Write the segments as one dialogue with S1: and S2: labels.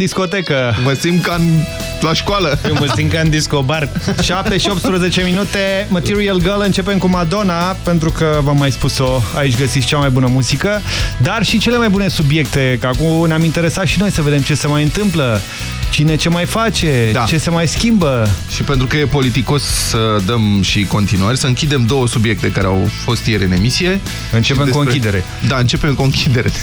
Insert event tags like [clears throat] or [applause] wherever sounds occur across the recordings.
S1: discotecă.
S2: Mă simt ca în... la școală.
S1: Eu mă simt ca în discobar. 7 [laughs] și 18 minute, Material Girl, începem cu Madonna, pentru că v-am mai spus-o, aici găsiți cea mai bună muzică, dar și cele mai bune subiecte, că acum ne-am interesat și noi să vedem ce se mai întâmplă Cine ce mai face? Da. Ce se mai schimbă?
S2: Și pentru că e politicos să dăm și continuări, să închidem două subiecte care au fost ieri în emisie.
S1: Începem despre... cu închidere.
S2: Da, începem cu închidere. [laughs]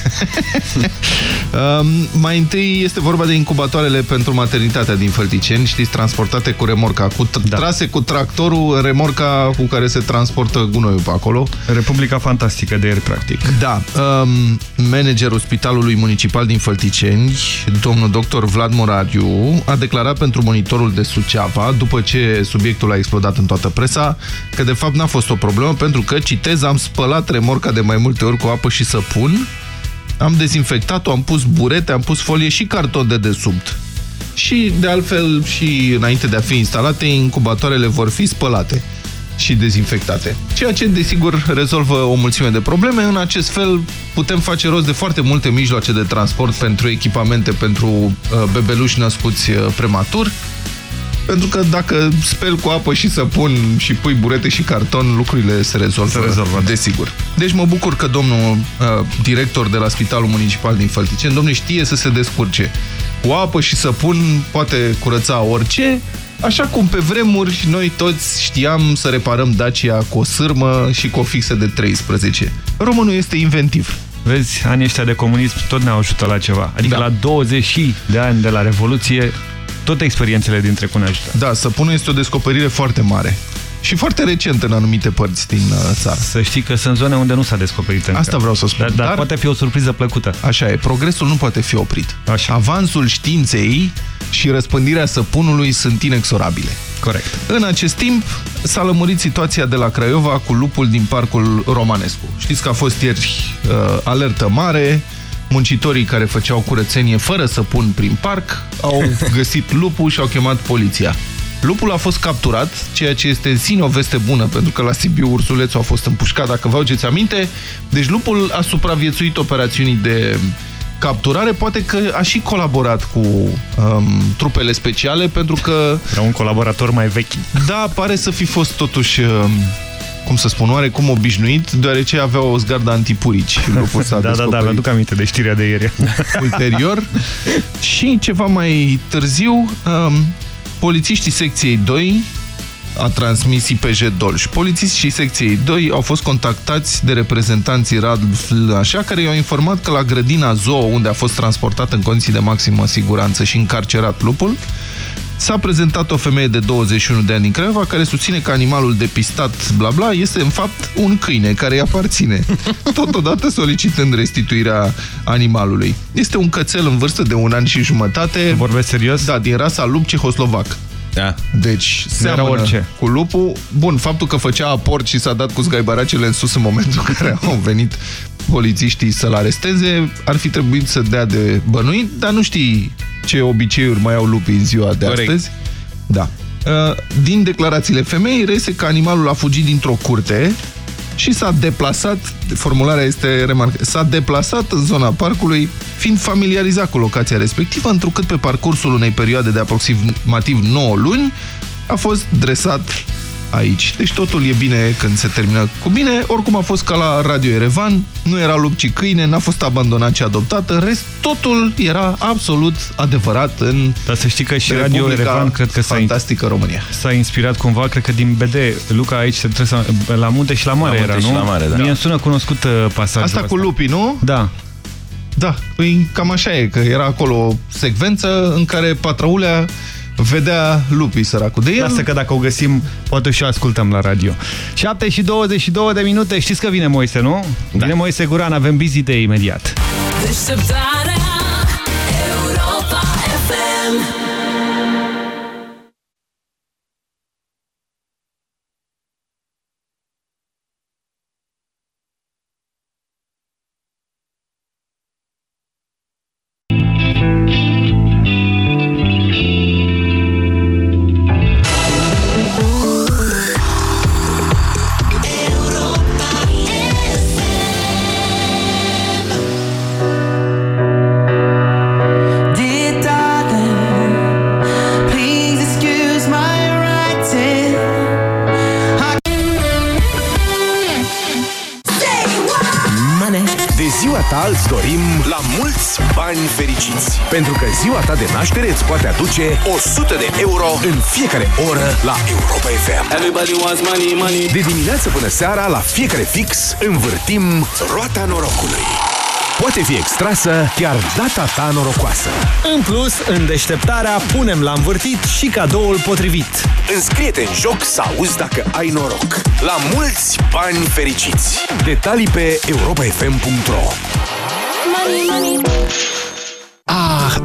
S2: um, mai întâi este vorba de incubatoarele pentru maternitatea din Fălticeni, știți, transportate cu remorca, cu da. trase cu tractorul, remorca cu care se transportă gunoiul pe acolo.
S1: Republica fantastică de ieri, practic.
S2: Da. Um, managerul Spitalului Municipal din Fălticeni, domnul dr. Vlad Moradiu, Ochiu a declarat pentru monitorul de Suceava, după ce subiectul a explodat în toată presa, că de fapt n-a fost o problemă pentru că, citez, am spălat remorca de mai multe ori cu apă și săpun, am dezinfectat-o, am pus burete, am pus folie și carton de desubt. Și, de altfel, și înainte de a fi instalate, incubatoarele vor fi spălate și dezinfectate. Ceea ce, desigur, rezolvă o mulțime de probleme. În acest fel putem face rost de foarte multe mijloace de transport pentru echipamente pentru uh, bebeluși născuți uh, prematur. Pentru că dacă speli cu apă și săpun și pui burete și carton, lucrurile se rezolvă, se rezolvă desigur. Deci mă bucur că domnul uh, director de la Spitalul Municipal din Fălticeni, domnul știe să se descurce. Cu apă și săpun poate curăța orice, Așa cum pe vremuri noi toți știam să reparăm Dacia cu o sârmă și cu o fixă de 13. Românul este inventiv.
S1: Vezi, anii ăștia de comunism tot ne-au ajutat la ceva. Adică da. la 20 de ani de la Revoluție, tot experiențele din trecut ne ajută.
S2: Da, săpunul este o descoperire foarte mare. Și foarte recent în anumite părți din uh, țară.
S1: Să știi că sunt zone unde nu s-a descoperit încă.
S2: Asta vreau să spun.
S1: Dar, dar, dar poate fi o surpriză plăcută.
S2: Așa e, progresul nu poate fi oprit.
S1: Așa.
S2: Avansul științei și răspândirea săpunului sunt inexorabile.
S1: Corect.
S2: În acest timp s-a lămurit situația de la Craiova cu lupul din parcul Romanescu. Știți că a fost ieri uh, alertă mare, muncitorii care făceau curățenie fără să pun prin parc au [laughs] găsit lupul și au chemat poliția. Lupul a fost capturat, ceea ce este în sine o veste bună, pentru că la Sibiu ursulețul a fost împușcat, dacă vă aduceți aminte. Deci lupul a supraviețuit operațiunii de capturare, poate că a și colaborat cu um, trupele speciale, pentru că...
S1: Era un colaborator mai vechi.
S2: Da, pare să fi fost totuși... Um, cum să spun, oarecum obișnuit, deoarece avea o zgardă antipurici. [laughs]
S1: da, da, da, mi-aduc aminte de știrea de ieri. [laughs]
S2: Ulterior. și ceva mai târziu, um, polițiștii secției 2 a transmis IPJ Dolj. Polițiștii secției 2 au fost contactați de reprezentanții Radfl, așa, care i-au informat că la grădina zoo, unde a fost transportat în condiții de maximă siguranță și încarcerat lupul, S-a prezentat o femeie de 21 de ani din Craiova care susține că animalul depistat, bla bla, este în fapt un câine care îi aparține, [laughs] totodată solicitând restituirea animalului. Este un cățel în vârstă de un an și jumătate.
S1: Vorbesc serios?
S2: Da, din rasa lup cehoslovac.
S1: Da.
S2: Deci, seamănă orice. cu lupul. Bun, faptul că făcea aport și s-a dat cu zgaibaracele în sus în momentul în care au venit polițiștii să-l aresteze, ar fi trebuit să dea de bănuit, dar nu știi ce obiceiuri mai au lupii în ziua de Corect. astăzi. Da. Uh, din declarațiile femeii reiese că animalul a fugit dintr-o curte și s-a deplasat, formularea este remarcată, s-a deplasat în zona parcului, fiind familiarizat cu locația respectivă, întrucât pe parcursul unei perioade de aproximativ 9 luni a fost dresat aici. Deci totul e bine când se termină cu bine. Oricum a fost ca la Radio Erevan, nu era lup ci câine, n-a fost abandonat ci adoptat. În rest, totul era absolut adevărat în
S1: Dar să știi că și Republica Radio Erevan cred că
S2: fantastică România.
S1: S-a inspirat cumva, cred că din BD. Luca aici se trebuie să, la munte și la mare la era, nu?
S2: La mare, da.
S1: Mie îmi sună cunoscut uh, pasajul
S2: Asta cu lupii, nu?
S1: Da.
S2: Da, păi cam așa e, că era acolo o secvență în care patraulea vedea lupii săracul de el.
S1: Lasă că dacă o găsim, poate și ascultăm la radio. 7 și 22 de minute, știți că vine Moise, nu? Da. Vine Moise Guran, avem busy de imediat. Deșteptarea
S3: la Europa FM.
S4: Everybody wants money, money.
S3: De dimineață până seara, la fiecare fix, învârtim roata norocului. Poate fi extrasă chiar data ta norocoasă.
S1: În plus, în deșteptarea punem la învârtit și cadoul potrivit.
S3: Înscrie-te în joc să auzi dacă ai noroc. La mulți bani fericiți. Detalii pe europafm.ro
S5: Money, money.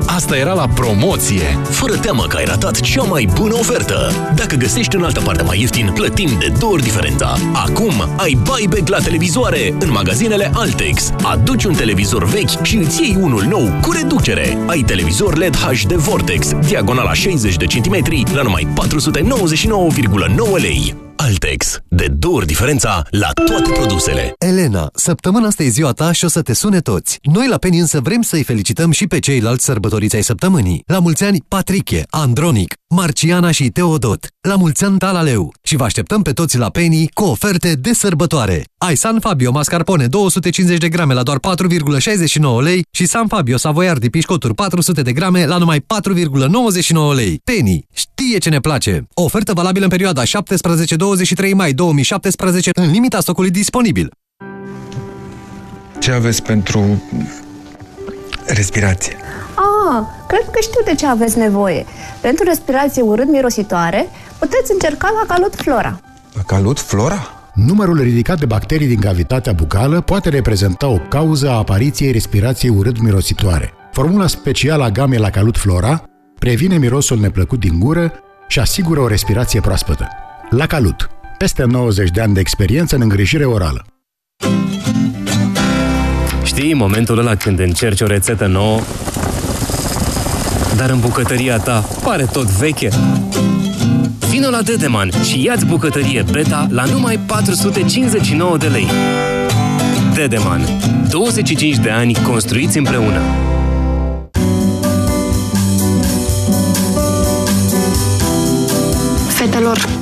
S6: Ah, asta era la promoție! Fără teamă că ai ratat cea mai bună ofertă! Dacă găsești în altă parte mai ieftin, plătim de două ori diferența. Acum ai buyback la televizoare în magazinele Altex. Aduci un televizor vechi și îți iei unul nou cu reducere. Ai televizor LED HD Vortex, diagonala 60 de centimetri, la numai 499,9 lei. Altex. De două ori diferența la toate produsele.
S7: Elena, săptămâna asta e ziua ta și o să te sune toți. Noi la Penny însă vrem să-i felicităm și pe ceilalți sărbătoriți ai săptămânii. La mulți ani, Patriche, Andronic, Marciana și Teodot. La mulți ani, Talaleu. Și vă așteptăm pe toți la Penny cu oferte de sărbătoare. Ai San Fabio mascarpone 250 de grame la doar 4,69 lei și San Fabio Savoiardi pișcoturi 400 de grame la numai 4,99 lei. Penny știe ce ne place. Ofertă valabilă în perioada 17-23 mai 2017 în limita stocului disponibil.
S8: Ce aveți pentru respirație?
S9: Ah, cred că știu de ce aveți nevoie. Pentru respirație urât-mirositoare, puteți încerca la Calut Flora.
S8: Calut Flora?
S10: Numărul ridicat de bacterii din cavitatea bucală poate reprezenta o cauză a apariției respirației urât-mirositoare. Formula specială a gamei la Calut Flora previne mirosul neplăcut din gură și asigură o respirație proaspătă. La Calut, peste 90 de ani de experiență în îngrijire orală.
S11: Știi momentul ăla când încerci o rețetă nouă, dar în bucătăria ta pare tot veche? Vino la Dedeman și ia-ți bucătărie Beta la numai 459 de lei. Dedeman. 25 de ani construiți împreună.
S12: Fetelor,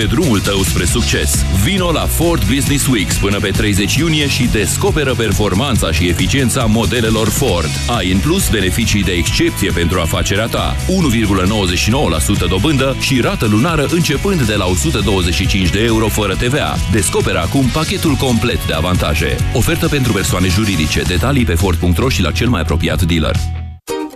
S6: pe drumul tău spre succes. Vino la Ford Business Weeks până pe 30 iunie și descoperă performanța și eficiența modelelor Ford. Ai în plus beneficii de excepție pentru afacerea ta. 1,99% dobândă și rată lunară începând de la 125 de euro fără TVA. Descoperă acum pachetul complet de avantaje. Ofertă pentru persoane juridice. Detalii pe Ford.ro și la cel mai apropiat dealer.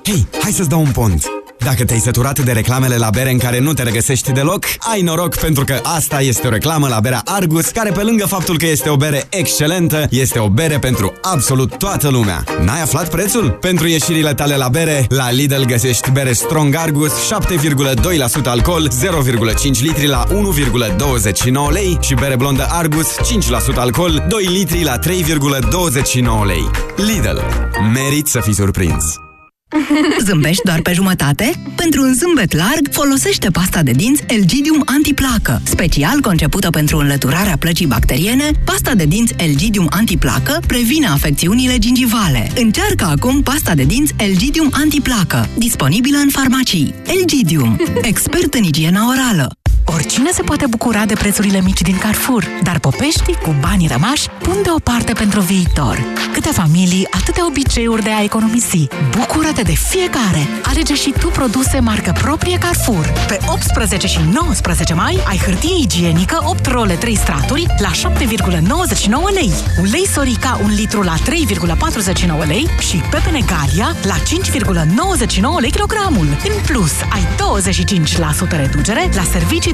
S13: Hei, hai să-ți dau un pont! Dacă te-ai săturat de reclamele la bere în care nu te regăsești deloc, ai noroc pentru că asta este o reclamă la berea Argus, care pe lângă faptul că este o bere excelentă, este o bere pentru absolut toată lumea. N-ai aflat prețul? Pentru ieșirile tale la bere, la Lidl găsești bere Strong Argus 7,2% alcool, 0,5 litri la 1,29 lei și bere blondă Argus 5% alcool, 2 litri la 3,29 lei. Lidl. Merit să fii surprins!
S14: Zâmbești doar pe jumătate? Pentru un zâmbet larg, folosește pasta de dinți Elgidium Antiplacă. Special concepută pentru înlăturarea plăcii bacteriene, pasta de dinți Elgidium Antiplacă previne afecțiunile gingivale. Încearcă acum pasta de dinți Elgidium Antiplacă, disponibilă în farmacii. Elgidium, expert în igiena orală.
S15: Oricine se poate bucura de prețurile mici din Carrefour, dar popeștii cu banii rămași pun deoparte pentru viitor. Câte familii, atâtea obiceiuri de a economisi. Bucură-te de fiecare! Alege și tu produse marcă proprie Carrefour. Pe 18 și 19 mai ai hârtie igienică 8 role 3 straturi la 7,99 lei. Ulei Sorica 1 litru la 3,49 lei și pepene Galia la 5,99 lei kilogramul. În plus, ai 25% reducere la servicii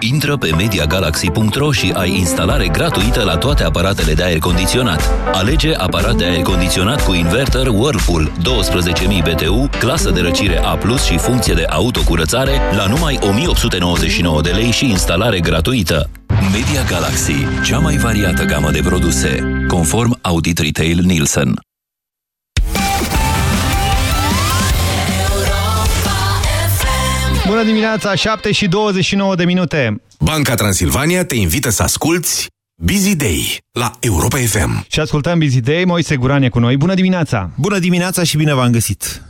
S6: Intră pe MediaGalaxy.ro și ai instalare gratuită la toate aparatele de aer condiționat. Alege aparat de aer condiționat cu inverter Whirlpool 12.000 BTU, clasă de răcire A+, și funcție de autocurățare la numai 1899 de lei și instalare gratuită. Media Galaxy, cea mai variată gamă de produse, conform Audit Retail Nielsen.
S16: Bună dimineața, 7 și 29 de minute.
S3: Banca Transilvania te invită să asculti Busy Day la Europa FM.
S16: Și ascultăm Busy Day, Moise Guran e cu noi. Bună dimineața!
S17: Bună dimineața și bine v-am găsit!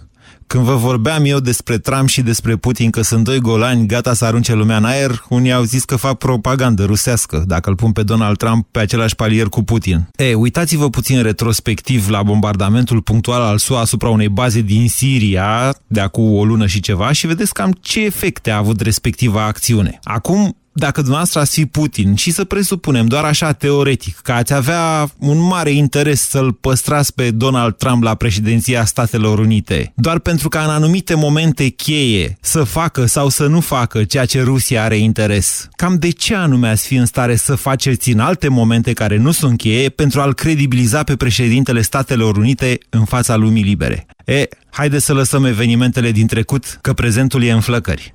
S17: Când vă vorbeam eu despre Trump și despre Putin că sunt doi golani gata să arunce lumea în aer, unii au zis că fac propagandă rusească, dacă îl pun pe Donald Trump pe același palier cu Putin. E, uitați-vă puțin retrospectiv la bombardamentul punctual al SUA asupra unei baze din Siria, de acum o lună și ceva, și vedeți cam ce efecte a avut respectiva acțiune. Acum, dacă dumneavoastră ați fi Putin și să presupunem doar așa teoretic că ați avea un mare interes să-l păstrați pe Donald Trump la președinția Statelor Unite, doar pentru ca în anumite momente cheie să facă sau să nu facă ceea ce Rusia are interes, cam de ce anume ați fi în stare să faceți în alte momente care nu sunt cheie pentru a-l credibiliza pe președintele Statelor Unite în fața lumii libere? E, haideți să lăsăm evenimentele din trecut, că prezentul e în flăcări.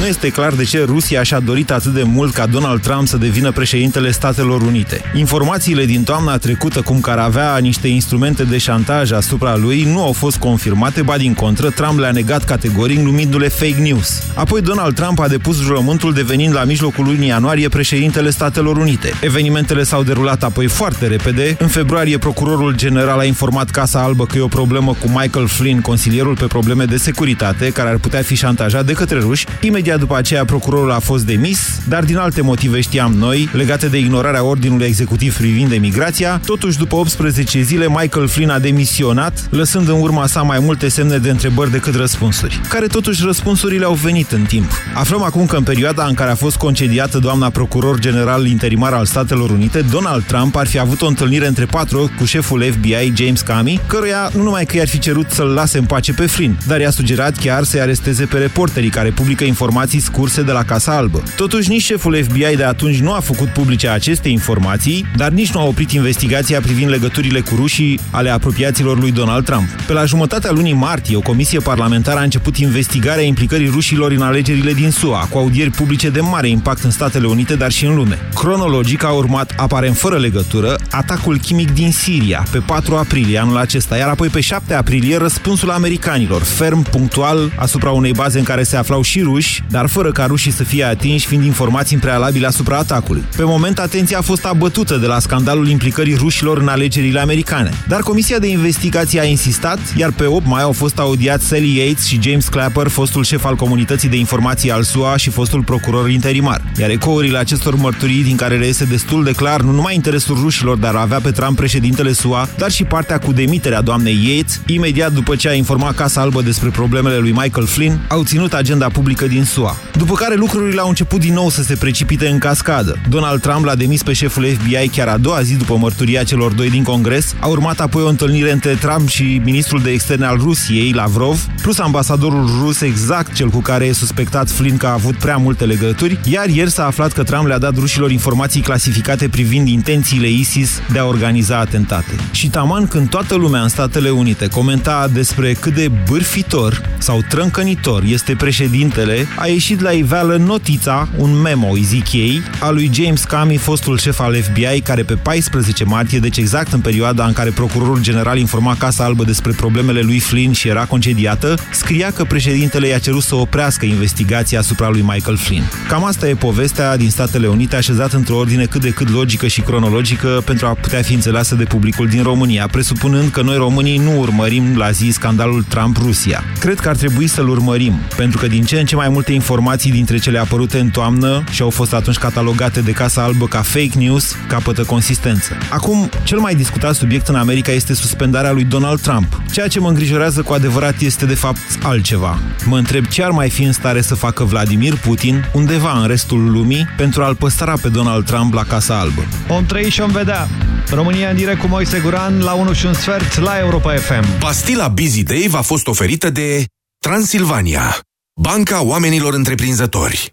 S17: Nu este clar de ce Rusia și-a dorit atât de mult ca Donald Trump să devină președintele Statelor Unite. Informațiile din toamna trecută cum că ar avea niște instrumente de șantaj asupra lui nu au fost confirmate, ba din contră, Trump le-a negat categoric numindu-le fake news. Apoi Donald Trump a depus jurământul devenind la mijlocul lunii ianuarie președintele Statelor Unite. Evenimentele s-au derulat apoi foarte repede. În februarie, procurorul general a informat Casa Albă că e o problemă cu Michael Flynn, consilierul pe probleme de securitate, care ar putea fi șantajat de către ruși. Imediat Imediat după aceea procurorul a fost demis, dar din alte motive știam noi, legate de ignorarea ordinului executiv privind emigrația, totuși după 18 zile Michael Flynn a demisionat, lăsând în urma sa mai multe semne de întrebări decât răspunsuri, care totuși răspunsurile au venit în timp. Aflăm acum că în perioada în care a fost concediată doamna procuror general interimar al Statelor Unite, Donald Trump ar fi avut o întâlnire între patru cu șeful FBI, James Comey, căruia nu numai că i-ar fi cerut să-l lase în pace pe Flynn, dar i-a sugerat chiar să-i aresteze pe reporterii care publică informații informații scurse de la Casa Albă. Totuși, nici șeful FBI de atunci nu a făcut publice aceste informații, dar nici nu a oprit investigația privind legăturile cu rușii ale apropiaților lui Donald Trump. Pe la jumătatea lunii martie, o comisie parlamentară a început investigarea implicării rușilor în alegerile din SUA, cu audieri publice de mare impact în Statele Unite, dar și în lume. Cronologic a urmat, aparent fără legătură, atacul chimic din Siria, pe 4 aprilie anul acesta, iar apoi pe 7 aprilie răspunsul americanilor, ferm, punctual, asupra unei baze în care se aflau și ruși, dar fără ca rușii să fie atinși, fiind informații în prealabil asupra atacului. Pe moment, atenția a fost abătută de la scandalul implicării rușilor în alegerile americane. Dar Comisia de Investigație a insistat, iar pe 8 mai au fost audiați Sally Yates și James Clapper, fostul șef al Comunității de Informații al SUA și fostul procuror interimar. Iar ecourile acestor mărturii, din care reiese destul de clar nu numai interesul rușilor, dar avea pe Trump președintele SUA, dar și partea cu demiterea doamnei Yates, imediat după ce a informat Casa Albă despre problemele lui Michael Flynn, au ținut agenda publică din SUA. SUA. După care lucrurile au început din nou să se precipite în cascadă. Donald Trump l-a demis pe șeful FBI chiar a doua zi după mărturia celor doi din Congres. A urmat apoi o întâlnire între Trump și ministrul de externe al Rusiei, Lavrov, plus ambasadorul rus exact cel cu care e suspectat Flynn că a avut prea multe legături, iar ieri s-a aflat că Trump le-a dat rușilor informații clasificate privind intențiile ISIS de a organiza atentate. Și taman când toată lumea în Statele Unite comenta despre cât de bârfitor sau trâncănitor este președintele, a ieșit la iveală notița, un memo, îi zic ei, a lui James Comey, fostul șef al FBI, care pe 14 martie, deci exact în perioada în care procurorul general informa Casa Albă despre problemele lui Flynn și era concediată, scria că președintele i-a cerut să oprească investigația asupra lui Michael Flynn. Cam asta e povestea din Statele Unite, așezată într-o ordine cât de cât logică și cronologică pentru a putea fi înțeleasă de publicul din România, presupunând că noi românii nu urmărim la zi scandalul Trump-Rusia. Cred că ar trebui să-l urmărim, pentru că din ce în ce mai multe informații dintre cele apărute în toamnă și au fost atunci catalogate de Casa Albă ca fake news, capătă consistență. Acum, cel mai discutat subiect în America este suspendarea lui Donald Trump. Ceea ce mă îngrijorează cu adevărat este de fapt altceva. Mă întreb ce ar mai fi în stare să facă Vladimir Putin undeva în restul lumii pentru a-l păstra pe Donald Trump la Casa Albă.
S1: Om trăi și om vedea. România în direct cu Moise Guran la 1 și un sfert la Europa FM.
S3: Pastila Busy Day v-a fost oferită de Transilvania, banca oamenilor întreprinzători.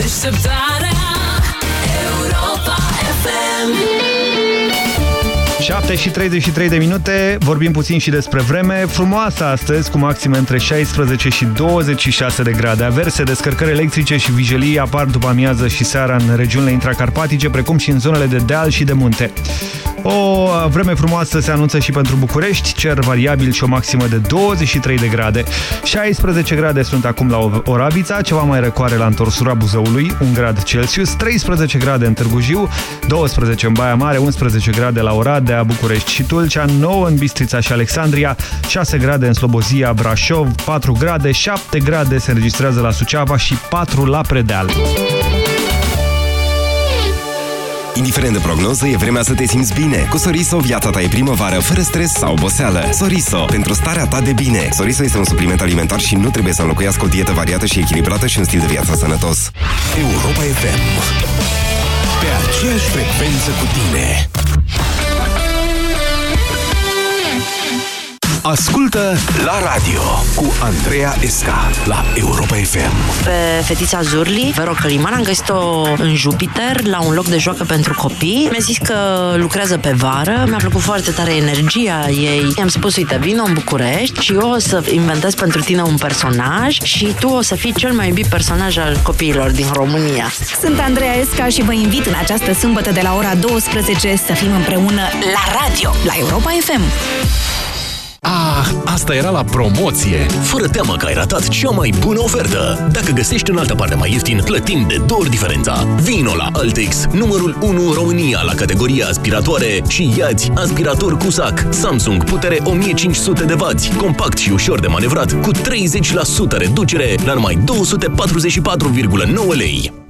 S5: Deșteptarea Europa FM
S1: 7 și 33 de minute, vorbim puțin și despre vreme. Frumoasă astăzi, cu maxime între 16 și 26 de grade. Averse, descărcări electrice și vijelii apar după amiază și seara în regiunile intracarpatice, precum și în zonele de deal și de munte. O vreme frumoasă se anunță și pentru București, cer variabil și o maximă de 23 de grade. 16 grade sunt acum la Oravița, ceva mai răcoare la întorsura Buzăului, 1 grad Celsius, 13 grade în Târgu Jiu, 12 în Baia Mare, 11 grade la Oradea, București și Tulcea, 9 în Bistrița și Alexandria, 6 grade în Slobozia, Brașov, 4 grade, 7 grade se înregistrează la Suceava și 4 la Predeal.
S18: Indiferent de prognoză, e vremea să te simți bine. Cu Soriso, viața ta e primăvară, fără stres sau oboseală. Soriso, pentru starea ta de bine. Soriso este un supliment alimentar și nu trebuie să înlocuiască o dietă variată și echilibrată și un stil de viață sănătos.
S3: Europa FM. Pe aceeași frecvență cu tine. Ascultă la radio cu Andreea Esca la Europa FM.
S19: Pe fetița Zurli, Vero Căliman, am găsit-o în Jupiter, la un loc de joacă pentru copii. Mi-a zis că lucrează pe vară, mi-a plăcut foarte tare energia ei. I-am spus, uite, vină în București și eu o să inventez pentru tine un personaj și tu o să fii cel mai iubit personaj al copiilor din România.
S20: Sunt Andreea Esca și vă invit în această sâmbătă de la ora 12 să fim împreună la radio, la Europa FM.
S3: Ah, asta era la promoție!
S21: Fără teamă că ai ratat cea mai bună ofertă. Dacă găsești în altă parte mai ieftin, plătim de două ori diferența. Vino la Altex, numărul 1 în România la categoria aspiratoare și iați aspirator cu sac Samsung, putere 1500 de W, compact și ușor de manevrat, cu 30% reducere la numai 244,9 lei.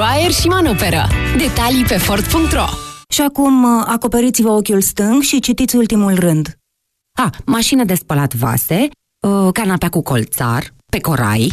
S22: aer și manoperă. Detalii pe Ford.ro
S23: Și acum uh, acoperiți-vă ochiul stâng și citiți ultimul rând.
S24: A, mașină de spălat vase, uh, canapea cu colțar, pe corai.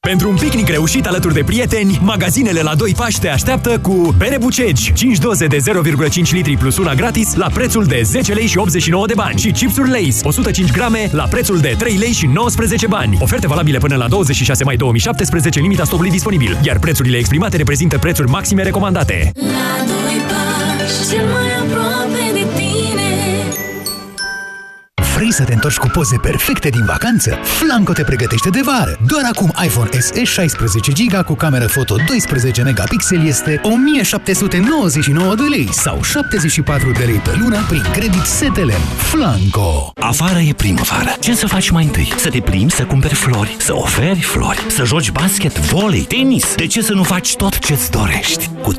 S25: Pentru un picnic reușit alături de prieteni, magazinele la 2 pași te așteaptă cu bere Bucegi, 5 doze de 0,5 litri plus una gratis la prețul de 10 lei și 89 de bani și chipsuri Lay's, 105 grame la prețul de 3 lei și 19 bani. Oferte valabile până la 26 mai 2017, limita stocului disponibil, iar prețurile exprimate reprezintă prețuri maxime recomandate.
S5: La doi pași, cel mai
S26: Vrei să te întorci cu poze perfecte din vacanță? Flanco te pregătește de vară. Doar acum iPhone SE 16 GB cu cameră foto 12 megapixel este 1799 de lei sau 74 de lei pe lună prin credit Setelem. Flanco!
S27: Afară e primăvară. Ce să faci mai întâi? Să te plimbi, să cumperi flori, să oferi flori, să joci basket, volei, tenis. De ce să nu faci tot ce-ți dorești? Cu 30%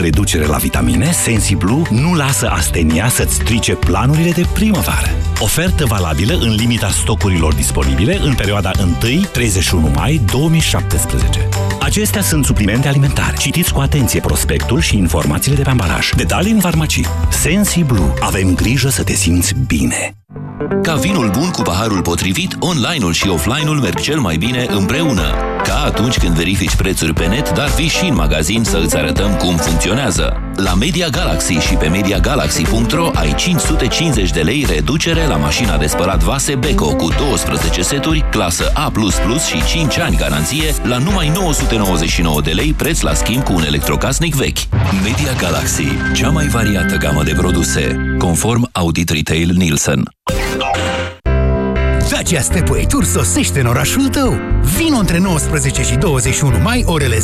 S27: reducere la vitamine, SensiBlue nu lasă astenia să-ți strice planurile de primăvară. Ofertă valabilă în limita stocurilor disponibile în perioada 1-31 mai 2017. Acestea sunt suplimente alimentare. Citiți cu atenție prospectul și informațiile de pe ambalaj. Detalii în farmacii. Sensi Blue. Avem grijă să te simți bine.
S21: Ca vinul bun cu paharul potrivit, online-ul și offline-ul merg cel mai bine împreună. Ca atunci când verifici prețuri pe net, dar vii și în magazin să îți arătăm cum funcționează.
S6: La Media Galaxy și pe MediaGalaxy.ro ai 550 de lei reducere la mașina de spălat vase Beko cu 12 seturi, clasă A++ și 5 ani garanție la numai 999 de lei preț la schimb cu un electrocasnic vechi. Media Galaxy, cea mai variată gamă de produse, conform Audit Retail Nielsen.
S26: Dacia Stepway Tour sosește în orașul tău. Vino între 19 și 21 mai, orele 10-20,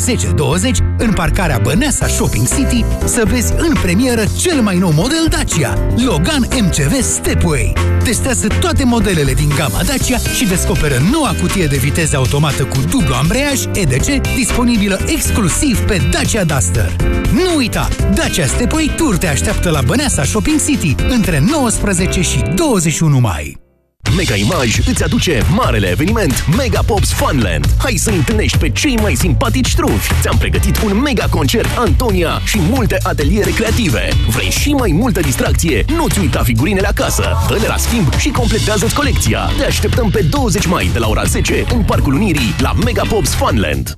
S26: în parcarea Băneasa Shopping City, să vezi în premieră cel mai nou model Dacia, Logan MCV Stepway. Testează toate modelele din gama Dacia și descoperă noua cutie de viteză automată cu dublu ambreiaj EDC, disponibilă exclusiv pe Dacia Duster. Nu uita, Dacia Stepway Tour te așteaptă la Băneasa Shopping City între 19 și 21 mai.
S21: Mega Image îți aduce marele eveniment Mega Pops Funland. Hai să întâlnești pe cei mai simpatici trufi. Ți-am pregătit un mega concert Antonia și multe ateliere creative. Vrei și mai multă distracție? Nu-ți uita figurinele acasă. Dă-le la schimb și completează-ți colecția. Te așteptăm pe 20 mai de la ora 10 în Parcul Unirii la Mega Pops Funland.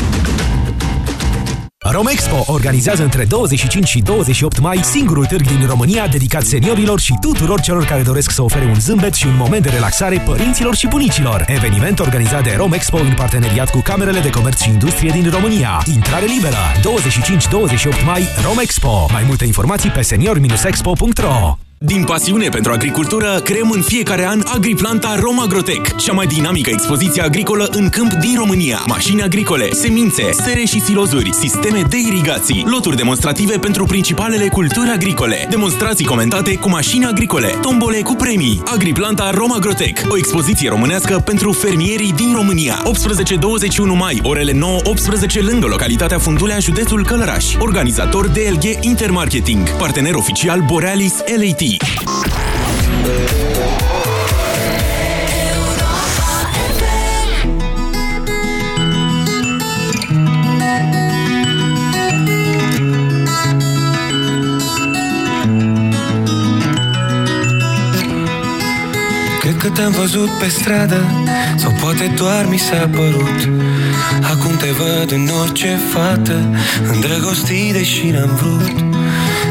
S28: Romexpo organizează între 25 și 28 mai singurul târg din România dedicat seniorilor și tuturor celor care doresc să ofere un zâmbet și un moment de relaxare părinților și bunicilor. Eveniment organizat de Romexpo în parteneriat cu Camerele de Comerț și Industrie din România. Intrare liberă 25-28 mai Romexpo. Mai multe informații pe senior-expo.ro
S3: din pasiune pentru agricultură, creăm în fiecare an Agriplanta Romagrotec, cea mai dinamică expoziție agricolă în câmp din România. Mașini agricole, semințe, sere și silozuri, sisteme de irigații, loturi demonstrative pentru principalele culturi agricole, demonstrații comentate cu mașini agricole, tombole cu premii. Agriplanta Romagrotec, o expoziție românească pentru fermierii din România. 18-21 mai, orele 9-18 lângă localitatea Fundulea, județul Călăraș. Organizator DLG Intermarketing, partener oficial Borealis LAT.
S12: Cred că te-am văzut pe stradă Sau poate doar mi s-a părut. Acum te văd în orice fată Îndrăgostit deși n-am vrut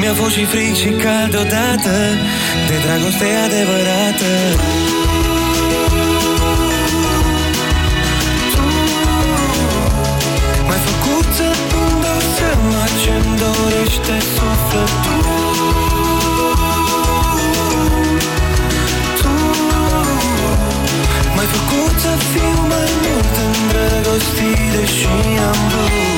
S12: Mi-a fost și fric și cald odată De dragoste adevărată. M-ai făcut să-mi dau seama ce-mi dorește sufletul. Tu M-ai făcut să fiu mai mult îndrăgostit deși am vrut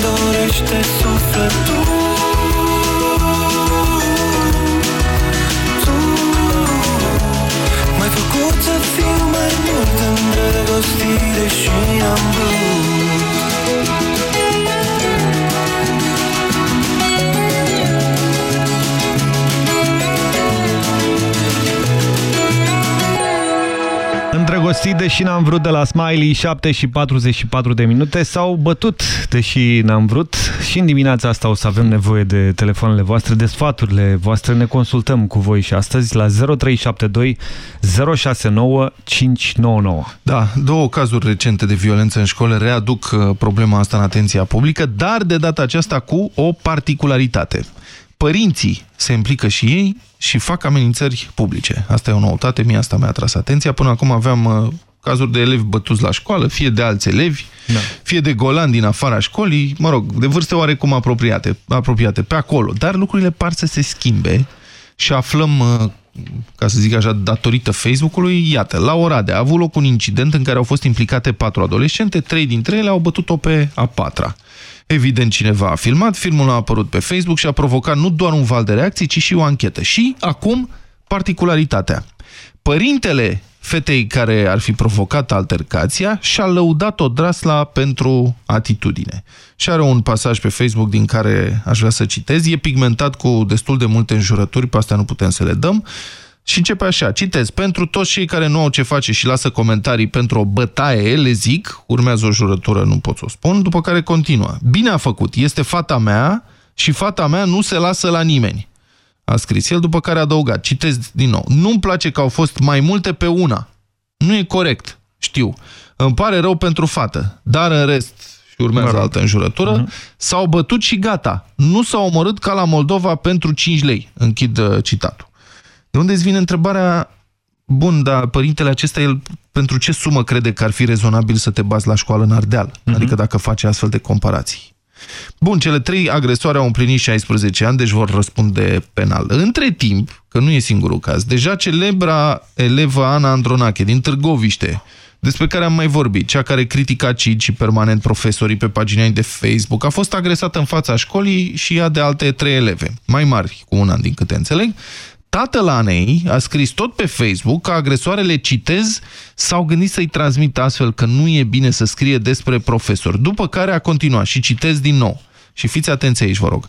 S5: seama Ce-mi dorește sufletul. Tu M-ai făcut să fiu mai mult îndrăgostit Deși am vrut
S1: Îndrăgostit, deși n-am vrut de la Smiley, 7 și 44 de minute, s-au bătut, deși n-am vrut. Și în dimineața asta o să avem nevoie de telefoanele voastre, de sfaturile voastre. Ne consultăm cu voi și astăzi la 0372 069 599.
S2: Da, două cazuri recente de violență în școli readuc uh, problema asta în atenția publică, dar de data aceasta cu o particularitate. Părinții se implică și ei și fac amenințări publice. Asta e o noutate, mie asta mi-a atras atenția. Până acum aveam uh, cazuri de elevi bătuți la școală, fie de alți elevi, da. fie de golan din afara școlii, mă rog, de vârste oarecum apropiate, apropiate pe acolo. Dar lucrurile par să se schimbe și aflăm, uh, ca să zic așa, datorită Facebook-ului, iată, la Oradea a avut loc un incident în care au fost implicate patru adolescente, trei dintre ele au bătut-o pe a patra. Evident, cineva a filmat, filmul a apărut pe Facebook și a provocat nu doar un val de reacții, ci și o anchetă. Și, acum, particularitatea. Părintele fetei care ar fi provocat altercația și-a lăudat-o drasla pentru atitudine. Și are un pasaj pe Facebook din care aș vrea să citez. E pigmentat cu destul de multe înjurături, pe astea nu putem să le dăm. Și începe așa, citez, pentru toți cei care nu au ce face și lasă comentarii pentru o bătaie, le zic, urmează o jurătură, nu pot să o spun, după care continuă. Bine a făcut, este fata mea și fata mea nu se lasă la nimeni. A scris el, după care a adăugat, citez din nou, nu-mi place că au fost mai multe pe una. Nu e corect, știu. Îmi pare rău pentru fată, dar în rest, și urmează
S1: Mă rog.
S2: altă înjurătură, s-au bătut și gata. Nu s-au omorât ca la Moldova pentru 5 lei. Închid uh, citatul. De unde îți vine întrebarea, bun, dar părintele acesta, el pentru ce sumă crede că ar fi rezonabil să te bazi la școală în Ardeal? Adică dacă face astfel de comparații. Bun, cele trei agresoare au împlinit 16 ani, deci vor răspunde penal. Între timp, că nu e singurul caz, deja celebra elevă Ana Andronache din Târgoviște, despre care am mai vorbit, cea care critica acid și permanent profesorii pe pagina ei de Facebook, a fost agresată în fața școlii și ea de alte trei eleve, mai mari cu un an din câte înțeleg. Tatăl Anei a scris tot pe Facebook că agresoarele, citez, s-au gândit să-i transmită astfel că nu e bine să scrie despre profesor. După care a continuat și citez din nou. Și fiți atenți aici, vă rog.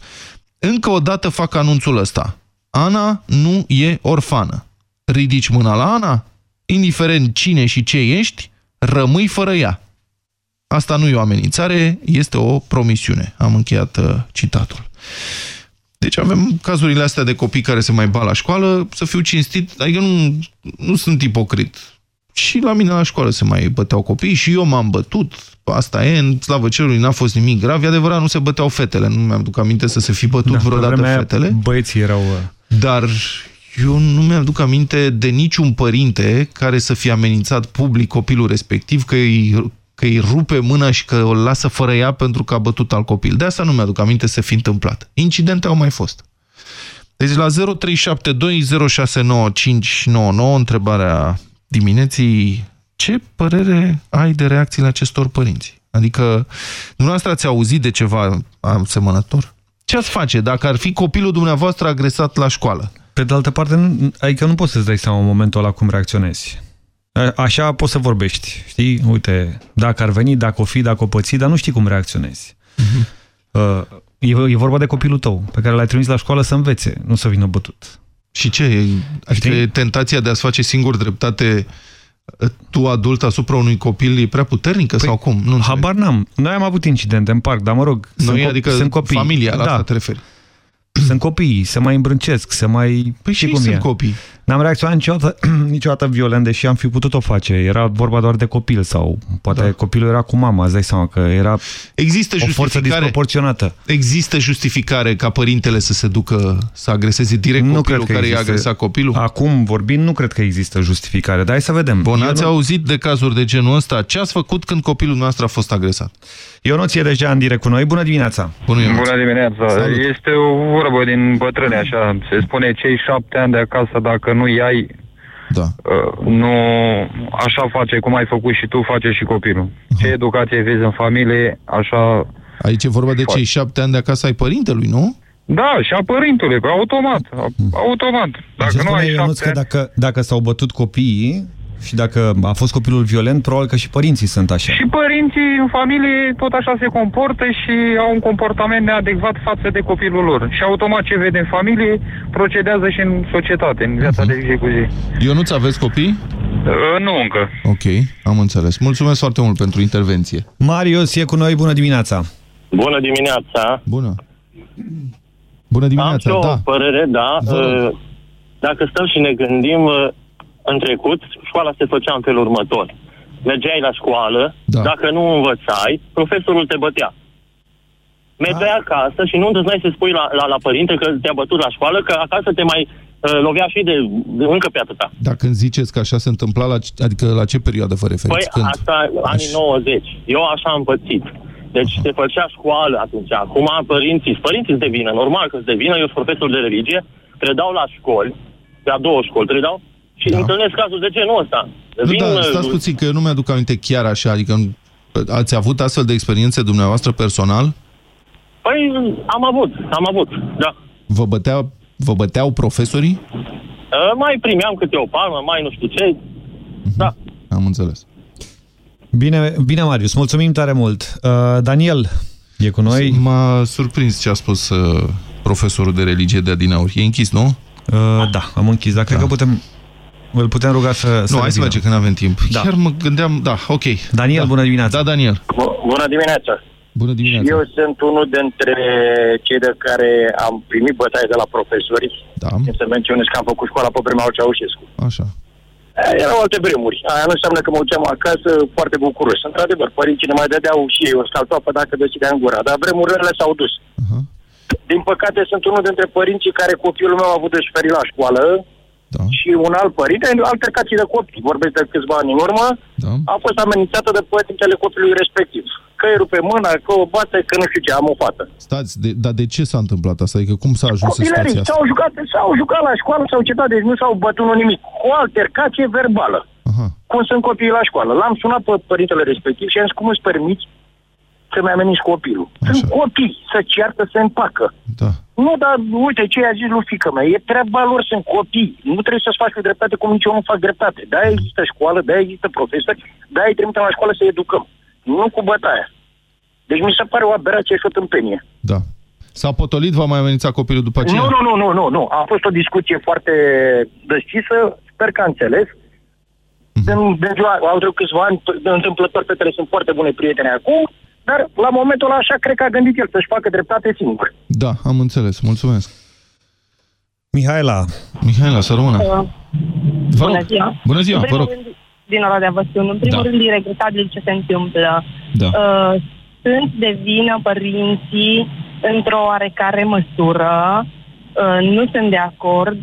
S2: Încă o dată fac anunțul ăsta. Ana nu e orfană. Ridici mâna la Ana? Indiferent cine și ce ești, rămâi fără ea. Asta nu e o amenințare, este o promisiune. Am încheiat uh, citatul. Deci avem cazurile astea de copii care se mai bat la școală, să fiu cinstit, adică nu, nu sunt ipocrit. Și la mine la școală se mai băteau copii și eu m-am bătut, asta e, în slavă cerului n-a fost nimic grav, e adevărat, nu se băteau fetele, nu mi-am duc aminte să se fi bătut
S1: Da, pe
S2: vreodată
S1: vremea aia
S2: fetele.
S1: Băieții erau... uh,
S2: Dar eu nu mi-am duc aminte de niciun părinte care să fie amenințat public copilul respectiv că îi, că îi rupe mâna și că o lasă fără ea pentru că a bătut alt copil. De asta nu mi-aduc aminte să fi întâmplat. Incidente au mai fost. Deci la 0372069599 întrebarea dimineții, ce părere ai de reacțiile acestor părinți? Adică, dumneavoastră ați auzit de ceva asemănător? Ce ați face dacă ar fi copilul dumneavoastră agresat la școală?
S1: Pe de altă parte, nu, adică nu poți să-ți dai seama în momentul ăla cum reacționezi. A- Așa poți să vorbești, știi? Uite, dacă ar veni, dacă o fi, dacă o păți, dar nu știi cum reacționezi. Uh, e, e vorba de copilul tău, pe care l-ai trimis la școală să învețe, nu să vină bătut.
S2: Și ce? E, adică e tentația de a-ți face singur dreptate tu adult asupra unui copil e prea puternică sau cum? Nu
S1: Habar n-am. Noi am avut incidente în parc, dar mă rog,
S2: Noi,
S1: sunt, co-
S2: adică
S1: sunt copii.
S2: familia, la
S1: da.
S2: asta te referi.
S1: Sunt copii, se mai îmbrâncesc, se mai...
S2: Păi
S1: știi
S2: și
S1: cum
S2: sunt
S1: e.
S2: copii.
S1: N-am reacționat niciodată, [clears throat] niciodată violent, deși am fi putut-o face. Era vorba doar de copil sau poate da. copilul era cu mama, îți dai seama că era
S2: Există
S1: o forță
S2: justificare.
S1: disproporționată.
S2: Există justificare ca părintele să se ducă să agreseze direct
S1: Nu
S2: copilul
S1: cred că
S2: care i-a
S1: există.
S2: agresat copilul?
S1: Acum vorbind, nu cred că există justificare, dar hai să vedem.
S2: Bun,
S1: Eu
S2: ați
S1: nu-
S2: auzit de cazuri de genul ăsta? Ce ați făcut când copilul nostru a fost agresat?
S1: Eu nu ție deja în direct cu noi. Bună dimineața!
S2: Bună,
S29: Bună dimineața!
S2: Salut.
S29: Este o vorbă din bătrâne, așa. Se spune cei șapte ani de acasă, dacă nu ai,
S2: da.
S29: uh, nu așa face cum ai făcut și tu, face și copilul. Ce educație vezi în familie, așa...
S2: Aici e vorba de
S29: Foarte.
S2: cei șapte ani de acasă ai părintelui, nu?
S29: Da, și a părintului, că automat, automat. Dacă
S1: Ce
S29: nu
S1: spune
S29: ai
S1: Ionuț
S29: șapte
S1: că
S29: ani...
S1: dacă, dacă s-au bătut copiii și dacă a fost copilul violent, probabil că și părinții sunt așa.
S29: Și părinții în familie tot așa se comportă și au un comportament neadecvat față de copilul lor. Și automat ce vede în familie, procedează și în societate, în viața
S2: Mhm.
S29: de zi cu zi.
S2: Eu nu-ți aveți copii?
S29: Uh, nu încă.
S2: Ok, am înțeles. Mulțumesc foarte mult pentru intervenție.
S1: Marius e cu noi, bună dimineața!
S30: Bună dimineața!
S2: Bună! Bună dimineața,
S30: Am și o
S2: da.
S30: părere, da.
S2: Vă rog.
S30: Uh, Dacă stăm și ne gândim, uh, în trecut, școala se făcea în felul următor. Mergeai la școală,
S2: da.
S30: dacă nu învățai, profesorul te bătea. Mergeai acasă și nu îndrăzneai să spui la, la, la părinte că te-a bătut la școală, că acasă te mai uh, lovea și de, de încă pe atâta.
S2: Dacă îmi ziceți că așa se întâmpla, la, ce- adică la ce perioadă vă referiți?
S30: Păi asta, anii 90. Eu așa am pățit. Deci se făcea școală atunci. Acum părinții, părinții îți devină, normal că îți devină, eu sunt profesor de religie, predau la școli, la două școli predau, și da. întâlnesc cazuri de genul ăsta.
S2: Nu,
S30: Vin,
S2: da,
S30: uh,
S2: stați puțin, că eu nu mi-aduc aminte chiar așa, adică ați avut astfel de experiențe dumneavoastră personal?
S30: Păi am avut, am avut, da.
S2: Vă, bătea, vă băteau profesorii?
S30: Uh, mai primeam câte o palmă, mai nu știu ce. Da.
S2: Am înțeles.
S1: Bine, bine Marius, mulțumim tare mult. Uh, Daniel e cu noi.
S2: M-a surprins ce a spus uh, profesorul de religie de Adinaur. E închis, nu?
S1: Uh, da, am închis, dar cred că putem, îl putem ruga să
S2: Nu, hai să mergem când avem timp.
S1: Da.
S2: Chiar mă gândeam, da, ok.
S1: Daniel,
S2: da.
S1: bună dimineața.
S2: Da, Daniel.
S31: Bună dimineața!
S2: Bună dimineața.
S31: Eu sunt unul dintre cei de care am primit bătaie de la profesori.
S2: Da.
S31: Să menționez că am făcut școala pe vremea lui Ceaușescu.
S2: Așa.
S31: Eh, Erau alte vremuri. Aia nu înseamnă că mă duceam acasă foarte bucuros. Într-adevăr, părinții ne mai dădeau și ei o scaltoapă dacă decidea în gura. Dar vremurile s-au dus. Din păcate, sunt unul dintre părinții care copilul meu a avut de suferit la școală
S2: da.
S31: și un alt părinte, altercații de copii, vorbesc de câțiva ani în urmă,
S2: da.
S31: a fost amenințată de părintele copilului respectiv. Că îi rupe mâna, că o bate, că nu știu ce, am o fată.
S2: Stați, de, dar de ce s-a întâmplat asta? Adică cum s-a ajuns în situația
S31: Copilarii
S2: asta?
S31: s-au jucat, s-au jucat la școală, s-au cetat, deci nu s-au bătut nu nimic. O altercație verbală.
S2: Aha.
S31: Cum sunt copiii la școală. L-am sunat pe părintele respectiv și am zis, cum îți permiți să-mi ameninți copilul? Așa. Sunt copii, să ceartă, să împacă.
S2: Da.
S31: Nu, dar uite ce i-a zis lui fică mea, e treaba lor, sunt copii. Nu trebuie să-ți faci dreptate cum nici eu nu fac dreptate. Da, există școală, da, există profesori, da, îi trimitem la școală să educăm. Nu cu bătaia. Deci mi se pare o aberație și o tâmpenie.
S2: Da. S-a potolit, v-a mai amenințat copilul după aceea?
S31: Nu, nu, nu, nu, nu, nu. A fost o discuție foarte deschisă, sper că a înțeles.
S2: Mhm.
S31: În, de ziua, au trecut câțiva ani, de întâmplător, fetele sunt foarte bune prietene acum, dar la momentul ăla așa cred că a gândit el să-și facă dreptate singur.
S2: Da, am înțeles. Mulțumesc.
S1: Mihaela.
S2: Mihaela, să rămână. Vă
S32: Bună
S2: rog.
S32: ziua!
S2: Bună ziua,
S32: în
S2: vă
S32: primul
S2: rog.
S32: Rând, din Oradea vă sun. În primul
S2: Da.
S32: rând, e regretabil ce se întâmplă.
S2: Da.
S32: Uh, sunt de vină părinții într-o oarecare măsură. Uh, nu sunt de acord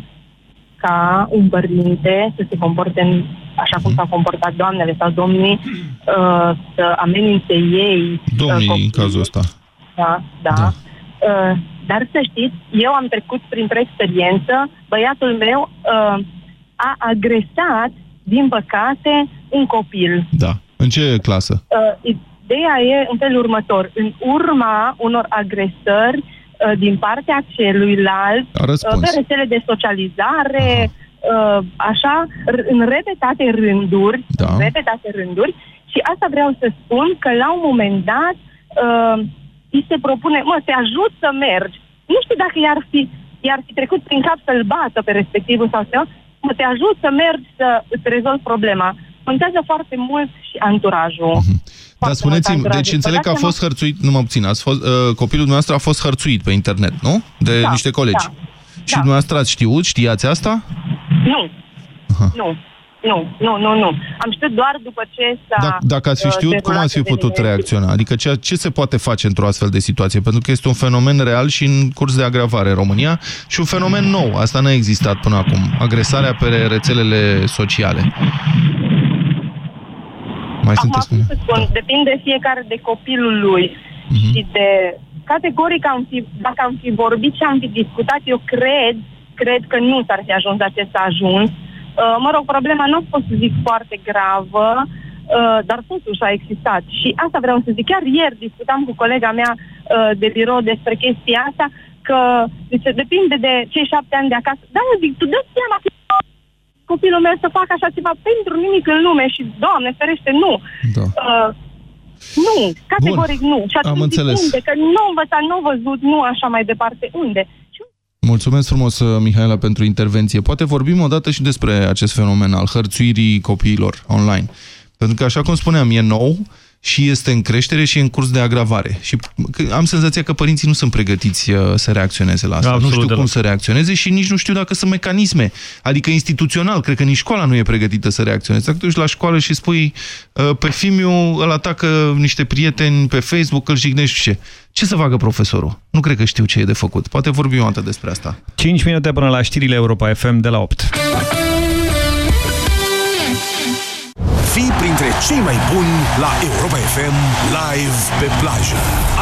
S32: ca un părinte să se comporte în, așa cum s-au comportat doamnele sau domnii, uh, să amenințe ei. uh,
S2: Domnii,
S32: copiii.
S2: în cazul ăsta.
S32: Da, da. da. Uh, dar să știți, eu am trecut printr-o experiență, băiatul meu uh, a agresat, din păcate, un copil.
S2: Da. În ce clasă?
S32: Uh, ideea e în felul următor. În urma unor agresări uh, din partea celuilalt,
S2: A răspuns.
S32: uh, pe rețele de socializare, uh, așa, r- în repetate rânduri,
S2: Da.
S32: în repetate rânduri, și asta vreau să spun că la un moment dat uh, îi se propune, mă, te ajut să mergi. Nu știu dacă i-ar fi, i-ar fi trecut prin cap să-l bată pe respectivul sau să mă, te ajut să mergi să îți rezolvi problema. contează foarte mult și anturajul.
S2: Dar spuneți-mi,
S32: mult
S2: deci înțeleg că a
S32: anturajul.
S2: fost hărțuit, nu mă puțin, ați fost, uh, copilul dumneavoastră a fost hărțuit pe internet, nu? De
S32: Da,
S2: niște colegi.
S32: da,
S2: Și dumneavoastră ați știut, știați asta?
S32: Nu. Nu. Nu, nu, nu, nu. Am știut doar după ce s-a...
S2: Dacă, dacă ați fi
S32: uh,
S2: știut, cum
S32: derulat
S2: ați fi putut
S32: evenimentul.
S2: reacționa? Adică ce, ce se poate face într-o astfel de situație? Pentru că este un fenomen real și în curs de agravare în România și un fenomen nou. Asta n-a existat până acum. Agresarea pe rețelele sociale. Mai
S32: Acum,
S2: sunteți?
S32: cum să spun, depinde fiecare de copilul lui
S2: Mhm.
S32: și de... Categoric, am fi, dacă am fi vorbit și am fi discutat, eu cred, cred că nu s-ar fi ajuns la ce s-a ajuns. Uh, mă rog, problema nu a fost, să zic, foarte gravă, uh, dar totuși a existat. Și asta vreau să zic. Chiar ieri discutam cu colega mea uh, de birou despre chestia asta, că zice, depinde de cei șapte ani de acasă. Da, eu zic, tu dă seama că copilul meu să facă așa ceva pentru nimic în lume și, Doamne, ferește, nu.
S2: Da.
S32: Uh, nu, categoric nu. Și atunci
S2: am
S32: zic,
S2: înțeles.
S32: unde? Că nu am învățat, nu am văzut, nu așa mai departe. Unde?
S2: Mulțumesc frumos, uh, Mihaela, pentru intervenție. Poate vorbim odată și despre acest fenomen al hărțuirii copiilor online. Pentru că, așa cum spuneam, e nou și este în creștere și e în curs de agravare. Și că- am senzația că părinții nu sunt pregătiți uh, să reacționeze la asta.
S1: Absolut
S2: nu știu
S1: deloc.
S2: cum să reacționeze și nici nu știu dacă sunt mecanisme. Adică instituțional, cred că nici școala nu e pregătită să reacționeze. Dacă tu ești la școală și spui uh, pe Fimiu îl atacă niște prieteni pe Facebook, îl jignești ce. Ce să facă profesorul? Nu cred că știu ce e de făcut. Poate vorbim o dată despre asta.
S1: 5 minute până la știrile Europa FM de la 8.
S3: Fii printre cei mai buni la Europa FM live pe plajă.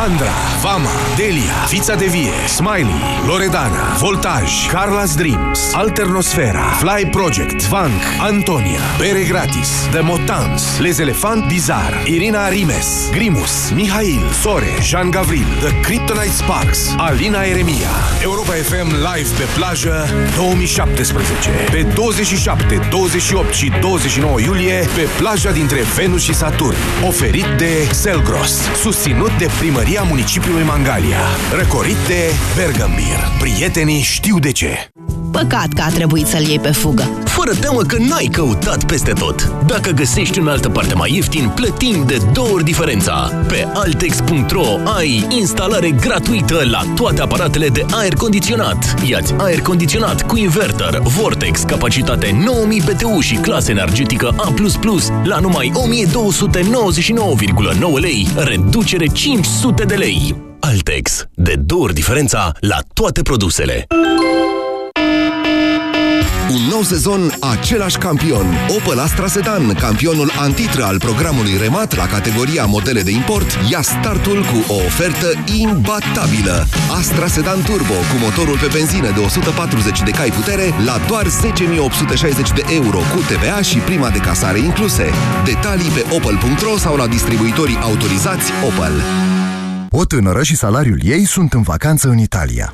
S3: Andra, Vama, Delia, Fița de Vie, Smiley, Loredana, Voltaj, Carla's Dreams, Alternosfera, Fly Project, Vank, Antonia, Bere Gratis, The Motans, Les Elefant Bizar, Irina Rimes, Grimus, Mihail, Sore, Jean Gavril, The Kryptonite Sparks, Alina Eremia. Europa FM live pe plajă 2017. Pe 27, 28 și 29 iulie pe plaja dintre Venus și Saturn. Oferit de Selgros. Susținut de Primăria Municipiului Mangalia. Răcorit de Bergambir. Prietenii știu de ce.
S14: Păcat că a trebuit să-l iei pe fugă.
S21: Fără teamă că n-ai căutat peste tot. Dacă găsești în altă parte mai ieftin, plătim de două ori diferența. Pe altex.ro ai instalare gratuită la toate aparatele de aer condiționat. Iați aer condiționat cu inverter, Vortex, capacitate 9000 BTU și clasă energetică A++ la numai 1299,9 lei, reducere 500 de lei. Altex. De două ori diferența la toate produsele.
S18: Un nou sezon, același campion. Opel Astra Sedan, campionul antitră al programului Remat la categoria modele de import, ia startul cu o ofertă imbatabilă. Astra Sedan Turbo cu motorul pe benzină de 140 de cai putere la doar 10.860 de euro cu TVA și prima de casare incluse. Detalii pe opel.ro sau la distribuitorii autorizați Opel.
S33: O tânără și salariul ei sunt în vacanță în Italia.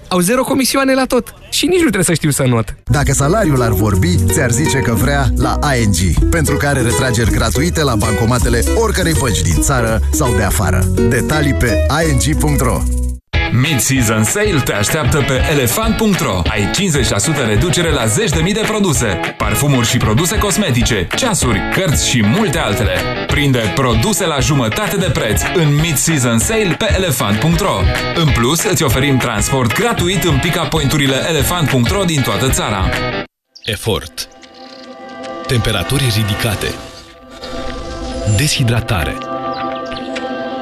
S34: Au zero comisioane la tot. Și nici nu trebuie să știu să not.
S33: Dacă salariul ar vorbi, ți-ar zice că vrea la ING, pentru că are retrageri gratuite la bancomatele oricărei bănci din țară sau de afară. Detalii pe ing.ro
S35: Mid-season sale te așteaptă pe elefant.ro. Ai 50% reducere la zeci de mii de produse. Parfumuri și produse cosmetice, ceasuri, cărți și multe altele. Prinde produse la jumătate de preț în mid-season sale pe elefant.ro. În plus, îți oferim transport gratuit în pick-up point-urile elefant.ro din toată țara.
S27: Efort Temperaturi ridicate Deshidratare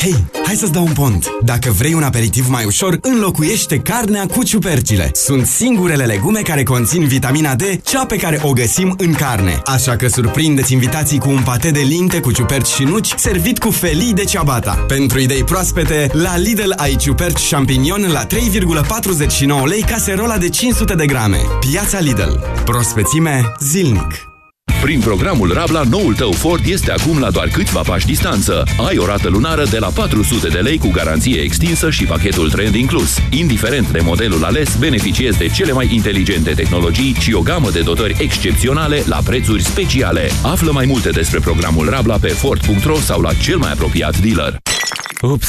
S13: Hei, hai să-ți dau un pont! Dacă vrei un aperitiv mai ușor, înlocuiește carnea cu ciupercile. Sunt singurele legume care conțin vitamina D, cea pe care o găsim în carne. Așa că surprindeți invitații cu un pate de linte cu ciuperci și nuci, servit cu felii de ciabata. Pentru idei proaspete, la Lidl ai ciuperci champignon la 3,49 lei caserola de 500 de grame. Piața Lidl. Prospețime zilnic.
S6: Prin programul Rabla, noul tău Ford este acum la doar câțiva pași distanță. Ai o rată lunară de la 400 de lei cu garanție extinsă și pachetul trend inclus. Indiferent de modelul ales, beneficiezi de cele mai inteligente tehnologii și o gamă de dotări excepționale la prețuri speciale. Află mai multe despre programul Rabla pe Ford.ro sau la cel mai apropiat dealer.
S15: Ups!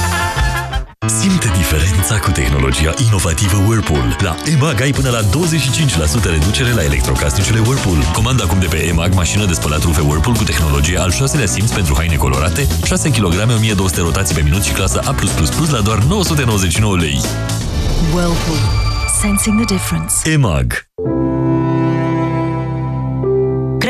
S27: Simte diferența cu tehnologia inovativă Whirlpool. La EMAG ai până la 25% reducere la electrocasnicele Whirlpool. Comanda acum de pe EMAG mașină de spălat rufe Whirlpool cu tehnologie al 6-lea simț pentru haine colorate, 6 kg 1200 rotații pe minut și clasă A+++ la doar 999 lei.
S12: Whirlpool. Sensing the difference.
S27: EMAG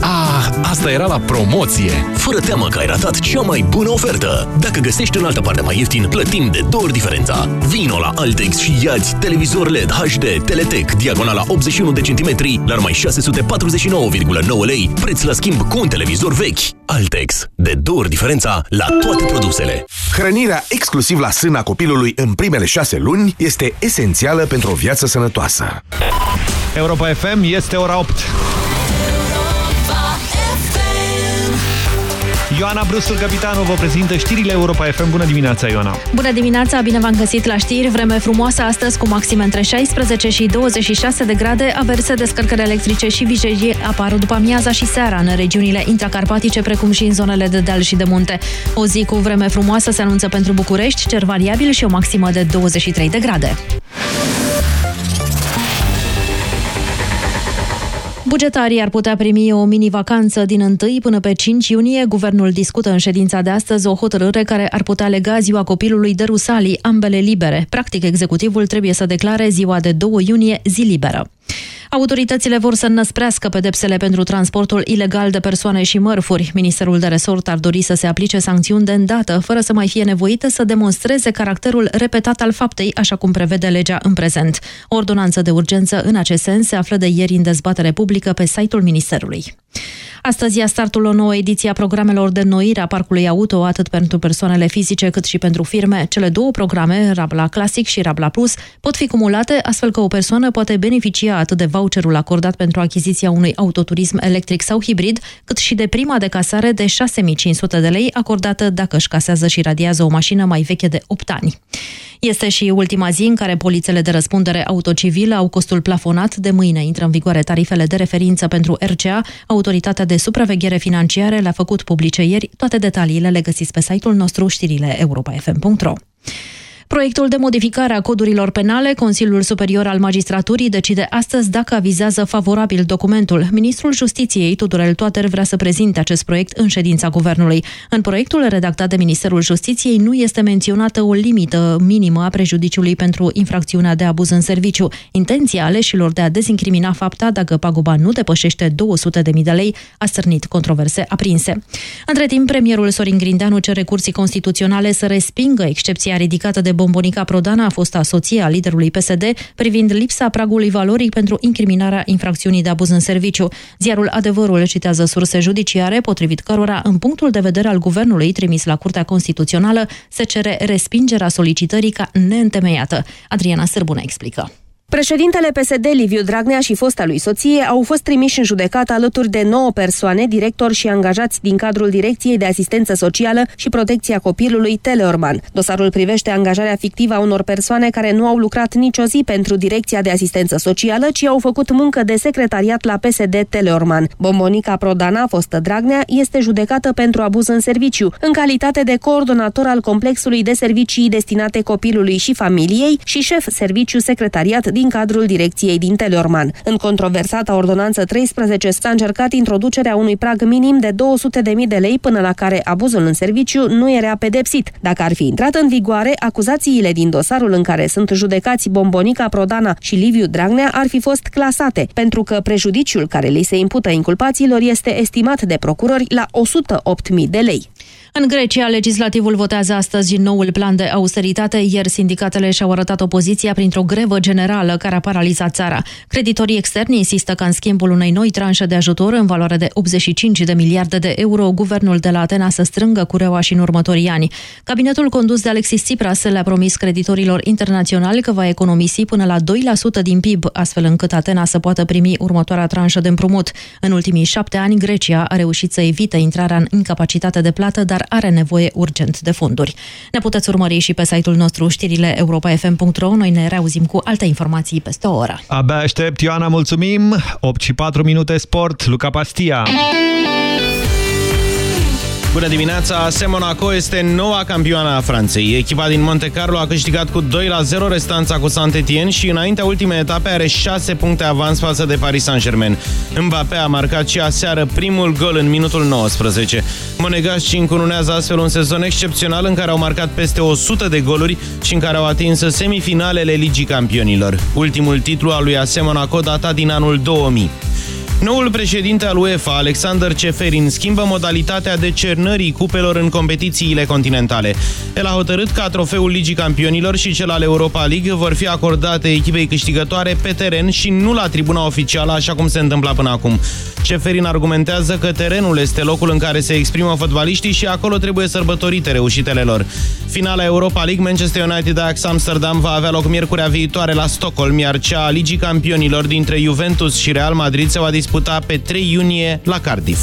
S21: Ah, asta era la promoție! Fără teamă că ai ratat cea mai bună ofertă! Dacă găsești în altă parte mai ieftin, plătim de două ori diferența. Vino la Altex și iați televizor LED HD Teletec, diagonala 81 de centimetri, la numai 649,9 lei, preț la schimb cu un televizor vechi. Altex, de două ori diferența la toate produsele.
S3: Hrănirea exclusiv la sâna copilului în primele șase luni este esențială pentru o viață sănătoasă.
S1: Europa FM este ora 8. Ioana Brustur, capitanul, vă prezintă știrile Europa FM. Bună dimineața, Ioana!
S36: Bună dimineața, bine v-am găsit la știri. Vreme frumoasă astăzi cu maxime între 16 și 26 de grade. Averse, descărcări electrice și vijerii apar după amiaza și seara în regiunile intracarpatice, precum și în zonele de deal și de munte. O zi cu vreme frumoasă se anunță pentru București, cer variabil și o maximă de 23 de grade. Bugetarii ar putea primi o mini-vacanță din 1 până pe 5 iunie. Guvernul discută în ședința de astăzi o hotărâre care ar putea lega ziua copilului de Rusalii, ambele libere. Practic, executivul trebuie să declare ziua de 2 iunie zi liberă. Autoritățile vor să năsprească pedepsele pentru transportul ilegal de persoane și mărfuri. Ministerul de resort ar dori să se aplice sancțiuni de îndată, fără să mai fie nevoită să demonstreze caracterul repetat al faptei, așa cum prevede legea în prezent. O ordonanță de urgență în acest sens se află de ieri în dezbatere publică pe site-ul Ministerului. Astăzi ia startul o nouă ediție a programelor de noire a parcului auto, atât pentru persoanele fizice cât și pentru firme. Cele două programe, Rabla Classic și Rabla Plus, pot fi cumulate astfel că o persoană poate beneficia atât de voucherul acordat pentru achiziția unui autoturism electric sau hibrid, cât și de prima de casare de 6500 de lei acordată dacă își casează și radiază o mașină mai veche de 8 ani. Este și ultima zi în care polițele de răspundere autocivilă au costul plafonat. De mâine intră în vigoare tarifele de referință pentru RCA. Autoritatea de supraveghere financiară le-a făcut publice ieri. Toate detaliile le găsiți pe site-ul nostru știrile europa.fm.ro. Proiectul de modificare a codurilor penale, Consiliul Superior al Magistraturii decide astăzi dacă avizează favorabil documentul. Ministrul Justiției, Tudorel Toader, vrea să prezinte acest proiect în ședința Guvernului. În proiectul redactat de Ministerul Justiției nu este menționată o limită minimă a prejudiciului pentru infracțiunea de abuz în serviciu. Intenția aleșilor de a dezincrimina fapta dacă paguba nu depășește 200.000 de lei a stârnit controverse aprinse. Între timp, premierul Sorin Grindeanu cere curții constituționale să respingă excepția ridicată de Bombonica Prodana, a fost soție a liderului PSD, privind lipsa pragului valorii pentru incriminarea infracțiunii de abuz în serviciu. Ziarul Adevărul citează surse judiciare, potrivit cărora, în punctul de vedere al guvernului trimis la Curtea Constituțională, se cere respingerea solicitării ca neîntemeiată. Adriana Sârbună explică.
S37: Președintele PSD, Liviu Dragnea și fosta lui soție au fost trimiși în judecată alături de 9 persoane, directori și angajați din cadrul Direcției de Asistență Socială și Protecția Copilului Teleorman. Dosarul privește angajarea fictivă a unor persoane care nu au lucrat nicio zi pentru Direcția de Asistență Socială, ci au făcut muncă de secretariat la PSD Teleorman. Bombonica Prodana, fostă Dragnea, este judecată pentru abuz în serviciu, în calitate de coordonator al complexului de servicii destinate copilului și familiei și șef serviciu secretariat din cadrul direcției din Teleorman. În controversata ordonanță 13 s-a încercat introducerea unui prag minim de 200.000 de lei până la care abuzul în serviciu nu era pedepsit. Dacă ar fi intrat în vigoare, acuzațiile din dosarul în care sunt judecați Bombonica Prodana și Liviu Dragnea ar fi fost clasate, pentru că prejudiciul care li se impută inculpaților este estimat de procurori la 108.000 de lei.
S36: În Grecia, legislativul votează astăzi noul plan de austeritate. Ieri sindicatele și-au arătat opoziția printr-o grevă generală care a paralizat țara. Creditorii externi insistă că în schimbul unei noi tranșe de ajutor în valoare de 85 de miliarde de euro, guvernul de la Atena să strângă cureaua și în următorii ani. Cabinetul condus de Alexis Tsipras le-a promis creditorilor internaționali că va economisi până la 2% din PIB, astfel încât Atena să poată primi următoarea tranșă de împrumut. În ultimii șapte ani, Grecia a reușit să evite intrarea în incapacitate de plată, dar are nevoie urgent de fonduri. Ne puteți urmări și pe site-ul nostru știrile europa.fm.ro. Noi ne reauzim cu alte informații peste o oră.
S1: Abia aștept, Ioana, mulțumim! 8 și 4 minute sport, Luca Pastia.
S38: Bună dimineața! Monaco este noua campioană a Franței. Echipa din Monte Carlo a câștigat cu 2 la 0 restanța cu Saint-Etienne și înaintea ultimei etape are 6 puncte avans față de Paris Saint-Germain. Mbappé a marcat și aseară primul gol în minutul 19. Monegașii încununează astfel un sezon excepțional în care au marcat peste 100 de goluri și în care au atins semifinalele Ligii Campionilor. Ultimul titlu al lui AS Monaco data din anul 2000. Noul președinte al UEFA, Alexander Ceferin, schimbă modalitatea decernării cupelor în competițiile continentale. El a hotărât ca trofeul Ligii Campionilor și cel al Europa League vor fi acordate echipei câștigătoare pe teren și nu la tribuna oficială, așa cum se întâmpla până acum. Ceferin argumentează că terenul este locul în care se exprimă fotbaliștii și acolo trebuie sărbătorite reușitele lor. Finala Europa League, Manchester United Ajax Amsterdam va avea loc miercurea viitoare la Stockholm, iar cea a Ligii Campionilor dintre Juventus și Real Madrid se va disputa pe 3 iunie la Cardiff.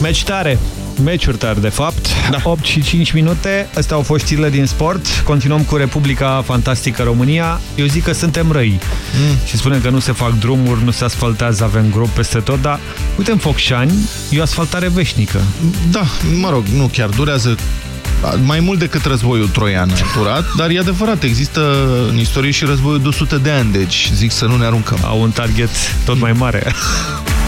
S1: Meci tare! Meciuri tari, de fapt. Da. 8 și 5 minute. Astea au fost știrile din sport. Continuăm cu Republica Fantastică România. Eu zic că suntem răi. Mm. Și spunem că nu se fac drumuri, nu se asfaltează, avem grob peste tot, dar uite în Focșani e o asfaltare veșnică.
S2: Da, mă rog, nu chiar durează mai mult decât războiul troian a durat, [laughs] dar e adevărat, există în istorie și războiul de 100 de ani, deci zic să nu ne aruncăm.
S1: Au un target tot mai mare. [laughs]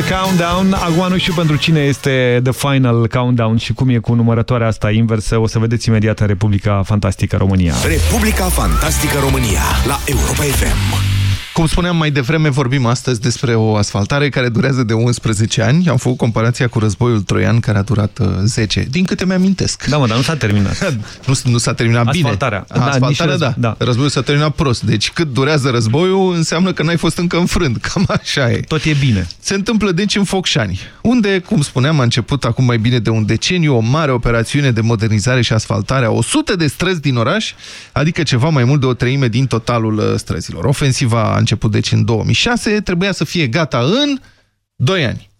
S16: final countdown. Acum nu știu pentru cine este the final countdown și cum e cu numărătoarea asta inversă. O să vedeți imediat în Republica Fantastică România.
S3: Republica Fantastică România la Europa FM.
S2: Cum spuneam mai devreme, vorbim astăzi despre o asfaltare care durează de 11 ani. Am făcut comparația cu războiul troian care a durat 10. Uh, Din câte mi-amintesc.
S16: Da, mă, dar nu s-a terminat. [laughs]
S2: nu nu s-a terminat
S16: Asfaltarea.
S2: bine.
S16: Da,
S2: Asfaltarea,
S16: nici
S2: da.
S16: da.
S2: Războiul s-a terminat prost. Deci cât durează războiul înseamnă că n-ai fost încă înfrânt. [laughs] Cam așa e.
S16: Tot e bine.
S2: Se întâmplă deci în Focșani, unde, cum spuneam, a început acum mai bine de un deceniu o mare operațiune de modernizare și asfaltare a 100 de străzi din oraș, adică ceva mai mult de o treime din totalul uh, străzilor. Ofensiva a început deci în 2006, trebuia să fie gata în 2 ani.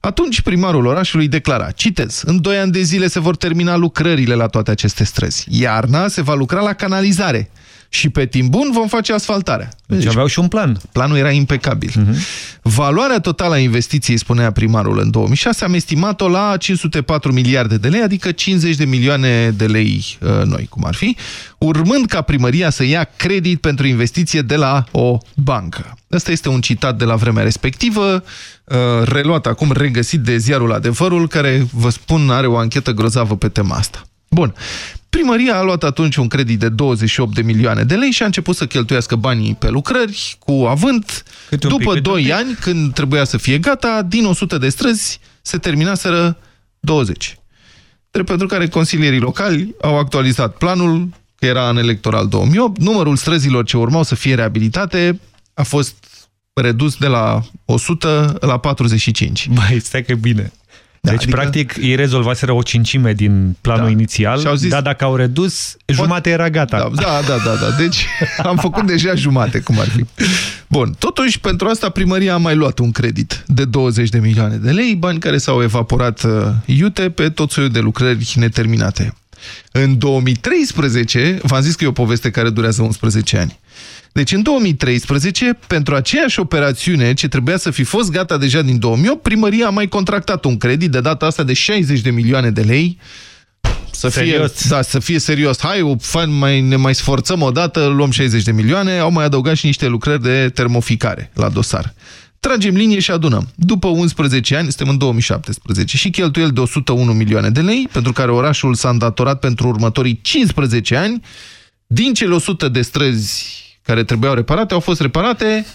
S2: Atunci primarul orașului declara, citez, în 2 ani de zile se vor termina lucrările la toate aceste străzi. Iarna se va lucra la canalizare și pe timp bun vom face asfaltarea.
S16: Deci aveau și un plan.
S2: Planul era impecabil. Uh -huh. Valoarea totală a investiției, spunea primarul în 2006, am estimat-o la 504 miliarde de lei, adică 50 de milioane de lei uh, noi, cum ar fi, urmând ca primăria să ia credit pentru investiție de la o bancă. Ăsta este un citat de la vremea respectivă, uh, reluat acum, regăsit de ziarul Adevărul, care, vă spun, are o anchetă grozavă pe tema asta. Bun. Primăria a luat atunci un credit de 28 de milioane de lei și a început să cheltuiască banii pe lucrări cu avânt.
S16: Câte un
S2: După
S16: pic,
S2: 2 ani, când trebuia să fie gata, din 100 de străzi se terminaseră 20. Drept pentru care consilierii locali au actualizat planul, că era în electoral 2008, numărul străzilor ce urmau să fie reabilitate a fost redus de la 100 la 45.
S16: Mai stai că e bine. Da, deci, adică... practic, ei rezolvaseră o cincime din planul da. inițial, au zis... dar dacă au redus, jumate era gata.
S2: Da, da, da, da, da. Deci [laughs] am făcut deja jumate, cum ar fi. Bun, totuși, pentru asta primăria a mai luat un credit de 20 de milioane de lei, bani care s-au evaporat uh, iute pe tot soiul de lucrări neterminate. În 2013, v-am zis că e o poveste care durează 11 ani, deci în 2013, pentru aceeași operațiune ce trebuia să fi fost gata deja din 2008, primăria a mai contractat un credit de data asta de 60 de milioane de lei. Să fie, da, să fie serios. Hai, fan, mai, ne mai sforțăm o dată, luăm 60 de milioane, au mai adăugat și niște lucrări de termoficare la dosar. Tragem linie și adunăm. După 11 ani, suntem în 2017, și cheltuieli de 101 milioane de lei, pentru care orașul s-a îndatorat pentru următorii 15 ani, din cele 100 de străzi care trebuiau reparate, au fost reparate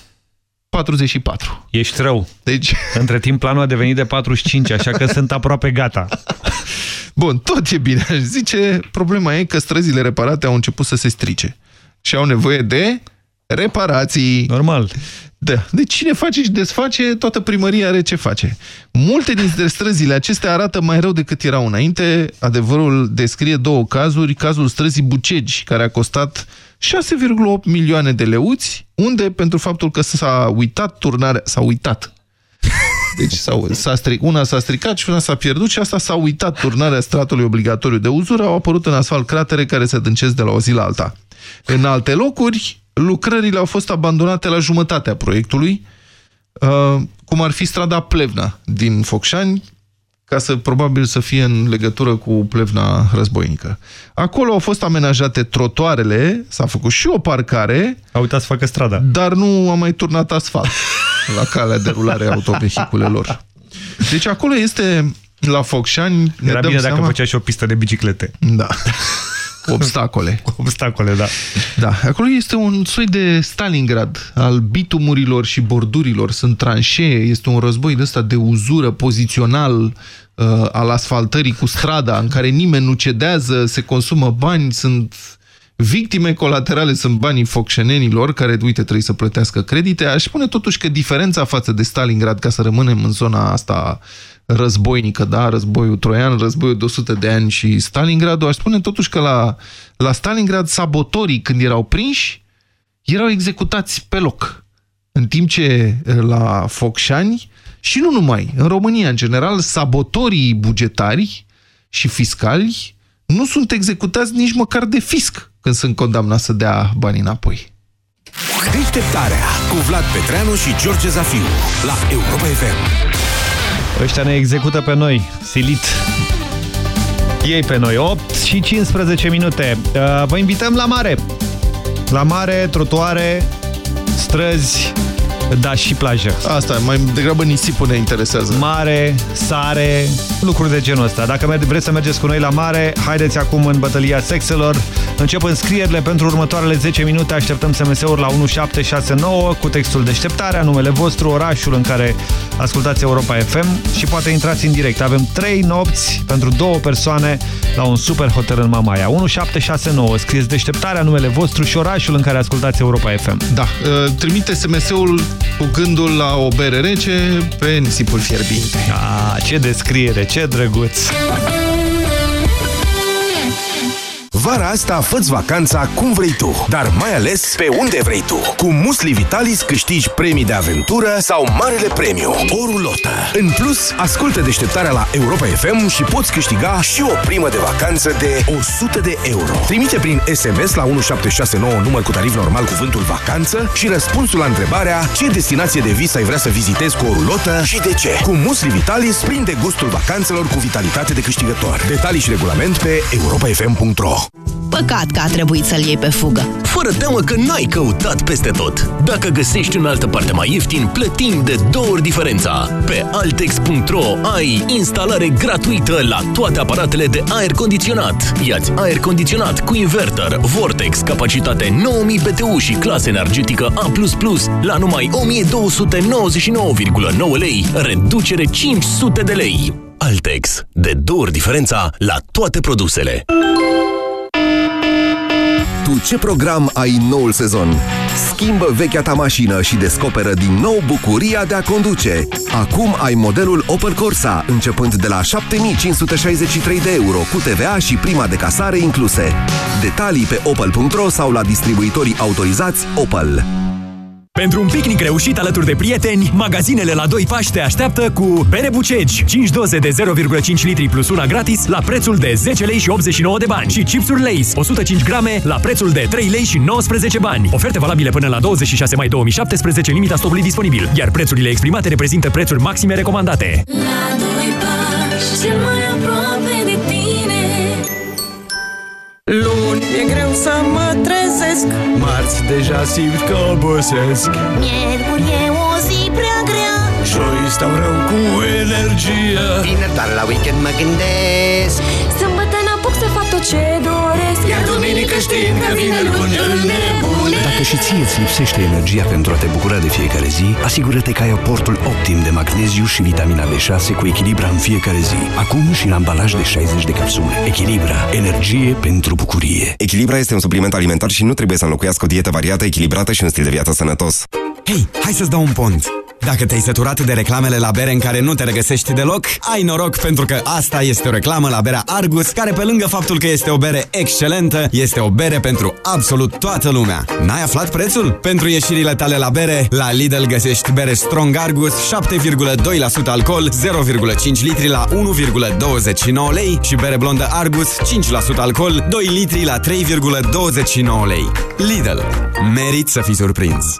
S2: 44.
S16: Ești rău.
S2: Deci... [laughs]
S16: Între timp planul a devenit de 45, așa că sunt aproape gata. [laughs]
S2: Bun, tot e bine. Zice, problema e că străzile reparate au început să se strice și au nevoie de reparații.
S16: Normal.
S2: Da. Deci cine face și desface, toată primăria are ce face. Multe dintre străzile acestea arată mai rău decât erau înainte. Adevărul descrie două cazuri. Cazul străzii Bucegi, care a costat 6,8 milioane de leuți, unde pentru faptul că s-a uitat turnarea, s-a uitat. Deci s-a stric, una s-a stricat și una s-a pierdut și asta s-a uitat turnarea stratului obligatoriu de uzură, au apărut în asfalt cratere care se adâncesc de la o zi la alta. În alte locuri, lucrările au fost abandonate la jumătatea proiectului, uh, cum ar fi strada Plevna din Focșani, ca să probabil să fie în legătură cu plevna războinică. Acolo au fost amenajate trotoarele, s-a făcut și o parcare.
S16: A uitat să facă strada.
S2: Dar nu a mai turnat asfalt la calea de rulare autovehiculelor. Deci acolo este la Focșani...
S16: Era bine seama... dacă făcea și o pistă de biciclete.
S2: Da. Obstacole. [laughs]
S16: Obstacole, da.
S2: Da, acolo este un soi de Stalingrad al bitumurilor și bordurilor. Sunt tranșee, este un război de ăsta de uzură pozițional uh, al asfaltării cu strada, în care nimeni nu cedează, se consumă bani, sunt victime colaterale, sunt banii focșenenilor, care, uite, trebuie să plătească credite. Aș spune totuși că diferența față de Stalingrad, ca să rămânem în zona asta războinică, da? războiul troian, războiul de 100 de ani și Stalingradul, aș spune totuși că la, la Stalingrad sabotorii, când erau prinși, erau executați pe loc. În timp ce la Focșani, și nu numai, în România în general, sabotorii bugetari și fiscali nu sunt executați nici măcar de fisc când sunt condamnați să dea bani înapoi.
S3: Deșteptarea cu Vlad Petreanu și George Zafiu la Europa FM.
S16: Ăștia ne execută pe noi, silit. Ei pe noi, 8 și 15 minute. Uh, vă invităm la mare. La mare, trotuare, străzi,
S1: da și plajă.
S2: Asta, mai degrabă nisipul ne interesează.
S1: Mare, sare, lucruri de genul ăsta. Dacă vreți să mergeți cu noi la mare, haideți acum în bătălia sexelor. Încep înscrierile pentru următoarele 10 minute. Așteptăm SMS-uri la 1769 cu textul deșteptarea, numele vostru, orașul în care ascultați Europa FM și poate intrați în direct. Avem 3 nopți pentru două persoane la un super hotel în Mamaia. 1769. Scrieți deșteptarea, numele vostru și orașul în care ascultați Europa FM.
S2: Da, uh, trimite SMS-ul cu gândul la o bere rece pe nisipul fierbinte.
S1: Ah, ce descriere, ce drăguț!
S3: Vara asta fă vacanța cum vrei tu, dar mai ales pe unde vrei tu. Cu Musli Vitalis câștigi premii de aventură sau Marele Premiu, o rulotă. În plus, ascultă deșteptarea la Europa FM și poți câștiga și o primă de vacanță de 100 de euro. Trimite prin SMS la 1769 număr cu tarif normal cuvântul vacanță și răspunsul la întrebarea ce destinație de vis ai vrea să vizitezi cu o rulotă și de ce. Cu Musli Vitalis prinde gustul vacanțelor cu vitalitate de câștigător. Detalii și regulament pe europafm.ro
S22: Păcat că a trebuit să-l iei pe fugă.
S21: Fără teamă că n-ai căutat peste tot. Dacă găsești în altă parte mai ieftin, plătim de două ori diferența. Pe altex.ro ai instalare gratuită la toate aparatele de aer condiționat. Iați aer condiționat cu inverter, Vortex, capacitate 9000 BTU și clasă energetică A++ la numai 1299,9 lei, reducere 500 de lei. Altex. De două ori diferența la toate produsele.
S18: Tu ce program ai în noul sezon? Schimbă vechea ta mașină și descoperă din nou bucuria de a conduce. Acum ai modelul Opel Corsa, începând de la 7563 de euro, cu TVA și prima de casare incluse. Detalii pe opel.ro sau la distribuitorii autorizați Opel.
S39: Pentru un picnic reușit alături de prieteni, magazinele la 2 pași te așteaptă cu bere bucegi, 5 doze de 0,5 litri plus una gratis la prețul de 10 lei și 89 de bani. Și chipsuri Lays, 105 grame la prețul de 3 lei și 19 bani. Oferte valabile până la 26 mai 2017, limita stocului disponibil, iar prețurile exprimate reprezintă prețuri maxime recomandate.
S5: La 2 pași, cel mai aproape de tine.
S40: Luni e greu să mă trezesc Marți deja simt că obosesc.
S5: Miercuri e o zi prea grea.
S40: Joi stau rău cu energie
S41: Vineri doar la weekend mă gândesc
S40: Iar duminică știind că vine luni îl nebune
S27: Dacă și ție îți lipsește energia pentru a te bucura de fiecare zi, asigură-te că ai aportul optim de magneziu și vitamina B6 cu Echilibra în fiecare zi. Acum și în ambalaj de 60 de capsule. Echilibra. Energie pentru bucurie.
S42: Echilibra este un supliment alimentar și nu trebuie să înlocuiască o dietă variată, echilibrată și un stil de viață sănătos.
S13: Hei, hai să-ți dau un pont! Dacă te-ai săturat de reclamele la bere în care nu te regăsești deloc, ai noroc pentru că asta este o reclamă la berea Argus, care pe lângă faptul că este o bere excelentă, este o bere pentru absolut toată lumea. N-ai aflat prețul? Pentru ieșirile tale la bere, la Lidl găsești bere Strong Argus 7,2% alcool, 0,5 litri la 1,29 lei și bere blondă Argus 5% alcool, 2 litri la 3,29 lei. Lidl. Merit să fii surprins!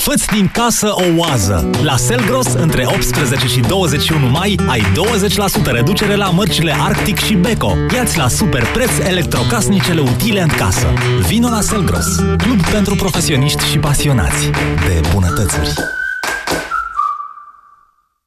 S43: Făți din casă o oază! La Selgros, între 18 și 21 mai, ai 20% reducere la mărcile Arctic și Beko. Iați la super preț electrocasnicele utile în casă. Vino la Selgros, club pentru profesioniști și pasionați de bunătățuri.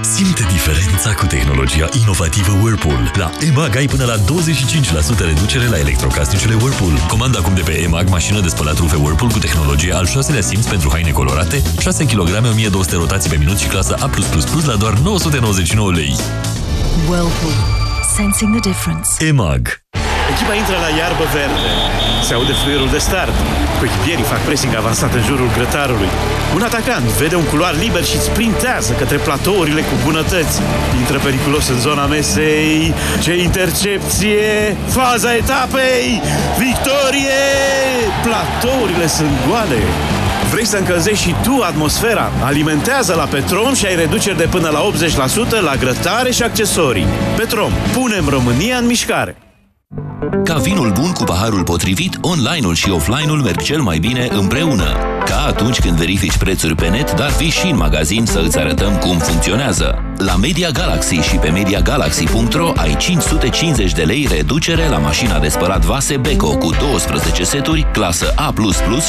S6: Simte diferența cu tehnologia inovativă Whirlpool. La EMAG ai până la 25% reducere la electrocasnicele Whirlpool. Comanda acum de pe EMAG mașină de spălat rufe Whirlpool cu tehnologie al șaselea simț pentru haine colorate, 6 kg, 1200 rotații pe minut și clasa A+++ la doar 999 lei.
S12: Whirlpool. Sensing the difference.
S6: EMAG
S44: Echipa intră la iarbă verde. Se aude fluierul de start. Coechipierii fac pressing avansat în jurul grătarului. Un atacant vede un culoar liber și sprintează către platourile cu bunătăți. Intră periculos în zona mesei. Ce intercepție! Faza etapei! Victorie! Platourile sunt goale. Vrei să încălzești și tu atmosfera? Alimentează la Petrom și ai reduceri de până la 80% la grătare și accesorii. Petrom, punem România în mișcare!
S6: Ca vinul bun cu paharul potrivit, online-ul și offline-ul merg cel mai bine împreună. Ca atunci când verifici prețuri pe net, dar vii și în magazin să îți arătăm cum funcționează. La Media Galaxy și pe MediaGalaxy.ro ai 550 de lei reducere la mașina de spălat vase Beko cu 12 seturi, clasă A++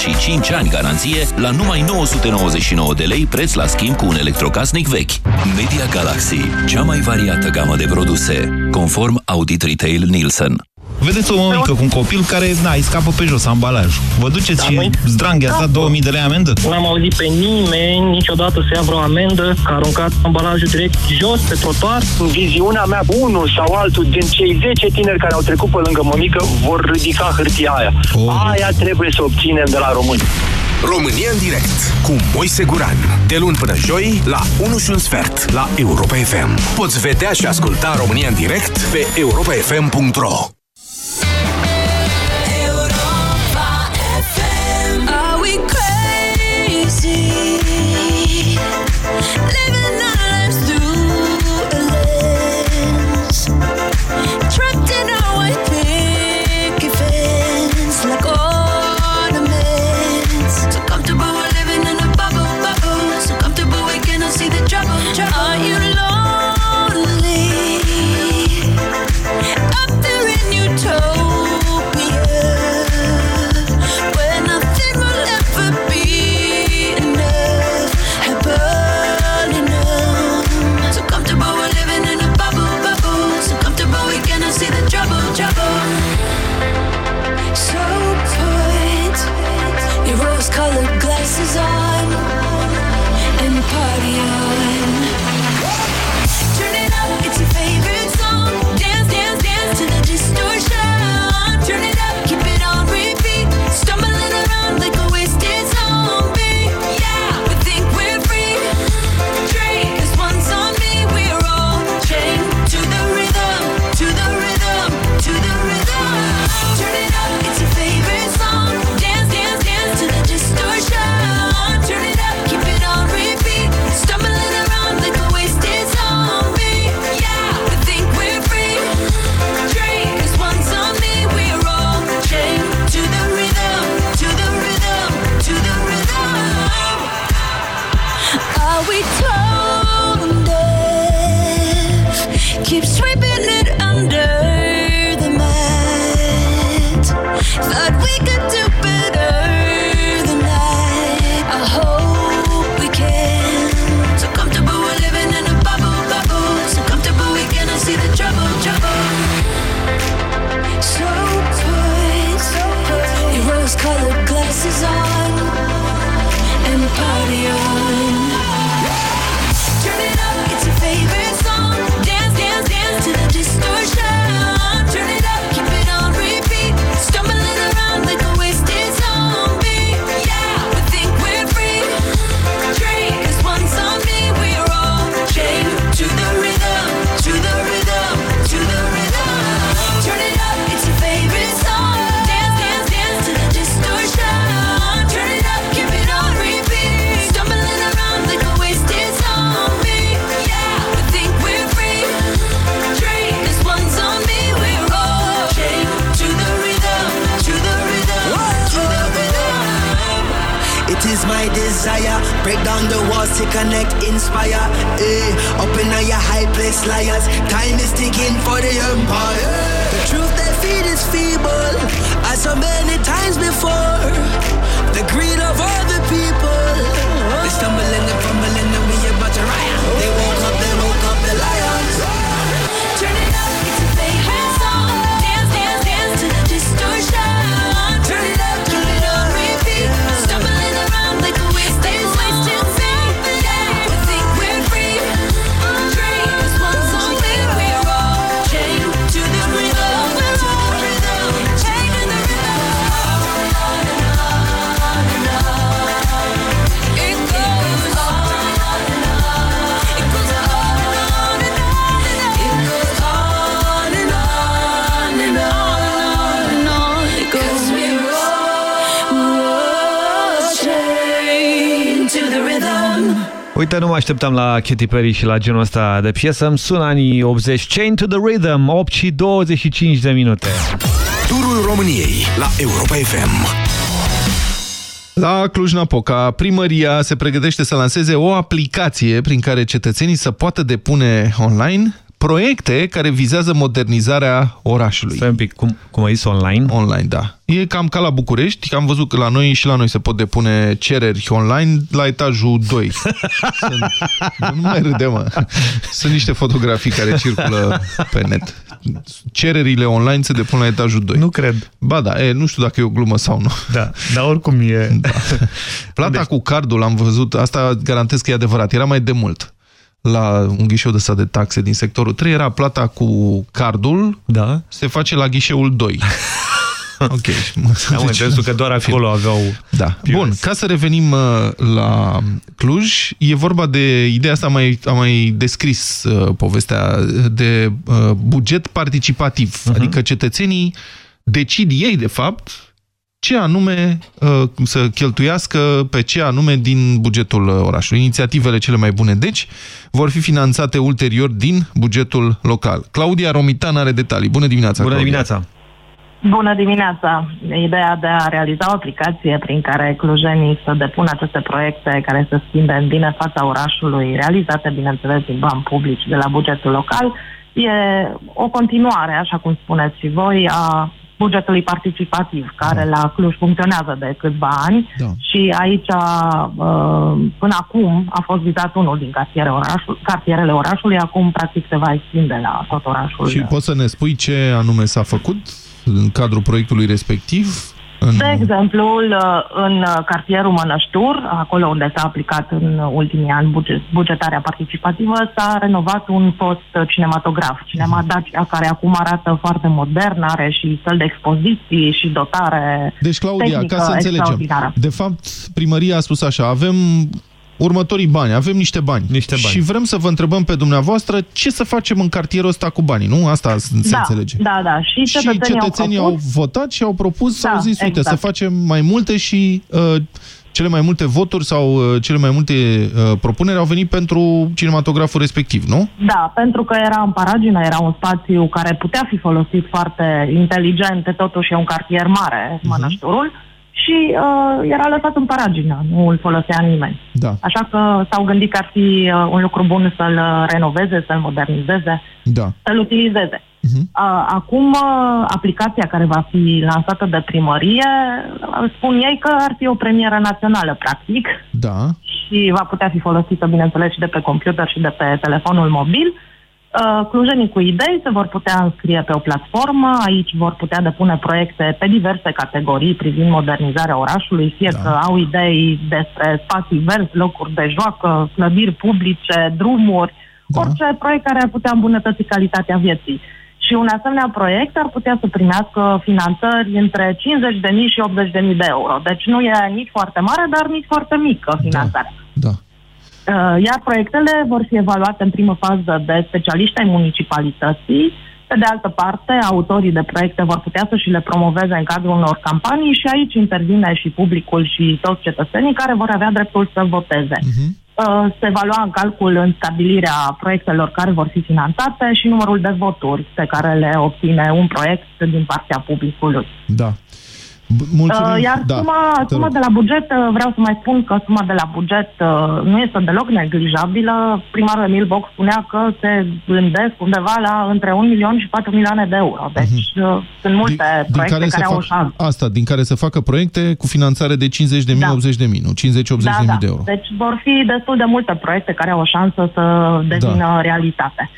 S6: și 5 ani garanție la numai 999 de lei preț la schimb cu un electrocasnic vechi. Media Galaxy, cea mai variată gamă de produse, conform Audit Retail Nielsen.
S17: Vedeți o mămică cu un copil care, na, îi scapă pe jos ambalajul. Vă duceți și zdrangheați 2000 de lei amendă?
S45: N-am auzit pe nimeni niciodată să ia vreo amendă că a aruncat ambalajul direct jos pe trotuar.
S2: În viziunea mea, unul sau altul din cei 10 tineri care au trecut pe lângă mămică vor ridica hârtia aia.
S17: Oh.
S2: Aia trebuie să obținem de la români.
S3: România în direct cu Moise Guran. De luni până joi la 1 și un sfert la Europa FM. Poți vedea și asculta România în direct pe europafm.ro
S5: Are
S38: Uite, nu mă așteptam la Katy Perry și la genul ăsta de piesă. Îmi sună anii 80. Chain to the Rhythm, 8 și 25 de minute.
S3: Turul României la Europa FM.
S2: La Cluj-Napoca, primăria se pregătește să lanseze o aplicație prin care cetățenii să poată depune online proiecte care vizează modernizarea orașului.
S38: Stai un pic, cum, cum ai zis online?
S2: Online, da. E cam ca la București, că am văzut că la noi și la noi se pot depune cereri online la etajul 2. [laughs] Sunt, nu mai râde, mă. Sunt niște fotografii care circulă pe net. Cererile online se depun la etajul 2.
S38: Nu cred.
S2: Ba da, e, nu știu dacă e o glumă sau nu.
S38: Da, dar oricum e...
S2: Da. Plata deci... cu cardul am văzut, asta garantez că e adevărat, era mai de mult la un ghișeu de stat de taxe din sectorul 3 era plata cu cardul,
S38: da.
S2: se face la ghișeul 2. [laughs] ok.
S38: Am deci, înțeles că doar acolo aveau...
S2: Da. POS. Bun, ca să revenim uh, la Cluj, e vorba de ideea asta, am mai, am mai descris uh, povestea de uh, buget participativ, uh -huh. adică cetățenii decid ei, de fapt, ce anume uh, să cheltuiască pe ce anume din bugetul uh, orașului. Inițiativele cele mai bune, deci, vor fi finanțate ulterior din bugetul local. Claudia Romitan are detalii. Bună dimineața,
S38: Bună
S2: Claudia.
S38: dimineața!
S32: Bună dimineața! Ideea de a realiza o aplicație prin care clujenii să depună aceste proiecte care să schimbe în bine fața orașului, realizate, bineînțeles, din bani publici de la bugetul local, e o continuare, așa cum spuneți și voi, a bugetului participativ, care la Cluj funcționează de câțiva ani
S2: da.
S32: și aici, uh, până acum, a fost vizat unul din cartiere orașul, cartierele orașului, acum practic se va extinde la tot orașul.
S2: Și poți să ne spui ce anume s-a făcut în cadrul proiectului respectiv? În...
S32: De exemplu, în cartierul Mănăștur, acolo unde s-a aplicat în ultimii ani bugetarea participativă, s-a renovat un post cinematograf, Cinema
S2: Mhm.
S32: Dacia, care acum arată foarte modern, are și săl de expoziții și dotare
S2: Deci, Claudia,
S32: tehnică
S2: ca să înțelegem,
S32: extraordinară.
S2: de fapt, primăria a spus așa, avem următorii bani, avem niște bani.
S38: Niște bani.
S2: Și vrem să vă întrebăm pe dumneavoastră ce să facem în cartierul ăsta cu banii, nu? Asta se
S32: da,
S2: înțelege.
S32: Da, da. Și
S2: Și
S32: cetățenii,
S2: cetățenii
S32: au,
S2: au,
S32: propus,
S2: votat și au propus,
S32: Da,
S2: au zis, uite,
S32: exact.
S2: să facem mai multe și uh, cele mai multe voturi sau uh, cele mai multe uh, propuneri au venit pentru cinematograful respectiv, nu?
S32: Da, pentru că era în Paragină, era un spațiu care putea fi folosit foarte inteligent, totuși e un cartier mare,
S2: Mhm.
S32: Mănășturul, și uh, era lăsat în Paragină, nu îl folosea nimeni.
S2: Da.
S32: Așa că s-au gândit că ar fi uh, un lucru bun să-l uh, renoveze, să-l modernizeze,
S2: Da.
S32: să-l utilizeze.
S2: Mhm.
S32: Uh, acum, uh, aplicația care va fi lansată de primărie, uh, spun ei că ar fi o premieră națională, practic,
S2: Da.
S32: și va putea fi folosită, bineînțeles, și de pe computer și de pe telefonul mobil. Uh, Clujenii cu idei se vor putea înscrie pe o platformă, aici vor putea depune proiecte pe diverse categorii privind modernizarea orașului, fie da. că au idei despre spații verzi, locuri de joacă, clădiri publice, drumuri, da. orice proiect care ar putea îmbunătăți calitatea vieții. Și un asemenea proiect ar putea să primească finanțări între 50.000 și 80.000 de euro. Deci nu e nici foarte mare, dar nici foarte mică finanțarea.
S2: Da.
S32: Uh, Iar proiectele vor fi evaluate în primă fază de specialiști ai municipalității. Pe de altă parte, autorii de proiecte vor putea să și le promoveze în cadrul unor campanii și aici intervine și publicul și toți cetățenii care vor avea dreptul să voteze. Uh, Se va lua în calcul în stabilirea proiectelor care vor fi finanțate și numărul de voturi pe care le obține un proiect din partea publicului.
S2: Da. B- Mulțumim.
S32: Uh, Iar
S2: da.
S32: suma,
S2: te
S32: suma
S2: rog.
S32: de la buget, uh, vreau să mai spun că suma de la buget uh, nu este deloc neglijabilă. Primarul Emil Boc spunea că se gândesc undeva la între 1 milion și 4 milioane de euro. Deci uh, sunt multe
S2: Mhm. Din
S32: proiecte
S2: care,
S32: care,
S2: să
S32: au o
S2: fac,
S32: șansă.
S2: asta, din care să facă proiecte cu finanțare de 50 de mii,
S32: Da.
S2: 80 de mii, nu? 50-80
S32: Da,
S2: de
S32: da.
S2: mii de euro.
S32: Deci vor fi destul de multe proiecte care au o șansă să devină
S2: Da.
S32: realitate.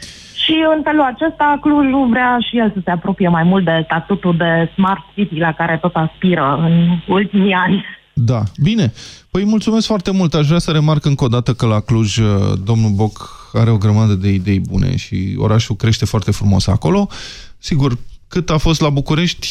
S32: Și în felul acesta Clujul vrea și el să se apropie mai mult de statutul de Smart City la care tot aspiră în ultimii ani.
S2: Da, bine. Păi mulțumesc foarte mult. Aș vrea să remarc încă o dată că la Cluj uh, domnul Boc are o grămadă de idei bune și orașul crește foarte frumos acolo. Sigur, cât a fost la București,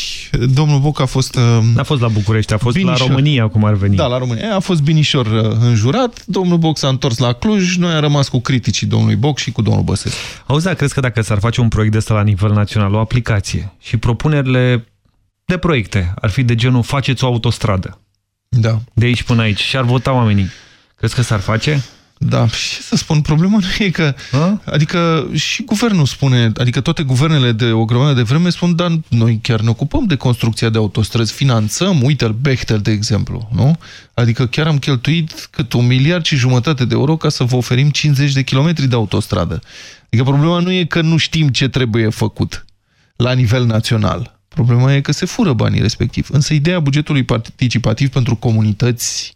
S2: domnul Boc a fost...
S38: N-a fost la București, a fost
S2: Binișor.
S38: la România, cum ar veni.
S2: Da, la România. A fost binișor uh, înjurat, domnul Boc s-a întors la Cluj, noi am rămas cu criticii domnului Boc și cu domnul Băsescu.
S38: Auzi, da, crezi că dacă s-ar face un proiect de ăsta la nivel național, o aplicație și propunerile de proiecte ar fi de genul faceți o autostradă
S2: Da.
S38: de aici până aici și ar vota oamenii, crezi că s-ar face?
S2: Da, și ce să spun, problema nu e că... A? Adică și guvernul spune, adică toate guvernele de o grămadă de vreme spun, dar noi chiar ne ocupăm de construcția de autostrăzi, finanțăm, uite-l, Bechtel, de exemplu, nu? Adică chiar am cheltuit cât un miliard și jumătate de euro ca să vă oferim 50 de kilometri de autostradă. Adică problema nu e că nu știm ce trebuie făcut la nivel național. Problema e că se fură banii respectiv. Însă ideea bugetului participativ pentru comunități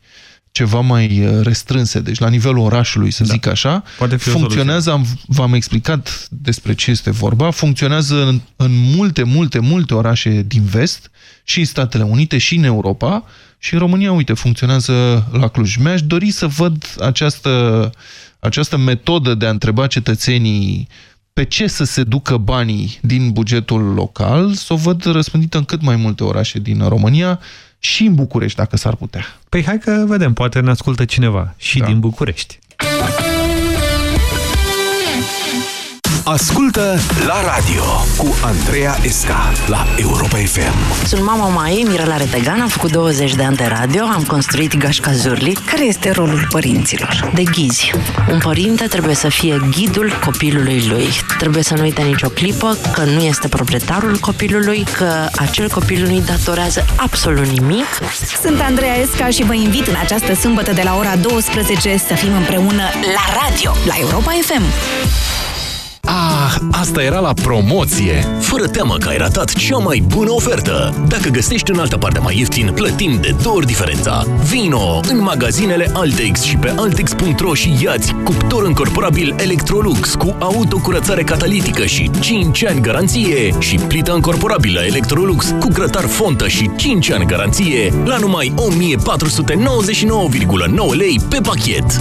S2: ceva mai uh, restrânse, deci la nivelul orașului, să da. zic așa,
S1: Poate fi
S2: funcționează, v-am explicat despre ce este vorba, funcționează în, în multe, multe, multe orașe din vest, și în Statele Unite, și în Europa, și în România, uite, funcționează la Cluj. Mi-aș dori să văd această, această metodă de a întreba cetățenii pe ce să se ducă banii din bugetul local, să o văd răspândită în cât mai multe orașe din România, și în București, dacă s-ar putea.
S1: Păi hai că vedem, poate ne ascultă cineva și da. din București.
S3: Ascultă la radio cu Andreea Esca la Europa FM.
S46: Sunt mama Mai, Mirela Retegan, am făcut 20 de ani de radio, am construit Gașca Zurli. Care este rolul părinților? De ghizi. Un părinte trebuie să fie ghidul copilului lui. Trebuie să nu uite nicio clipă că nu este proprietarul copilului, că acel copil nu-i datorează absolut nimic.
S15: Sunt Andreea Esca și vă invit în această sâmbătă de la ora 12 să fim împreună la radio, la Europa FM.
S21: Ah, asta era la promoție! Fără teamă că ai ratat cea mai bună ofertă! Dacă găsești în altă parte mai ieftin, plătim de două ori diferența. Vino în magazinele Altex și pe altex.ro și iați cuptor încorporabil Electrolux cu autocurățare catalitică și 5 ani garanție și plită încorporabilă Electrolux cu grătar fontă și 5 ani garanție la numai 1499,9 lei pe pachet.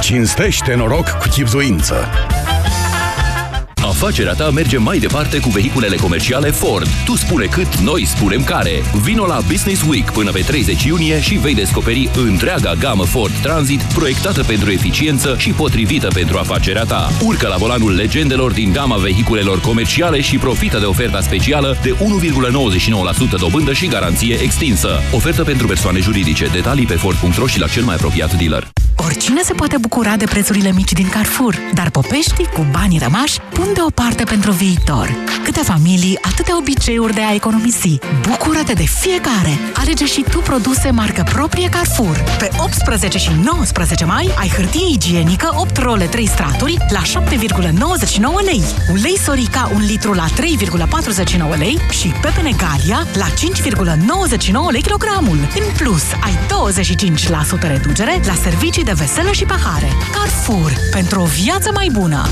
S6: Cinstește noroc cu chipzuință!
S21: Afacerea ta merge mai departe cu vehiculele comerciale Ford. Tu spune cât, noi spunem care. Vino la Business Week până pe 30 iunie și vei descoperi întreaga gamă Ford Transit proiectată pentru eficiență și potrivită pentru afacerea ta. Urcă la volanul legendelor din gama vehiculelor comerciale și profită de oferta specială de 1,99% dobândă și garanție extinsă. Ofertă pentru persoane juridice. Detalii pe Ford.ro și la cel mai apropiat dealer.
S15: Oricine se poate bucura de prețurile mici din Carrefour, dar popeștii cu banii rămași pun deoparte pentru viitor. Câte familii, atâtea obiceiuri de a economisi. Bucură-te de fiecare! Alege și tu produse marcă proprie Carrefour. Pe 18 și 19 mai ai hârtie igienică 8 role 3 straturi la 7,99 lei. Ulei Sorica 1 litru la 3,49 lei și pepene Galia la 5,99 lei kilogramul. În plus, ai 25% reducere la servicii de veselă și pahare. Carrefour. Pentru o viață mai bună!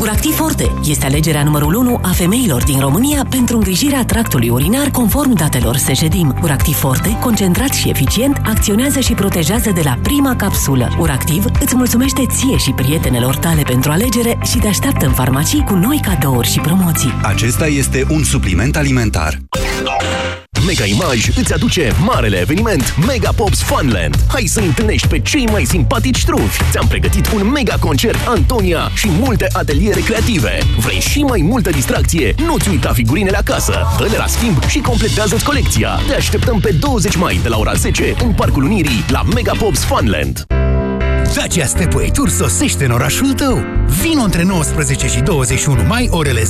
S47: Uractiv Forte este alegerea numărul 1 a femeilor din România pentru îngrijirea tractului urinar conform datelor Sejedim. Uractiv Forte, concentrat și eficient, acționează și protejează de la prima capsulă. Uractiv îți mulțumește ție și prietenelor tale pentru alegere și te așteaptă în farmacii cu noi cadouri și promoții.
S27: Acesta este un supliment alimentar.
S21: Mega Image îți aduce marele eveniment Mega Pops Funland. Hai să întâlnești pe cei mai simpatici trufi. Ți-am pregătit un mega concert Antonia și multe ateliere creative. Vrei și mai multă distracție? Nu-ți uita figurinele acasă. Dă-le la schimb și completează-ți colecția. Te așteptăm pe 20 mai de la ora 10 în Parcul Unirii la Mega Pops Funland.
S26: Dacia Stepway Tour sosește în orașul tău. Vino între 19 și 21 mai, orele 10-20,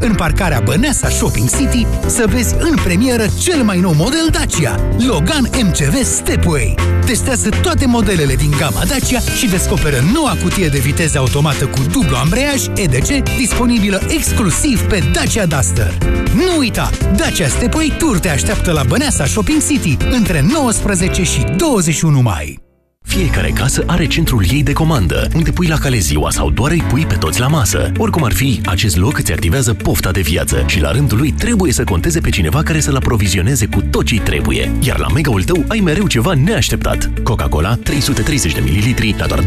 S26: în parcarea Băneasa Shopping City, să vezi în premieră cel mai nou model Dacia, Logan MCV Stepway. Testează toate modelele din gama Dacia și descoperă noua cutie de viteză automată cu dublu ambreiaj EDC, disponibilă exclusiv pe Dacia Duster. Nu uita, Dacia Stepway Tour te așteaptă la Băneasa Shopping City între 19 și 21 mai.
S21: Fiecare casă are centrul ei de comandă, unde pui la cale ziua sau doar îi pui pe toți la masă. Oricum ar fi, acest loc îți activează pofta de viață și la rândul lui trebuie să conteze pe cineva care să-l aprovizioneze cu tot ce trebuie. Iar la mega-ul tău ai mereu ceva neașteptat. Coca-Cola 330 de ml la doar 2,45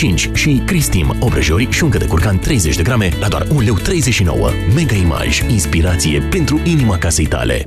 S21: lei și Cristim, obrăjori și uncă de curcan 30 de grame la doar 1,39 lei. Mega Image, inspirație pentru inima casei tale.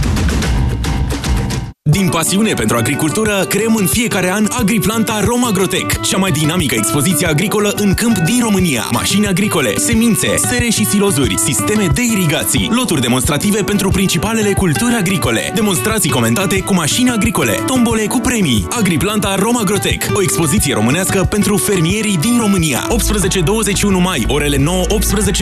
S39: Din pasiune pentru agricultură, creăm în fiecare an Agriplanta Romagrotec, cea mai dinamică expoziție agricolă în câmp din România. Mașini agricole, semințe, sere și silozuri, sisteme de irigații, loturi demonstrative pentru principalele culturi agricole, demonstrații comentate cu mașini agricole, tombole cu premii. Agriplanta Romagrotec, o expoziție românească pentru fermierii din România. 18-21 mai, orele 9-18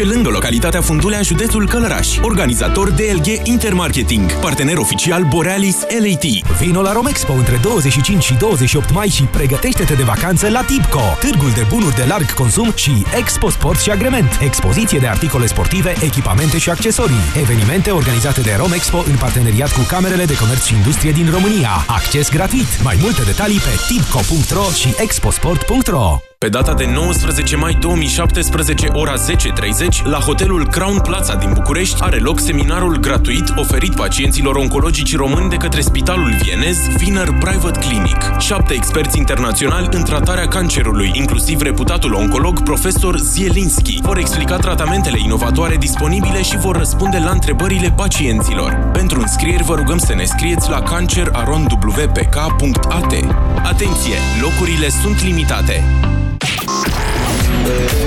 S39: lângă localitatea Fundulea, județul Călăraș. Organizator DLG Intermarketing, partener oficial Borealis LAT. Vino la Romexpo între 25 și 28 mai și pregătește-te de vacanță la Tipco, târgul de bunuri de larg consum și Expo Sport și Agrement, expoziție de articole sportive, echipamente și accesorii. Evenimente organizate de Romexpo în parteneriat cu Camerele de Comerț și Industrie din România. Acces gratuit. Mai multe detalii pe tipco.ro și exposport.ro. Pe data de 19 mai 2017, ora 10.30, la hotelul Crown Plaza din București are loc seminarul gratuit oferit pacienților oncologici români de către Spitalul Vienez Wiener Private Clinic. Șapte experți internaționali în tratarea cancerului, inclusiv reputatul oncolog profesor Zielinski, vor explica tratamentele inovatoare disponibile și vor răspunde la întrebările pacienților. Pentru înscrieri vă rugăm să ne scrieți la cancerarondwpk.at. Atenție! Locurile sunt limitate!
S12: Yeah.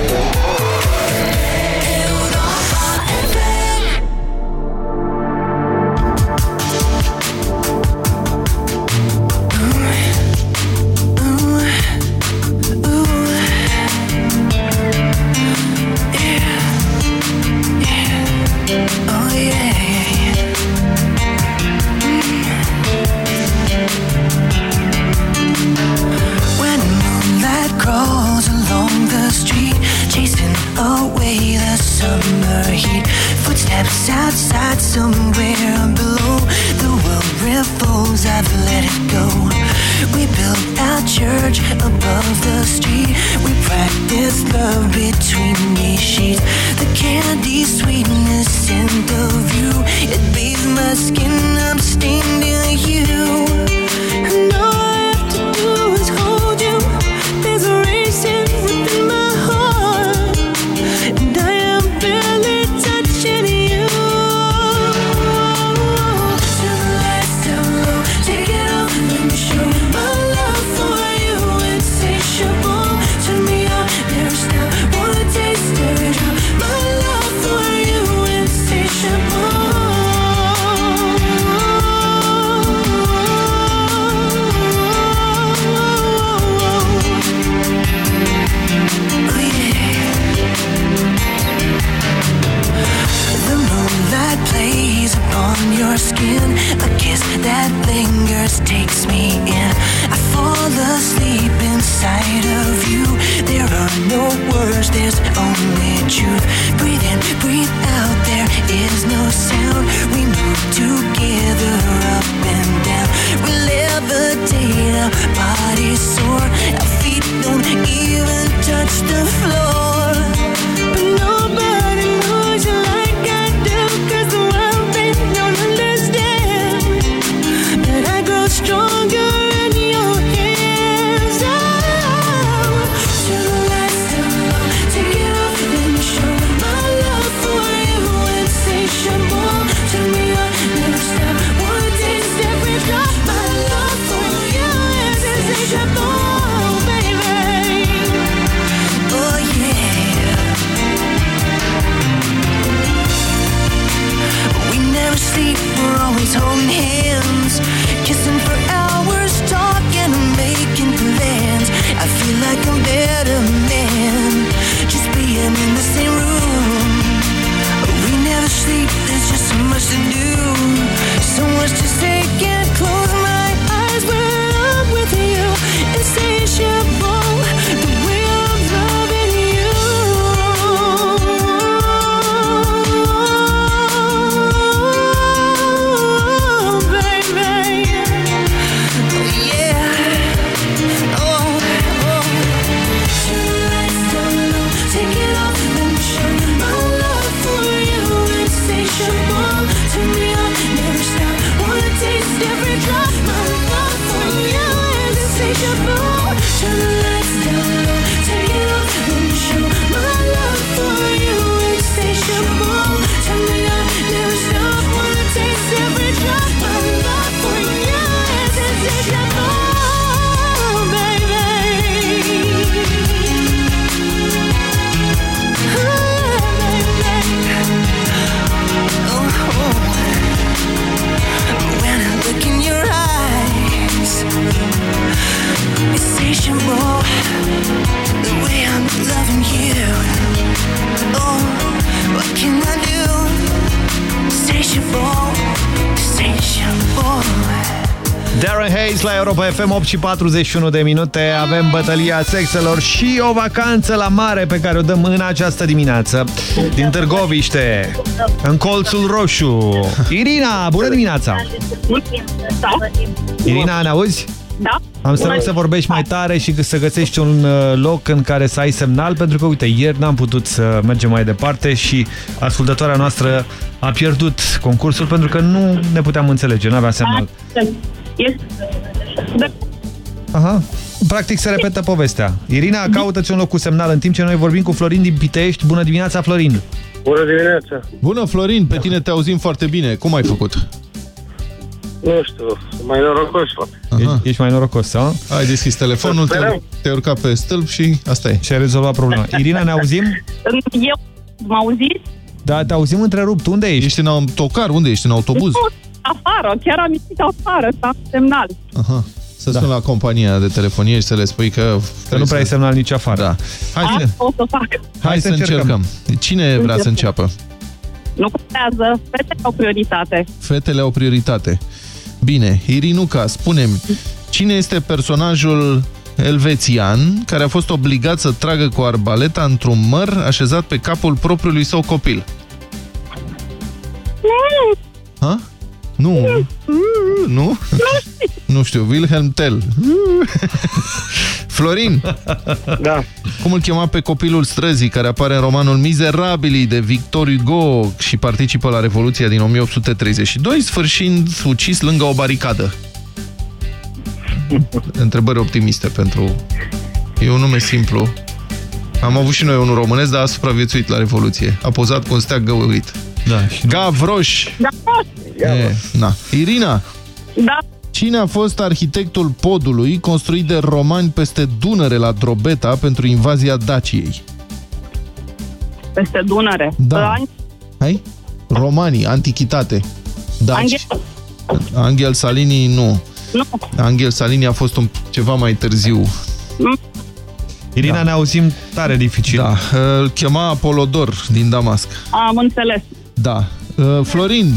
S1: FM 8 și 41 de minute. Avem bătălia sexelor și o vacanță la mare pe care o dăm în această dimineață. Din Târgoviște, în colțul roșu. Irina, bună dimineața! Irina, ne auzi?
S48: Da.
S1: Am să
S48: Bună
S1: rog să vorbești mai tare și să găsești un uh, loc în care să ai semnal, pentru că, uite, ieri n-am putut să mergem mai departe și ascultătoarea noastră a pierdut concursul pentru că nu ne puteam înțelege, n-avea semnal.
S48: Este... Da.
S1: Aha. Practic se repetă povestea. Irina, caută-ți un loc cu semnal în timp ce noi vorbim cu Florin din Pitești. Bună dimineața, Florin!
S49: Bună dimineața!
S2: Bună, Florin, pe tine te auzim foarte bine. Cum ai făcut?
S49: Nu știu, mai norocos fac.
S1: Ești, ești mai norocos, sau?
S2: Ai deschis telefonul, te-ai
S49: Sperăm.
S2: te urcat pe stâlp și asta e.
S1: Și ai rezolvat problema. Irina, ne auzim?
S48: Eu mă auziți?
S1: Da, te auzim întrerupt. Unde ești?
S2: Ești în autocar? Unde ești? În autobuz?
S48: Nu, afară, chiar am ieșit afară, să am semnal.
S2: Aha. Să da. sun la compania de telefonie și să le spui că...
S1: Că nu prea ai semnal nici afară.
S2: Da. Hai,
S48: Asta
S2: să,
S48: o să fac.
S2: hai să încercăm. Cine vrea să înceapă?
S48: Nu contează, fetele au prioritate.
S2: Fetele au prioritate. Bine, Irinuca, spunem, cine este personajul elvețian care a fost obligat să tragă cu arbaleta într-un măr așezat pe capul propriului său copil? Ha? Nu. Nu? Nu știu. Wilhelm Tell. Florin.
S49: Da.
S2: Cum îl chema pe copilul străzii care apare în romanul Miserabilii de Victor Hugo și participă la Revoluția din 1832, sfârșind ucis lângă o baricadă? Întrebări optimiste pentru... E un nume simplu. Am avut și noi unul românesc, dar a supraviețuit la Revoluție. A pozat cu un steag găurit.
S1: Da, și
S2: Gavroș.
S48: Da,
S2: E, na. Irina.
S48: Da.
S2: Cine a fost arhitectul podului construit de romani peste Dunăre la Drobeta pentru invazia Daciei?
S48: peste Dunăre.
S2: Da.
S48: An-
S2: Hai? Romanii, antichitate. Daci.
S48: Angel,
S2: Angel Salini nu.
S48: nu,
S2: Angel Salini a fost un ceva mai târziu.
S48: nu,
S1: Irina, da. ne auzim tare dificil.
S2: Da, îl chema Apolodor din Damasc.
S48: am înțeles.
S2: Da. Uh, Florin.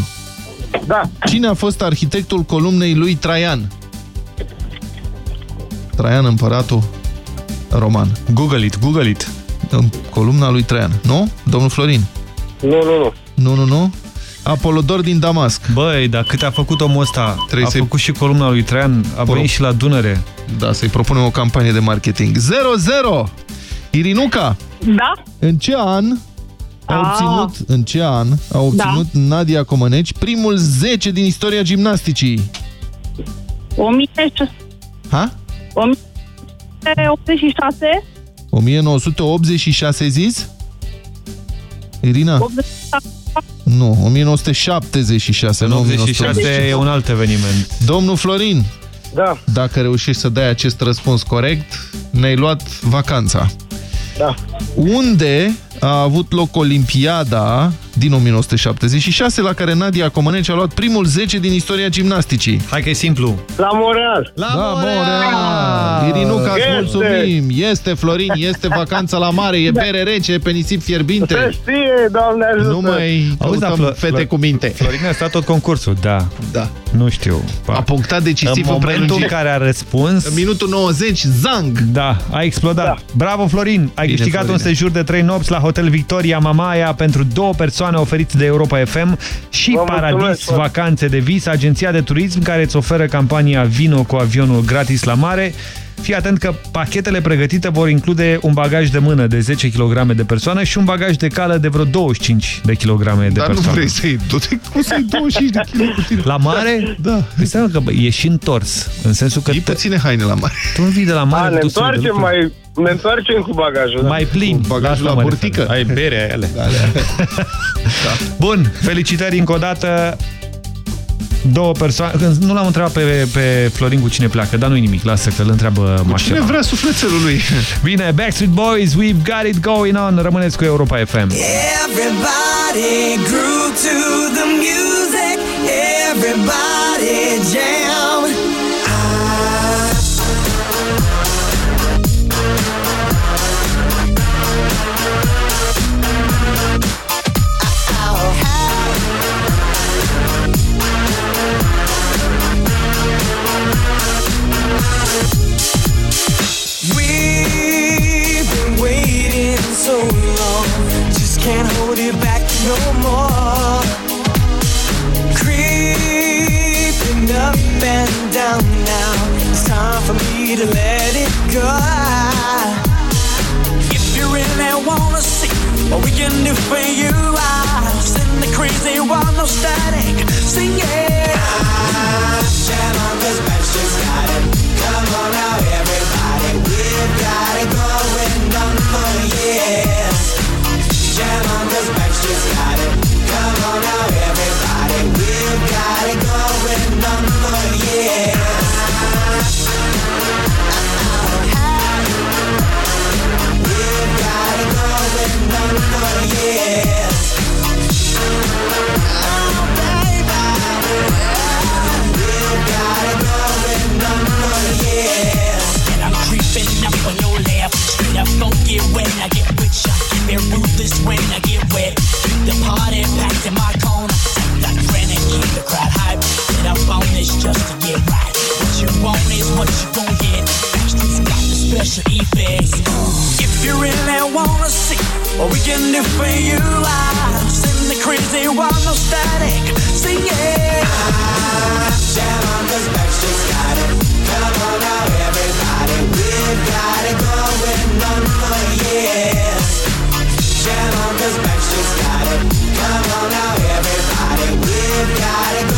S49: Da.
S2: Cine a fost arhitectul columnei lui Traian? Traian, împăratul roman.
S1: Google it, Google it.
S2: În columna lui Traian. Nu? Domnul Florin?
S49: Nu, nu, nu.
S2: Nu, nu, nu. Apolodor din Damasc.
S1: Băi, dar cât a făcut omul ăsta?
S2: Trebuie
S1: a
S2: să-i-
S1: făcut și columna lui Traian, a venit și la Dunăre.
S2: Da, să-i propunem o campanie de marketing. 0-0! Irinuca,
S48: Da?
S2: în ce an a
S48: Ah.
S2: obținut, în ce an a obținut Nadia Comăneci primul 10 din istoria gimnasticii?
S48: 1686?
S2: Ha?
S48: 1986?
S2: 1986 zis? Irina?
S48: 87?
S2: Nu, 1976, nu
S1: 86 e un alt eveniment.
S2: Domnul Florin,
S49: Da,
S2: dacă reușești să dai acest răspuns corect, ne-ai luat vacanța.
S49: da.
S2: Unde a avut loc Olimpiada din 1976, la care Nadia Comăneci a luat primul 10 din istoria gimnasticii?
S1: Hai că e simplu.
S49: La Montreal.
S2: La da, Montreal! Irinuca, îți
S49: Este.
S2: mulțumim! Este, Florin, este vacanța la mare, e bere rece, pe nisip
S49: Se
S2: fierbinte.
S49: știe, doamne ajută.
S2: Nu mai
S1: Auzi, da,
S2: căutăm
S1: Flo-
S2: fete
S1: Flo-
S2: cu minte.
S1: Florin a stat tot concursul, da.
S2: Da.
S1: Nu știu.
S2: A punctat decisiv
S1: în
S2: în
S1: momentul în
S2: prelungire.
S1: care a răspuns...
S2: În minutul 90, zang!
S1: Da, a explodat.
S49: Da.
S1: Bravo, Florin! Ai
S2: Bine,
S1: câștigat
S2: Florine.
S1: un sejur de 3 nopți la Hotel Victoria Mamaia pentru două persoane oferiți de Europa FM și
S49: Vă
S1: Paradis
S49: mulțumesc foarte.
S1: Vacanțe de Vis, agenția de turism care îți oferă campania Vino cu avionul gratis la mare. Fii atent că pachetele pregătite vor include un bagaj de mână de 10 kg de persoană și un bagaj de cală de vreo 25 de kg de
S2: Dar nu
S1: persoană.
S2: vrei să-i du-te, cum să-i 25 de kg cu tine?
S1: La mare?
S2: Da.
S1: Păi seama că bă, e și întors. În sensul că
S2: Iei
S1: te,
S2: puține haine la mare.
S1: tu nu vii de la
S49: A,
S1: mare
S49: ne
S1: dus de
S49: întoarcem,
S1: lucruri.
S49: mai, ne întoarcem cu bagajul. da.
S1: mai plin.
S2: Cu bagajul
S1: asta
S2: la
S1: mă
S2: burtică.
S1: refer. Ai bere ale. Bun, felicitări încă o dată. Două persoane. Când Nu l-am întrebat pe, pe Florin cu cine pleacă, dar nu-i nimic, lasă că îl întreabă
S2: Cine
S1: mașina.
S2: vrea sufletelul lui?
S1: Bine, Backstreet Boys, we've got it going on. Rămâneți cu Europa FM.
S12: Everybody grew to the music. Everybody jam. We've been waiting so long, just can't hold it back no more. Creeping up and down now, it's time for me to let it go. If you really wanna see what we can do for you, I'll send the crazy one no static singing. I shall on this match, just got it. Come on out. Jam on this bench, just got it. Come on now. Special effects. If you really wanna see what we can do for you, I'll send the crazy one, no static. Sing it. Jam on this Backstreet's got it. Come on now, everybody. We've got it going on for years. Jam on this Backstreet's got it. Come on now, everybody. We've got it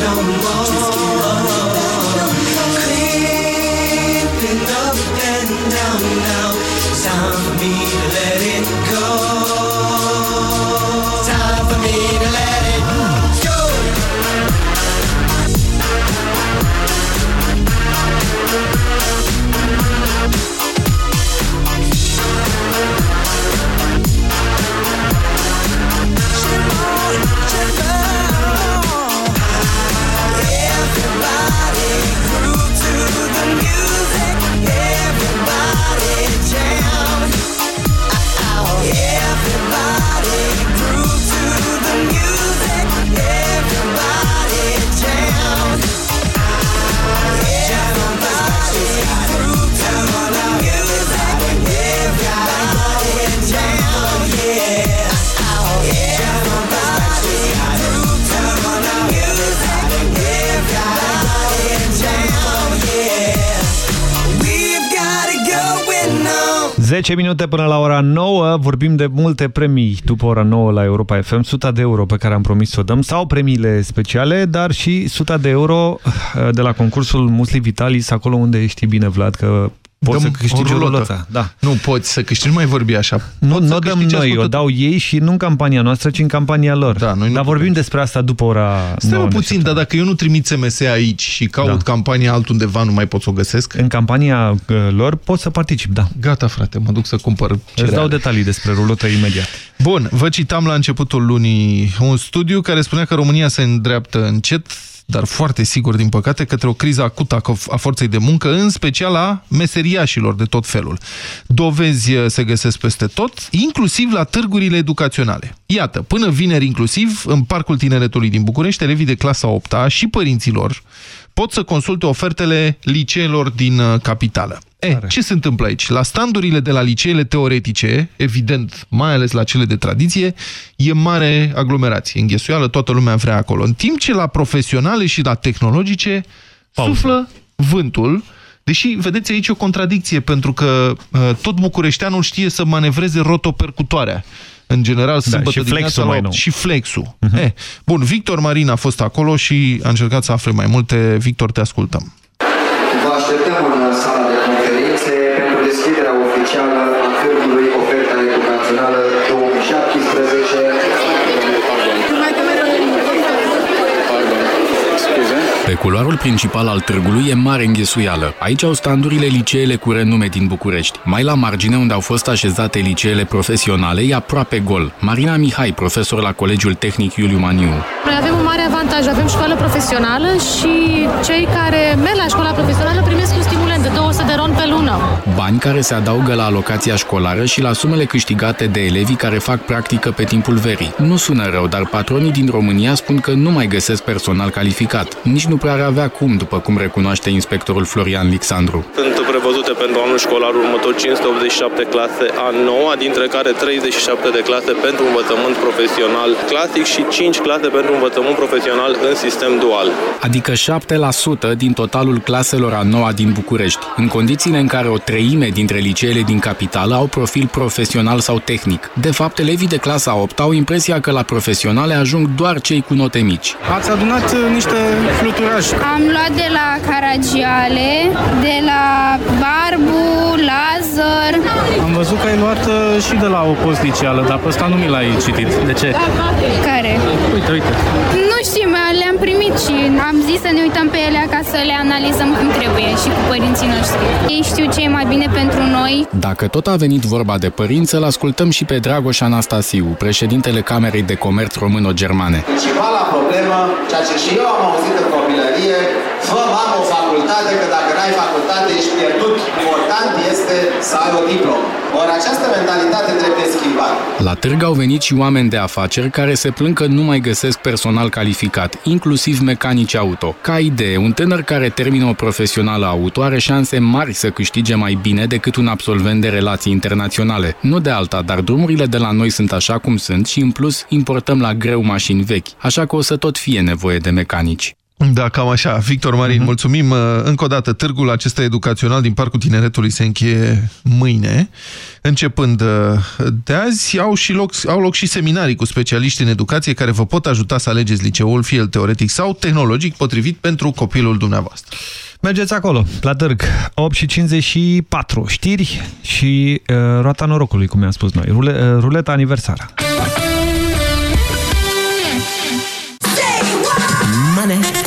S12: no more.
S38: 10 minute până la ora 9, vorbim de multe premii după ora 9 la Europa FM, 100 de euro pe care am promis să o dăm, sau premiile speciale, dar și 100 de euro uh, de la concursul Musli Vitalis, acolo unde știi bine, Vlad, că poți
S2: Dăm
S38: să câștigi
S2: o
S38: o
S2: rulotă.
S38: rulăță. Da.
S2: Nu poți să câștigi, nu mai vorbi așa.
S38: Nu,
S2: Poți
S38: nu
S2: să
S38: o dăm
S2: câștigi
S38: noi, o
S2: ascultători.
S38: dau ei și nu în campania noastră, ci în campania lor. Da, noi dar vorbim despre asta după ora
S2: Stai
S38: 9.
S2: mă puțin, dar dacă eu nu trimit SMS aici și caut
S38: Da.
S2: campania altundeva, nu mai pot să o găsesc?
S38: În campania uh, lor poți să participi, da.
S2: Gata, frate, mă duc să cumpăr
S38: Îți
S2: cereale.
S38: dau detalii despre rulotă imediat.
S2: Bun, vă citam la începutul lunii un studiu care spunea că România se îndreaptă încet, dar foarte sigur, din păcate, către o criză acută a a forței de muncă, în special a meseriașilor de tot felul. Dovezi eh, se găsesc peste tot, inclusiv la târgurile educaționale. Iată, până vineri inclusiv, în Parcul Tineretului din București, elevii de clasa 8 -a și părinților pot să consulte ofertele liceelor din uh, capitală. E, ce se întâmplă aici? La standurile de la liceele teoretice, evident, mai ales la cele de tradiție, e mare aglomerație, înghesuială, toată lumea vrea acolo. În timp ce la profesionale și la tehnologice Pauză. suflă vântul, deși, vedeți aici o contradicție, pentru că uh, tot bucureșteanul știe să manevreze rotopercutoarea. În general, sâmbătă
S38: și
S2: dimineața
S38: flexul
S2: la
S38: mai
S2: opt.
S38: nou.
S2: Și flexul. Eh, bun, Victor Marin a fost acolo și a încercat să afle mai multe. Victor, te ascultăm.
S50: Vă așteptăm în sala
S51: culoarul principal al târgului e mare înghesuială. Aici au standurile liceele cu renume din București. Mai la margine, unde au fost așezate liceele profesionale, e aproape gol. Marina Mihai, profesor la Colegiul Tehnic Iuliu Maniu.
S52: Noi avem un mare avantaj
S53: avantaj. Avem școală profesională și cei care merg la școala profesională primesc un pe lună.
S51: Bani care se adaugă la alocația școlară și la sumele câștigate de elevii care fac practică pe timpul verii. Nu sună rău, dar patronii din România spun că nu mai găsesc personal calificat. Nici nu prea ar avea cum, după cum recunoaște inspectorul Florian Lixandru.
S54: Sunt prevăzute pentru anul școlar următor 587 clase a 9 dintre care 37 de clase pentru învățământ profesional clasic și 5 clase pentru învățământ profesional în sistem dual.
S51: Adică 7% din totalul claselor a noua din București, în condițiile în care o treime dintre liceele din capitală au profil profesional sau tehnic. De fapt, elevii de clasa 8 au impresia că la profesionale ajung doar cei cu note mici.
S55: Ați adunat uh, niște fluturași.
S56: Am luat de la Caragiale, de la Barbu, Lazar.
S55: Am văzut că ai luat uh, și de la o post liceală, dar pe ăsta nu mi l-ai citit. De ce?
S56: Care?
S55: Uite, uite.
S56: Am zis să ne uităm pe ele ca să le analizăm cum trebuie și cu părinții noștri. Ei știu ce e mai bine pentru noi.
S51: Dacă tot a venit vorba de părinți, îl ascultăm și pe Dragoș Anastasiu, președintele Camerei de Comerț Româno-Germane.
S57: Principala problemă, ceea ce și eu am auzit în copilărie, fă mamă o facultate, că dacă n-ai facultate ești pierdut. Important este să ai o diplomă. Ori această mentalitate trebuie schimbată.
S51: La târg au venit și oameni de afaceri care se plâng că nu mai găsesc personal calificat, inclusiv mecanici auto. Ca idee, un tânăr care termină o profesională auto are șanse mari să câștige mai bine decât un absolvent de relații internaționale. Nu de alta, dar drumurile de la noi sunt așa cum sunt și în plus importăm la greu mașini vechi, așa că o să tot fie nevoie de mecanici.
S2: Da, cam așa. Victor Marin, uh-huh. mulțumim. Încă o dată, târgul acesta educațional din Parcul Tineretului se încheie mâine. Începând de azi, au, și loc, au loc și seminarii cu specialiști în educație care vă pot ajuta să alegeți liceul, fie el teoretic sau tehnologic, potrivit pentru copilul dumneavoastră.
S1: Mergeți acolo, la târg, 8 și 54, știri și uh, roata norocului, cum mi-am spus noi, Rule, uh, ruleta aniversară.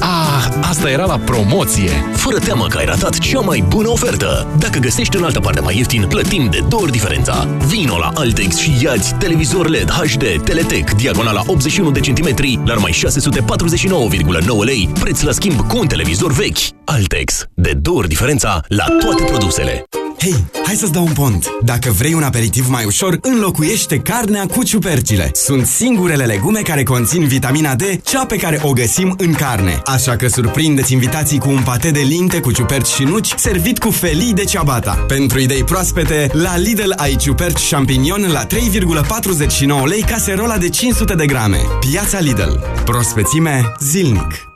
S21: Ah, asta era la promoție! Fără teamă că ai ratat cea mai bună ofertă! Dacă găsești în altă parte mai ieftin, plătim de două ori diferența. Vino la Altex și iați televizor LED HD Teletec, diagonala 81 de centimetri, la numai 649,9 lei, preț la schimb cu un televizor vechi. Altex, de două ori diferența la toate produsele.
S13: Hei, hai să-ți dau un pont! Dacă vrei un aperitiv mai ușor, înlocuiește carnea cu ciupercile. Sunt singurele legume care conțin vitamina D, cea pe care o găsim în carne. Așa că surprindeți invitații cu un pate de linte cu ciuperci și nuci, servit cu felii de ciabata. Pentru idei proaspete, la Lidl ai ciuperci champignon la 3,49 lei caserola de 500 de grame. Piața Lidl. Prospețime zilnic.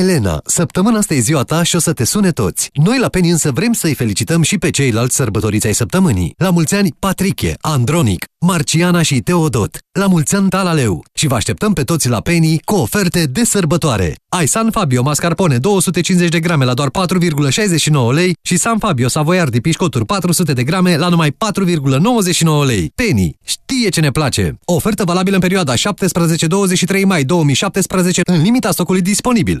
S7: Elena, săptămâna asta e ziua ta și o să te sune toți. Noi la Penny însă vrem să-i felicităm și pe ceilalți sărbătoriți ai săptămânii. La mulți ani, Patriche, Andronic, Marciana și Teodot. La mulți ani, Talaleu. Și vă așteptăm pe toți la Penny cu oferte de sărbătoare. Ai San Fabio mascarpone 250 de grame la doar 4,69 lei și San Fabio Savoiardi pișcoturi 400 de grame la numai 4,99 lei. Penny știe ce ne place. Ofertă valabilă în perioada 17-23 mai 2017 în limita stocului disponibil.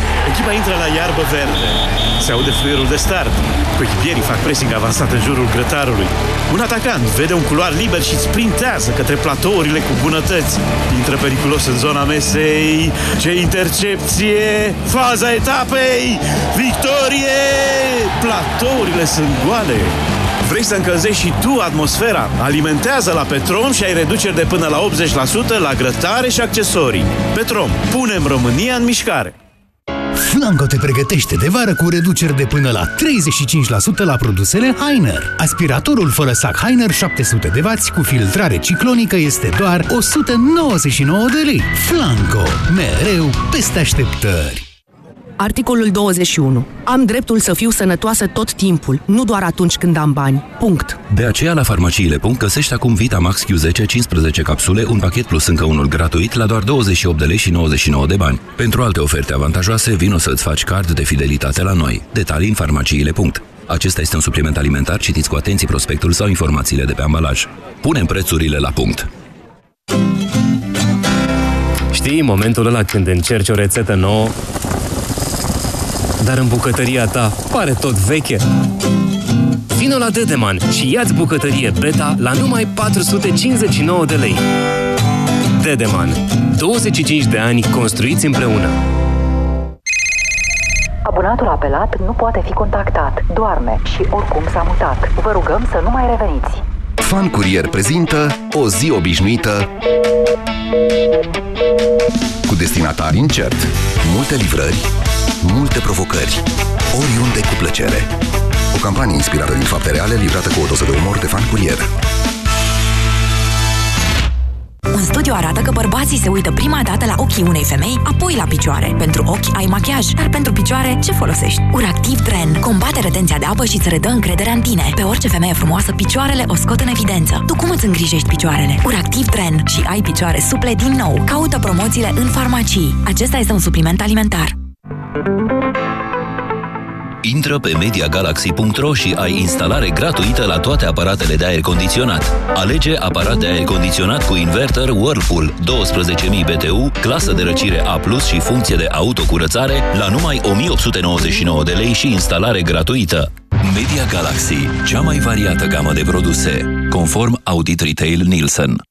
S44: Echipa intră la iarbă verde. Se aude fluierul de start. Coechipierii fac pressing avansat în jurul grătarului. Un atacant vede un culoar liber și sprintează către platourile cu bunătăți. Intră periculos în zona mesei. Ce intercepție! Faza etapei! Victorie! Platourile sunt goale. Vrei să încălzești și tu atmosfera? Alimentează la Petrom și ai reduceri de până la 80% la grătare și accesorii. Petrom, punem România în mișcare!
S26: Flanco te pregătește de vară cu reduceri de până la 35% la produsele Heiner. Aspiratorul fără sac Heiner 700 de W cu filtrare ciclonică este doar 199 de lei. Flanco, mereu peste așteptări.
S58: Articolul 21. Am dreptul să fiu sănătoasă tot timpul, nu doar atunci când am bani. Punct.
S6: De aceea la farmaciile. găsești acum Vitamax Q10 15 capsule, un pachet plus încă unul gratuit la doar 28 de lei și 99 de bani. Pentru alte oferte avantajoase, vino să-ți faci card de fidelitate la noi. Detalii în farmaciile. Acesta este un supliment alimentar, citiți cu atenție prospectul sau informațiile de pe ambalaj. Punem prețurile la punct.
S51: Știi momentul ăla când încerci o rețetă nouă dar în bucătăria ta pare tot veche. Vino la Dedeman și ia-ți bucătărie Beta la numai 459 de lei. Dedeman. 25 de ani construiți împreună.
S59: Abonatul apelat nu poate fi contactat. Doarme și oricum s-a mutat. Vă rugăm să nu mai reveniți.
S18: Fan Curier prezintă o zi obișnuită cu destinatari incert, multe livrări, multe provocări, oriunde cu plăcere. O campanie inspirată din fapte reale, livrată cu o doză de umor de fan curier.
S60: Un studiu arată că bărbații se uită prima dată la ochii unei femei, apoi la picioare. Pentru ochi ai machiaj, dar pentru picioare ce folosești? Uractiv Dren combate retenția de apă și îți redă încrederea în tine. Pe orice femeie frumoasă, picioarele o scot în evidență. Tu cum îți îngrijești picioarele? Uractiv Dren și ai picioare suple din nou. Caută promoțiile în farmacii. Acesta este un supliment alimentar.
S6: Intră pe MediaGalaxy.ro și ai instalare gratuită la toate aparatele de aer condiționat. Alege aparat de aer condiționat cu inverter Whirlpool 12.000 BTU, clasă de răcire A+, și funcție de autocurățare la numai 1899 de lei și instalare gratuită. Media Galaxy, cea mai variată gamă de produse, conform Audit Retail Nielsen.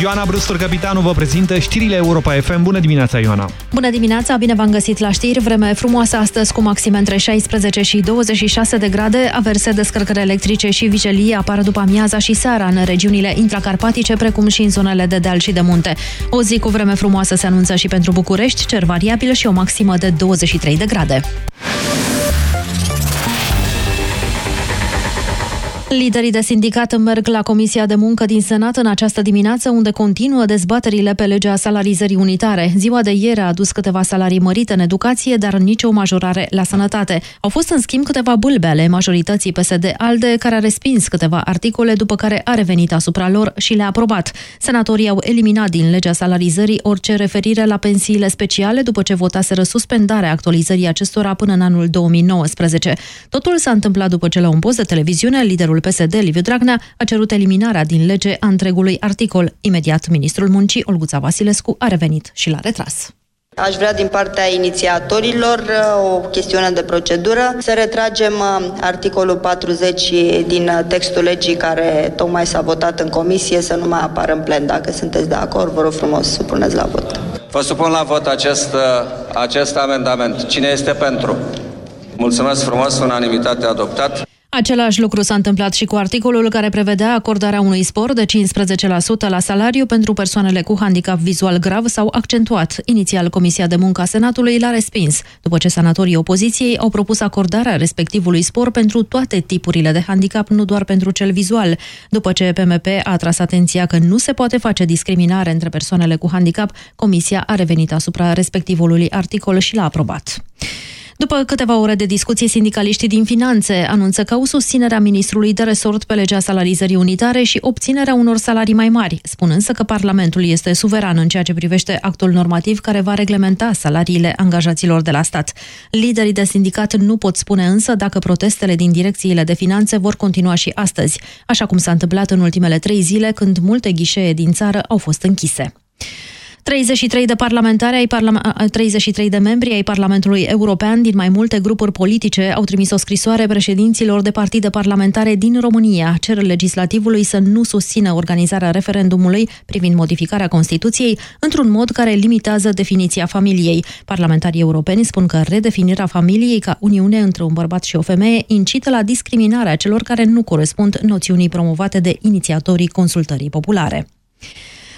S1: Ioana Brustur, capitanul, vă prezintă știrile Europa FM. Bună dimineața, Ioana!
S36: Bună dimineața, bine v-am găsit la știri. Vreme frumoasă astăzi cu maxime între 16 și 26 de grade. Averse, descărcări electrice și vicelii apar după amiaza și seara în regiunile intracarpatice, precum și în zonele de deal și de munte. O zi cu vreme frumoasă se anunță și pentru București, cer variabil și o maximă de 23 de grade. Liderii de sindicat merg la Comisia de Muncă din Senat în această dimineață, unde continuă dezbaterile pe legea salarizării unitare. Ziua de ieri a adus câteva salarii mărite în educație, dar nicio majorare la sănătate. Au fost, în schimb, câteva bâlbe ale majorității PSD-ALDE, care a respins câteva articole, după care a revenit asupra lor și le-a aprobat. Senatorii au eliminat din legea salarizării orice referire la pensiile speciale, după ce votaseră suspendarea actualizării acestora până în anul 2019. Totul s-a întâmplat după ce la un post de televiziune, liderul PSD, Liviu Dragnea, a cerut eliminarea din lege a întregului articol. Imediat, ministrul muncii, Olguța Vasilescu, a revenit și l-a retras.
S61: Aș vrea din partea inițiatorilor uh, o chestiune de procedură să retragem uh, articolul 40 din uh, textul legii care tocmai s-a votat în comisie să nu mai apară în plen. Dacă sunteți de acord, vă rog frumos, supuneți la vot.
S62: Vă supun la vot acest, acest amendament. Cine este pentru? Mulțumesc frumos, unanimitate adoptat.
S36: Același lucru s-a întâmplat și cu articolul care prevedea acordarea unui spor de 15% la salariu pentru persoanele cu handicap vizual grav sau accentuat. Inițial, Comisia de Muncă a Senatului l-a respins, după ce senatorii opoziției au propus acordarea respectivului spor pentru toate tipurile de handicap, nu doar pentru cel vizual. După ce PMP a tras atenția că nu se poate face discriminare între persoanele cu handicap, Comisia a revenit asupra respectivului articol și l-a aprobat. După câteva ore de discuție, sindicaliștii din finanțe anunță că au susținerea ministrului de resort pe legea salarizării unitare și obținerea unor salarii mai mari, spun însă că Parlamentul este suveran în ceea ce privește actul normativ care va reglementa salariile angajaților de la stat. Liderii de sindicat nu pot spune însă dacă protestele din direcțiile de finanțe vor continua și astăzi, așa cum s-a întâmplat în ultimele trei zile când multe ghișee din țară au fost închise. 33 de parlamentari ai parla 33 de membri ai Parlamentului European din mai multe grupuri politice au trimis o scrisoare președinților de partide parlamentare din România. Cer legislativului să nu susțină organizarea referendumului privind modificarea Constituției într-un mod care limitează definiția familiei. Parlamentarii europeni spun că redefinirea familiei ca uniune între un bărbat și o femeie incită la discriminarea celor care nu corespund noțiunii promovate de inițiatorii consultării populare.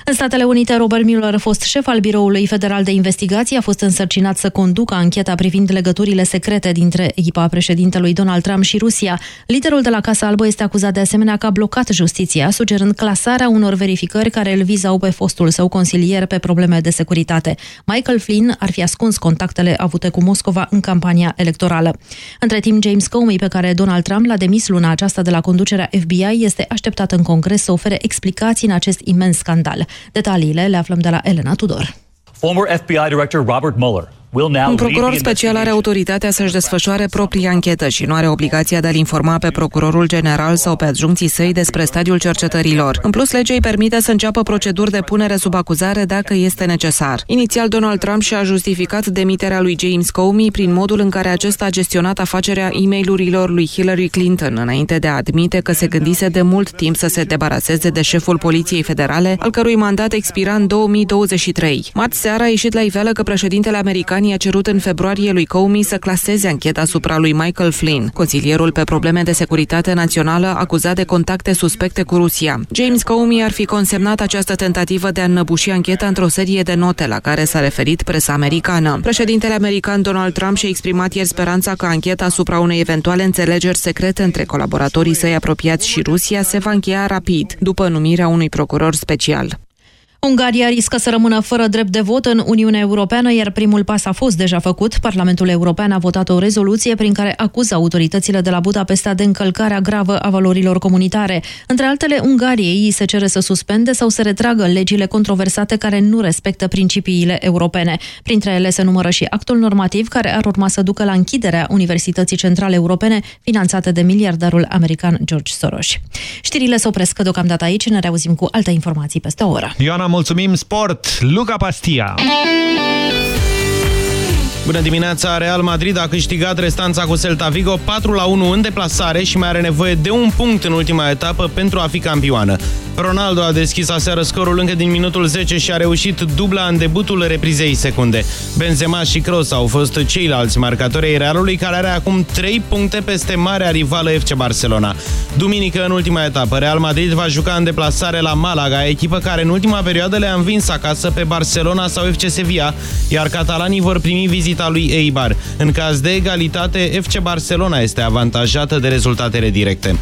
S36: În Statele Unite, Robert Mueller, fost șef al Biroului Federal de Investigații, a fost însărcinat să conducă ancheta privind legăturile secrete dintre echipa președintelui Donald Trump și Rusia. Liderul de la Casa Albă este acuzat de asemenea că a blocat justiția, sugerând clasarea unor verificări care îl vizau pe fostul său consilier pe probleme de securitate. Michael Flynn ar fi ascuns contactele avute cu Moscova în campania electorală. Între timp, James Comey, pe care Donald Trump l-a demis luna aceasta de la conducerea FBI, este așteptat în Congres să ofere explicații în acest imens scandal. Detaliile le aflăm de la Elena Tudor.
S63: Former FBI Director Robert Mueller
S64: Un procuror special are autoritatea să-și desfășoare propria anchetă și nu are obligația de a-l informa pe procurorul general sau pe adjuncții săi despre stadiul cercetărilor. În plus, legea îi permite să înceapă proceduri de punere sub acuzare dacă este necesar. Inițial, Donald Trump și-a justificat demiterea lui James Comey prin modul în care acesta a gestionat afacerea e mail lui Hillary Clinton, înainte de a admite că se gândise de mult timp să se debaraseze de șeful Poliției Federale, al cărui mandat expira în 2023. Marți seara a ieșit la iveală că președintele american Britanii a cerut în februarie lui Comey să claseze ancheta asupra lui Michael Flynn, consilierul pe probleme de securitate națională acuzat de contacte suspecte cu Rusia. James Comey ar fi consemnat această tentativă de a înnăbuși ancheta într-o serie de note la care s-a referit presa americană. Președintele american Donald Trump și-a exprimat ieri speranța că ancheta asupra unei eventuale înțelegeri secrete între colaboratorii săi apropiați și Rusia se va încheia rapid, după numirea unui procuror special.
S36: Ungaria riscă să rămână fără drept de vot în Uniunea Europeană, iar primul pas a fost deja făcut. Parlamentul European a votat o rezoluție prin care acuză autoritățile de la Budapesta de încălcarea gravă a valorilor comunitare. Între altele, Ungariei îi se cere să suspende sau să retragă legile controversate care nu respectă principiile europene. Printre ele se numără și actul normativ care ar urma să ducă la închiderea Universității Centrale Europene, finanțate de miliardarul american George Soros. Știrile se opresc deocamdată aici, ne reauzim cu alte informații peste o oră.
S38: Ioana mulțumim sport, Luca Pastia. Bună dimineața! Real Madrid a câștigat restanța cu Celta Vigo 4 la 1 în deplasare și mai are nevoie de un punct în ultima etapă pentru a fi campioană. Ronaldo a deschis aseară scorul încă din minutul 10 și a reușit dubla în debutul reprizei secunde. Benzema și Kroos au fost ceilalți marcatori ai Realului care are acum 3 puncte peste marea rivală FC Barcelona. Duminică, în ultima etapă, Real Madrid va juca în deplasare la Malaga, echipă care în ultima perioadă le-a învins acasă pe Barcelona sau FC Sevilla, iar catalanii vor primi vizita lui Eibar. În caz de egalitate, FC Barcelona este avantajată de rezultatele directe.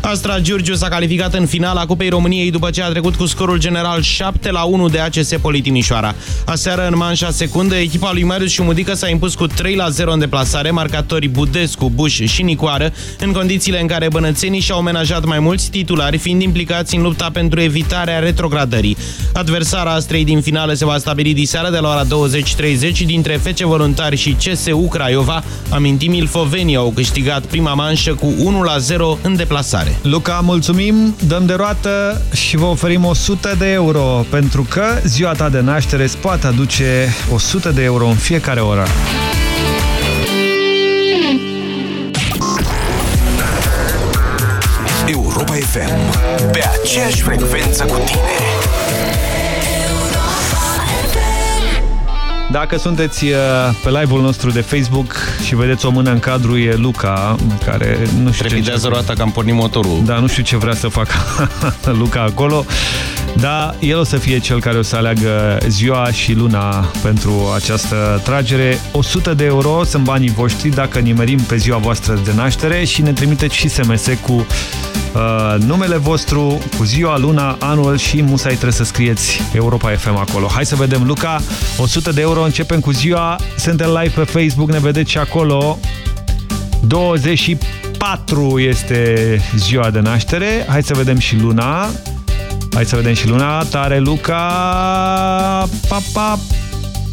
S38: Astra Giurgiu s-a calificat în finala Cupei României după ce a trecut cu scorul general 7 la 1 de ACS Politimișoara. Aseară, în manșa secundă, echipa lui Marius și Mudică s-a impus cu 3 la 0 în deplasare, marcatori Budescu, Buș și Nicoară, în condițiile în care bănățenii și-au menajat mai mulți titulari, fiind implicați în lupta pentru evitarea retrogradării. Adversara Astrei din finală se va stabili diseară de la ora 20.30 dintre FC Voluntari și CSU Craiova. Amintim, Ilfovenii au câștigat prima manșă cu 1 la 0 în deplasare. Luca, mulțumim, dăm de roată și vă oferim 100 de euro, pentru că ziua ta de naștere îți poate aduce 100 de euro în fiecare oră.
S3: Europa FM, pe aceeași frecvență cu tine.
S1: Dacă sunteți uh, pe live-ul nostru de Facebook și vedeți o mână în cadru, e Luca, care nu știu
S2: Trepidează
S1: ce...
S2: roata că am pornit motorul.
S1: Da, nu știu ce vrea să facă [laughs] Luca acolo, dar el o să fie cel care o să aleagă ziua și luna pentru această tragere. 100 de euro sunt banii voștri dacă nimerim pe ziua voastră de naștere și ne trimiteți și SMS cu uh, numele vostru, cu ziua, luna, anul și musai trebuie să scrieți Europa FM acolo. Hai să vedem, Luca, 100 de euro, începem cu ziua, suntem live pe Facebook, ne vedeți și acolo. 24 este ziua de naștere. Hai să vedem și luna. Hai să vedem și luna. Tare, Luca! Pa, pa.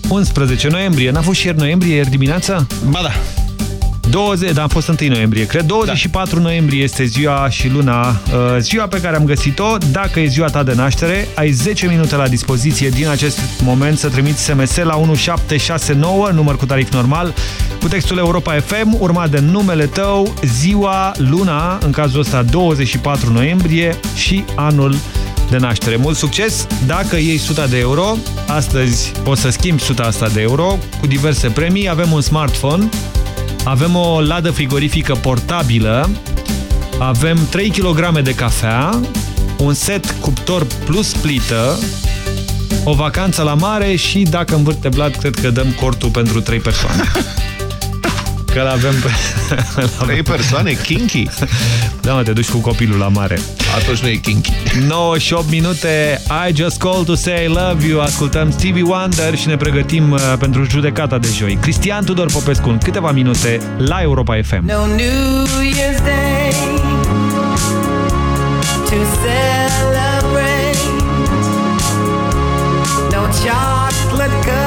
S1: 11 noiembrie. N-a fost și ieri noiembrie, ieri dimineața?
S2: Ba da.
S1: 20, da, a fost 1 noiembrie, cred. 24 da. noiembrie este ziua și luna, uh, ziua pe care am găsit-o. Dacă e ziua ta de naștere, ai 10 minute la dispoziție din acest moment să trimiți SMS la 1769, număr cu tarif normal, cu textul Europa FM, urmat de numele tău, ziua, luna, în cazul ăsta 24 noiembrie și anul de naștere. Mult succes! Dacă iei 100 de euro, astăzi o să schimbi 100 asta de euro cu diverse premii. Avem un smartphone avem o ladă frigorifică portabilă, avem 3 kg de cafea, un set cuptor plus plită, o vacanță la mare și, dacă învârte Vlad, cred că dăm cortul pentru 3 persoane. [laughs] Că l-avem pe... [laughs]
S2: Trei persoane? Kinky?
S1: Da, mă, te duci cu copilul la mare.
S2: Atunci nu e kinky.
S1: 9 și 8 minute, I just call to say I love you. Ascultăm Stevie Wonder și ne pregătim uh, pentru judecata de joi. Cristian Tudor Popescu în câteva minute la Europa FM.
S65: No New Year's Day to celebrate. No chocolate cup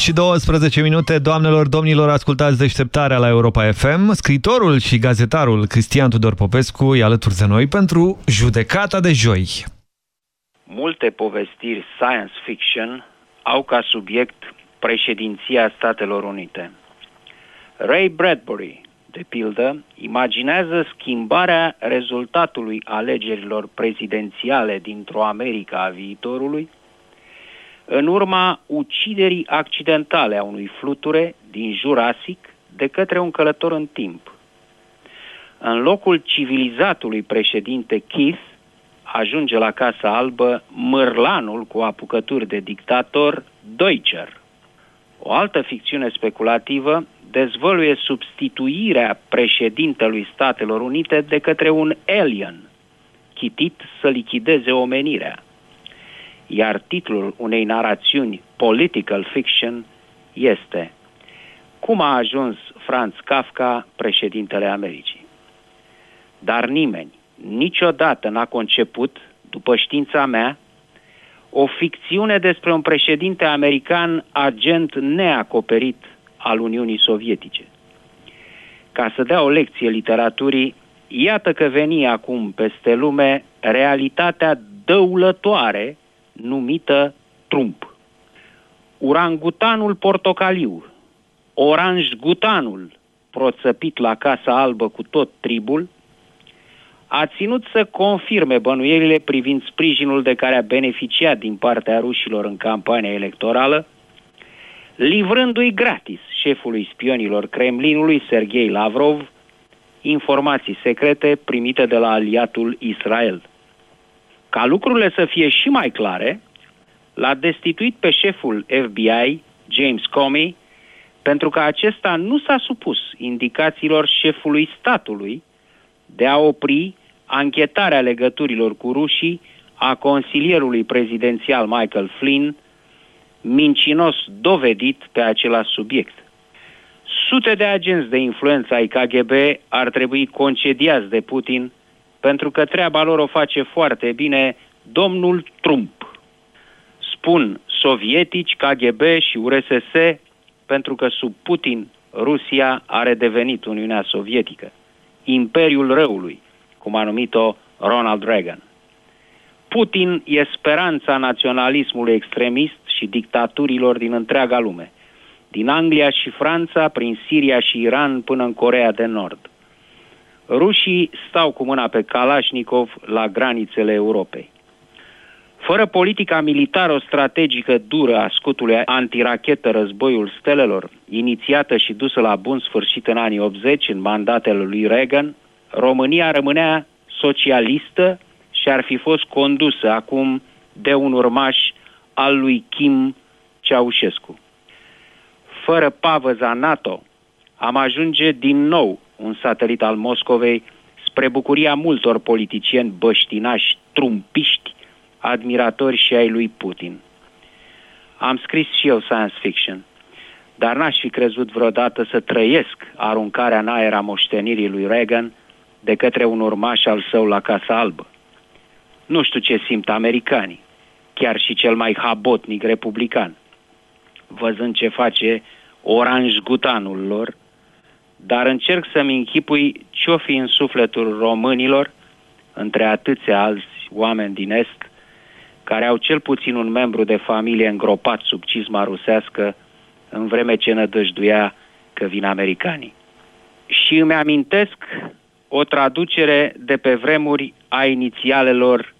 S38: și 12 minute, doamnelor, domnilor, ascultați deșteptarea la Europa FM. Scritorul și gazetarul Cristian Tudor Popescu e alături de noi pentru Judecata de Joi.
S66: Multe povestiri science fiction au ca subiect președinția Statelor Unite. Ray Bradbury, de pildă, imaginează schimbarea rezultatului alegerilor prezidențiale dintr-o America a viitorului în urma uciderii accidentale a unui fluture din Jurasic de către un călător în timp. În locul civilizatului președinte Keith ajunge la Casa Albă mârlanul cu apucături de dictator Deutscher. O altă ficțiune speculativă dezvăluie substituirea președintelui Statelor Unite de către un alien, chitit să lichideze omenirea. Iar titlul unei narațiuni political fiction este Cum a ajuns Franz Kafka președintele Americii? Dar nimeni niciodată n-a conceput, după știința mea, o ficțiune despre un președinte american agent neacoperit al Uniunii Sovietice. Ca să dea o lecție literaturii, iată că veni acum peste lume realitatea dăulătoare numită Trump. Urangutanul portocaliu, oranj-gutanul, proțăpit la Casa Albă cu tot tribul, a ținut să confirme bănuielile privind sprijinul de care a beneficiat din partea rușilor în campania electorală, livrându-i gratis șefului spionilor Kremlinului, Sergei Lavrov, informații secrete primite de la aliatul Israel. Ca lucrurile să fie și mai clare, l-a destituit pe șeful FBI, James Comey, pentru că acesta nu s-a supus indicațiilor șefului statului de a opri anchetarea legăturilor cu rușii a consilierului prezidențial Michael Flynn, mincinos dovedit pe același subiect. Sute de agenți de influență ai KGB ar trebui concediați de Putin pentru că treaba lor o face foarte bine domnul Trump. Spun sovietici, KGB și URSS pentru că sub Putin Rusia are devenit Uniunea Sovietică, imperiul răului, cum a numit-o Ronald Reagan. Putin e speranța naționalismului extremist și dictaturilor din întreaga lume, din Anglia și Franța, prin Siria și Iran până în Corea de Nord. Rușii stau cu mâna pe Kalashnikov la granițele Europei. Fără politica militară strategică dură a scutului antirachetă Războiul Stelelor, inițiată și dusă la bun sfârșit în anii 80 în mandatele lui Reagan, România rămânea socialistă și ar fi fost condusă acum de un urmaș al lui Kim Ceaușescu. Fără pavăza NATO, am ajunge din nou un satelit al Moscovei spre bucuria multor politicieni băștinași, trumpiști, admiratori și ai lui Putin. Am scris și eu science fiction, dar n-aș fi crezut vreodată să trăiesc aruncarea în aer a moștenirii lui Reagan de către un urmaș al său la Casa Albă. Nu știu ce simt americanii, chiar și cel mai habotnic republican, văzând ce face oranj gutanul lor, dar încerc să-mi închipui ce-o fi în sufletul românilor, între atâția alți oameni din Est, care au cel puțin un membru de familie îngropat sub cizma rusească, în vreme ce nădăjduia că vin americanii. Și îmi amintesc o traducere de pe vremuri a inițialelor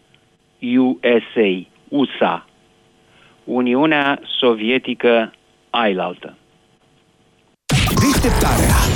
S66: USA, USA, Uniunea Sovietică ailaltă.
S3: Deșteptarea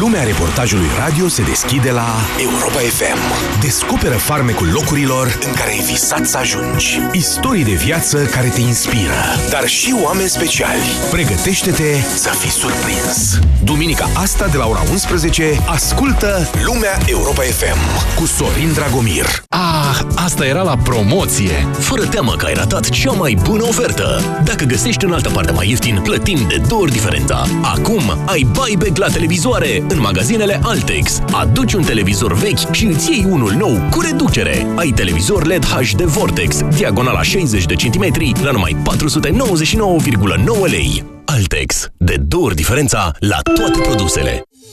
S3: Lumea reportajului radio se deschide la Europa FM. Descoperă farmecul locurilor în care ai visat să ajungi. Istorii de viață care te inspiră, dar și oameni speciali. Pregătește-te să fii surprins. Duminica asta de la ora 11, ascultă Lumea Europa FM cu Sorin Dragomir.
S21: Ah, asta era la promoție! Fără teamă că ai ratat cea mai bună ofertă. Dacă găsești în altă parte mai ieftin, plătim de două ori diferența. Acum ai buyback la televizoare în magazinele Altex. Aduci un televizor vechi și îți iei unul nou cu reducere. Ai televizor LED HD Vortex, diagonala 60 de centimetri, la numai 499,9 lei. Altex. De două ori diferența la toate produsele.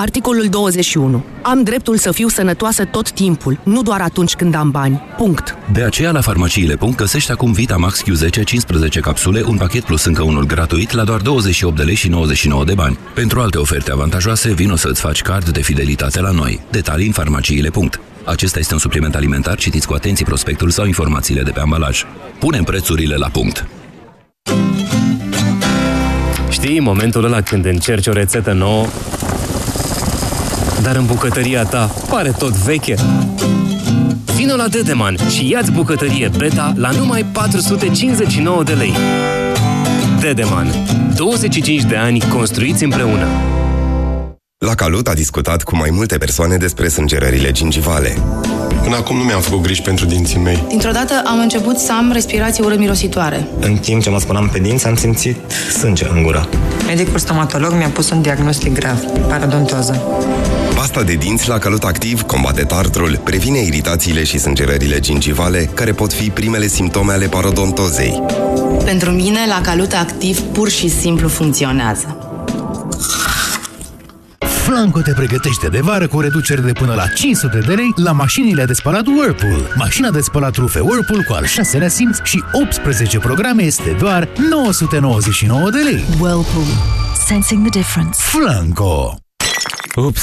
S67: Articolul 21. Am dreptul să fiu sănătoasă tot timpul, nu doar atunci când am bani. Punct.
S6: De aceea la farmaciile. găsești acum Vitamax Q10 15 capsule, un pachet plus încă unul gratuit la doar 28 de lei și 99 de bani. Pentru alte oferte avantajoase, vino să-ți faci card de fidelitate la noi. Detalii în farmaciile. Acesta este un supliment alimentar, citiți cu atenție prospectul sau informațiile de pe ambalaj. Punem prețurile la punct.
S11: Știi momentul ăla când încerci o rețetă nouă dar în bucătăria ta pare tot veche. Vino la Dedeman și ia-ți bucătărie Beta la numai 459 de lei. Dedeman. 25 de ani construiți împreună.
S18: La Calut a discutat cu mai multe persoane despre sângerările gingivale.
S68: Până acum nu mi-am făcut griji pentru dinții mei.
S69: Dintr-o dată am început să am respirație urât-mirositoare.
S70: În timp ce mă spuneam pe dinți, am simțit sânge în gură.
S71: Medicul stomatolog mi-a pus un diagnostic grav, parodontoză.
S18: Pasta de dinți la călut activ combate tartrul, previne iritațiile și sângerările gingivale, care pot fi primele simptome ale parodontozei.
S69: Pentru mine, la calut activ pur și simplu funcționează.
S26: Flanco te pregătește de vară cu reduceri de până la 500 de lei la mașinile de spălat Whirlpool. Mașina de spălat rufe Whirlpool cu al șaselea simț și 18 programe este doar 999 de lei.
S14: Whirlpool. Sensing the difference.
S26: Flanco.
S72: Ups!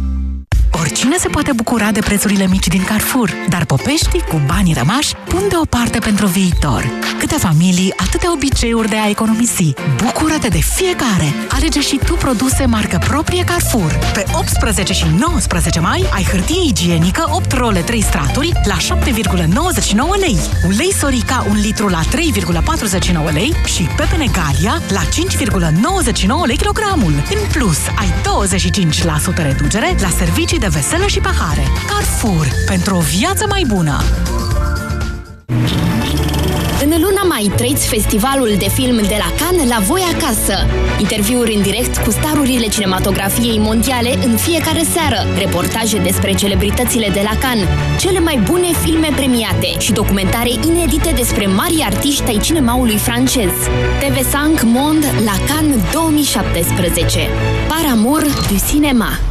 S15: Oricine se poate bucura de prețurile mici din Carrefour, dar popeștii cu banii rămași pun deoparte pentru viitor. Câte familii, atâtea obiceiuri de a economisi. Bucură-te de fiecare! Alege și tu produse marcă proprie Carrefour. Pe 18 și 19 mai ai hârtie igienică 8 role 3 straturi la 7,99 lei. Ulei Sorica 1 litru la 3,49 lei și pepene Galia la 5,99 lei kilogramul. În plus, ai 25% reducere la servicii de veselă și pahare. Carrefour. Pentru o viață mai bună!
S22: În luna mai trăiți festivalul de film de la Cannes la voi acasă. Interviuri în direct cu starurile cinematografiei mondiale în fiecare seară, reportaje despre celebritățile de la Cannes, cele mai bune filme premiate și documentare inedite despre mari artiști ai cinemaului francez. TV5 Monde la Cannes 2017. Par amour du cinéma.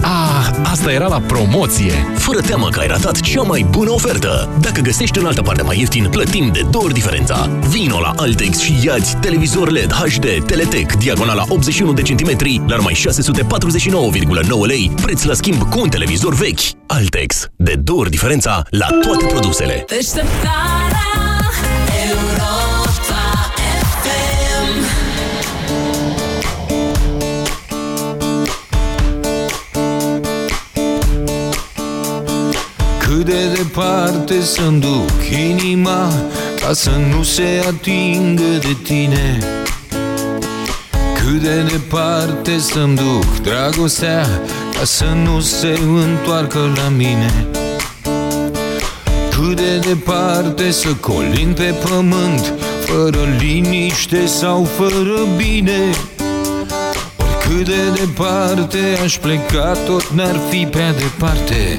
S5: Ah, asta era la promoție!
S21: Fără teamă că ai ratat cea mai bună ofertă! Dacă găsești în altă parte mai ieftin, plătim de două ori diferența. Vino la Altex și iați televizor LED HD Teletec, diagonala 81 de centimetri, la numai 649,9 lei, preț la schimb cu un televizor vechi. Altex. De două ori diferența la toate produsele.
S73: Deșteptarea
S40: Cât de departe să-mi duc inima Ca să nu se atingă de tine. Cât de departe să-mi duc dragostea Ca să nu se întoarcă la mine. Cât de departe să colin pe pământ Fără liniște sau fără bine. Oricât de departe aș pleca Tot n-ar fi prea departe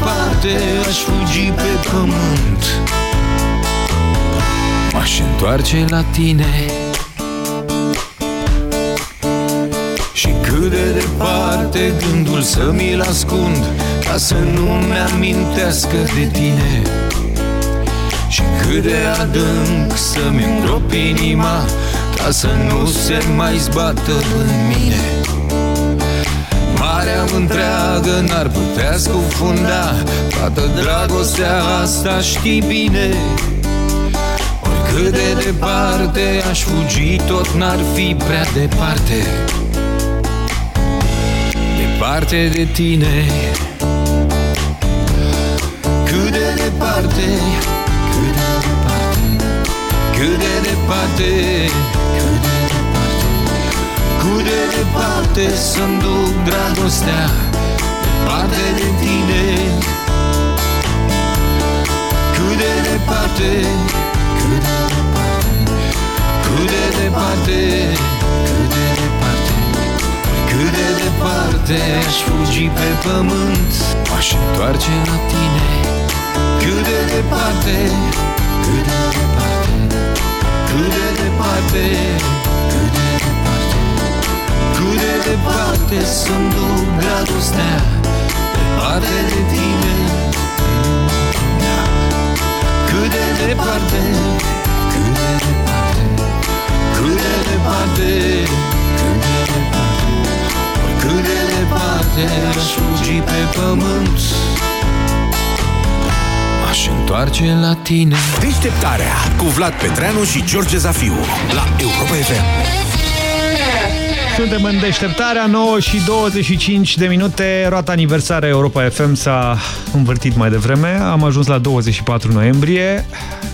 S40: departe aș fugi pe pământ. M-aș întoarce la tine. Și cât de departe gândul să mi-l ascund Ca să nu-mi amintească de tine. Și cât de adânc să-mi îngrop inima Ca să nu se mai zbată în mine Marea întreagă n-ar putea scufunda Toată dragostea asta știi bine. Oricât de departe aș fugi Tot n-ar fi prea departe. Departe de tine. Cât de departe Cât de departe Cât de departe departe să-mi duc dragostea Departe de tine. Cât de departe Cât de departe Cât de departe Cât de departe Cât de departe aș fugi pe pământ. M-aș întoarce la tine. Cât de departe Cât de departe Cât de departe Cât de departe Cât de departe să-mi duc dragostea Departe de tine Da. Cât de departe Cât de departe Cât de departe Cât de departe Cât de departe aș fugi pe pământ M-aș întoarce la tine
S73: Deșteptarea cu Vlad Petreanu și George Zafiu la Europa FM.
S1: Suntem în deșteptarea 9 și 25 de minute. Roata aniversare Europa FM s-a învârtit mai devreme. Am ajuns la 24 noiembrie.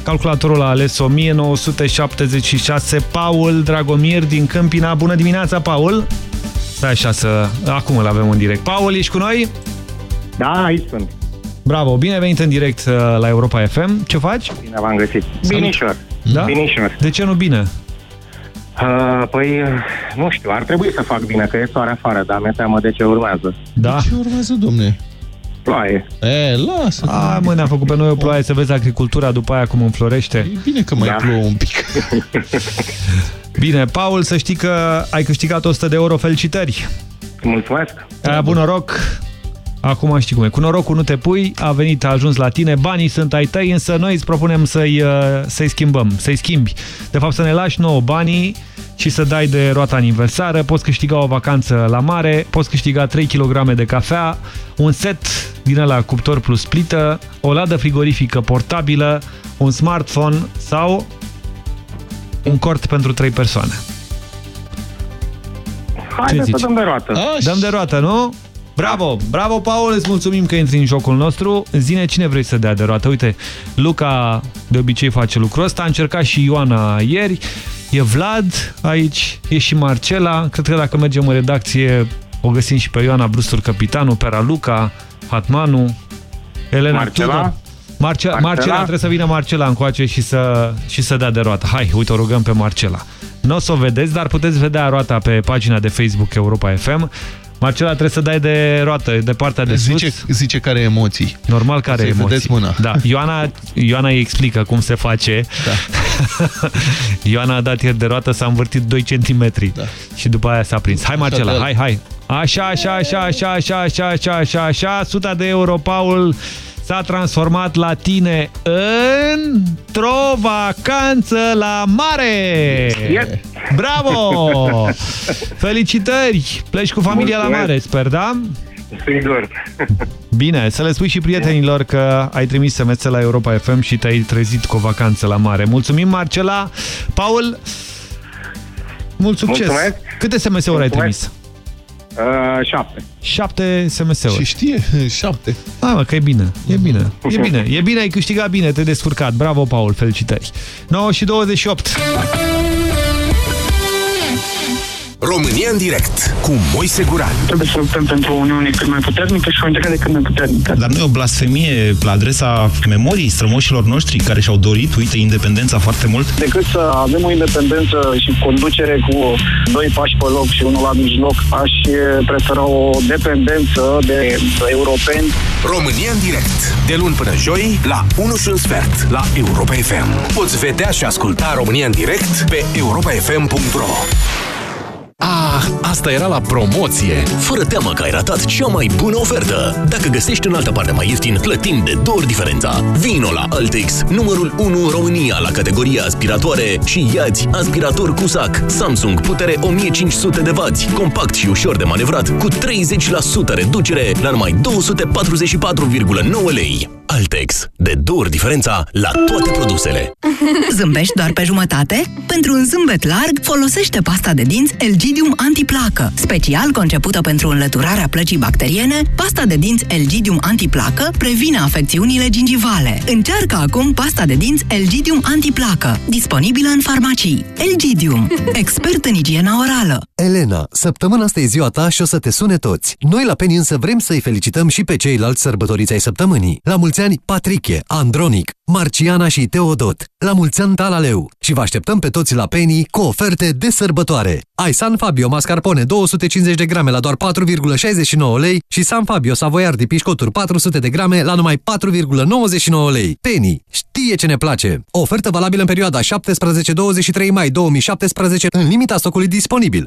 S1: Calculatorul a ales 1976. Paul Dragomir din Câmpina. Bună dimineața, Paul! Stai așa să... Acum îl avem în direct. Paul, ești cu noi?
S74: Da, aici sunt.
S1: Bravo, bine venit în direct uh, la Europa FM. Ce faci?
S74: Bine v-am găsit. Binișor.
S1: Da?
S74: Binișor.
S1: De ce nu bine?
S74: Uh, păi, uh, nu știu, ar trebui să fac bine, că e soare afară, dar mi-e teamă de ce urmează.
S1: Da.
S75: Ce urmează, domne?
S74: Ploaie.
S75: E, lasă.
S1: A, mă, ne-a făcut pe noi o ploaie să vezi agricultura după aia cum înflorește.
S75: E bine că mai
S74: Da.
S75: plouă un pic. [laughs]
S1: Bine, Paul, să știi că ai câștigat 100 de euro. Felicitări!
S74: Mulțumesc!
S1: Ai avut noroc. Acum știi cum e. Cu norocul nu te pui, a venit, a ajuns la tine, banii sunt ai tăi, însă noi îți propunem să-i să schimbăm, să-i schimbi. De fapt, să ne lași nouă banii și să dai de roata aniversară. Poți câștiga o vacanță la mare, poți câștiga 3 kg de cafea, un set din ăla cuptor plus plită, o ladă frigorifică portabilă, un smartphone sau un cort pentru 3 persoane.
S74: Haideți să
S1: zici?
S74: dăm de roată.
S1: Dăm de roată, nu? Bravo! Bravo, Paul! Îți mulțumim că intri în jocul nostru. Zine cine vrei să dea de roată. Uite, Luca de obicei face lucrul ăsta. A încercat și Ioana ieri. E Vlad aici, e și Marcela. Cred că dacă mergem în redacție O găsim și pe Ioana Brustur, capitanul, pe Raluca, Hatmanu, Elena
S76: Marcela?
S1: Tudor. Marce Marcela? Marcela, trebuie să vină Marcela încoace și să, și să dea de roată. Hai, uite, o rugăm pe Marcela. Nu o să o vedeți, dar puteți vedea roata pe pagina de Facebook Europa FM. Marcela, trebuie să dai de roată, de partea de
S2: zice,
S1: sus.
S2: Zice care emoții.
S1: Normal care
S2: să
S1: emoții.
S2: Vedeți mâna.
S1: Da. Ioana, Ioana îi explică cum se face.
S2: Da.
S1: Ioana a dat ieri de roată, s-a învârtit 2 cm. Da. Și după aia s-a prins. Hai, Marcela, hai, hai. Așa, așa, așa, așa, așa, așa, așa, așa, 100 de euro, Paul s-a transformat la tine într-o vacanță la mare!
S76: Yes.
S1: Bravo! [laughs] Felicitări! Pleci cu familia
S76: Mulțumesc.
S1: la mare, sper, da?
S76: Sigur. [laughs]
S1: Bine, să le spui și prietenilor că ai trimis SMS la Europa FM și te-ai trezit cu o vacanță la mare. Mulțumim, Marcela! Paul, mult succes!
S76: Mulțumesc.
S1: Câte SMS-uri ai trimis?
S76: Uh, șapte.
S1: Șapte SMS-uri.
S2: Și știe, [laughs] șapte.
S1: Hai mă, că e bine, e bine, e bine, e bine, ai câștigat bine, te-ai descurcat. Bravo, Paul, felicitări. 9 și 28.
S3: România în direct cu Moise Guran.
S74: Trebuie să luptăm pentru o Uniune cât mai puternică și o integrare cât mai puternică.
S17: Dar nu e o blasfemie la adresa memoriei strămoșilor noștri care și-au dorit, uite, independența foarte mult?
S74: Decât să avem o independență și conducere cu doi pași pe loc și unul la mijloc, aș eh, prefera o dependență de europeni.
S3: România în direct. De luni până joi la 1 și un sfert la Europa FM. Poți vedea și asculta România în direct pe europafm.ro
S21: Ah, asta era la promoție! Fără teamă că ai ratat cea mai bună ofertă! Dacă găsești în altă parte mai ieftin, plătim de două ori diferența. Vino la Altex, numărul 1 în România la categoria aspiratoare și iați aspirator cu sac Samsung putere 1500 de W, compact și ușor de manevrat, cu 30% reducere la numai 244,9 lei. Altex, de două ori diferența la toate produsele. [laughs]
S14: Zâmbești doar pe jumătate? Pentru un zâmbet larg, folosește pasta de dinți Elgidium Antiplacă. Special concepută pentru înlăturarea plăcii bacteriene, pasta de dinți Elgidium Antiplacă previne afecțiunile gingivale. Încearcă acum pasta de dinți Elgidium Antiplacă, disponibilă în farmacii. Elgidium, [laughs] expert în igiena orală.
S7: Elena, săptămâna asta e ziua ta și o să te sune toți. Noi la Penny însă vrem să-i felicităm și pe ceilalți sărbătoriți ai săptămânii. La mulți ani, Patriche, Andronic, Marciana și Teodot. La mulți ani, Talaleu. Și vă așteptăm pe toți la Penny cu oferte de sărbătoare. Ai San Fabio mascarpone 250 de grame la doar 4,69 lei și San Fabio Savoiardi pișcoturi 400 de grame la numai 4,99 lei. Penny știe ce ne place. Ofertă valabilă în perioada 17-23 mai 2017 în limita stocului disponibil.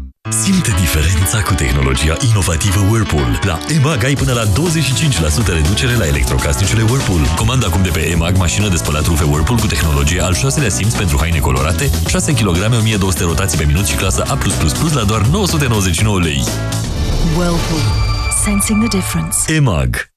S21: Simte diferența cu tehnologia inovativă Whirlpool. La EMAG ai până la 25% reducere la electrocasnicele Whirlpool. Comanda acum de pe EMAG mașină de spălat rufe Whirlpool cu tehnologie al șaselea simț pentru haine colorate, 6 kg, 1200 rotații pe minut și clasă A+++ la doar 999 lei.
S60: Whirlpool. Sensing the difference.
S21: EMAG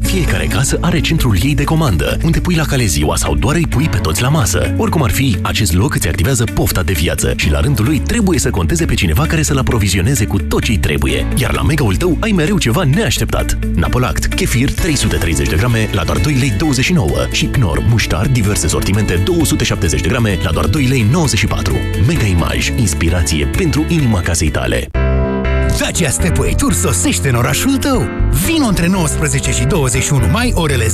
S21: Fiecare casă are centrul ei de comandă, unde pui la cale ziua sau doar îi pui pe toți la masă. Oricum ar fi, acest loc îți activează pofta de viață și la rândul lui trebuie să conteze pe cineva care să-l aprovizioneze cu tot ce trebuie. Iar la mega-ul tău ai mereu ceva neașteptat. Napolact, kefir 330 de grame la doar 2 lei 29 și Knorr muștar diverse sortimente 270 de grame la doar 2 lei 94. Mega Image, inspirație pentru inima casei tale.
S26: Dacia Stepway Tour sosește în orașul tău. Vino între 19 și 21 mai, orele 10-20,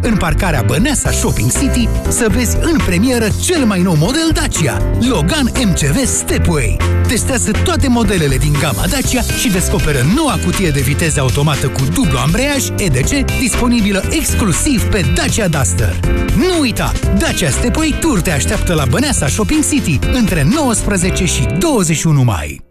S26: în parcarea Băneasa Shopping City, să vezi în premieră cel mai nou model Dacia, Logan MCV Stepway. Testează toate modelele din gama Dacia și descoperă noua cutie de viteză automată cu dublu ambreiaj EDC, disponibilă exclusiv pe Dacia Duster. Nu uita, Dacia Stepway Tour te așteaptă la Băneasa Shopping City între 19 și 21 mai.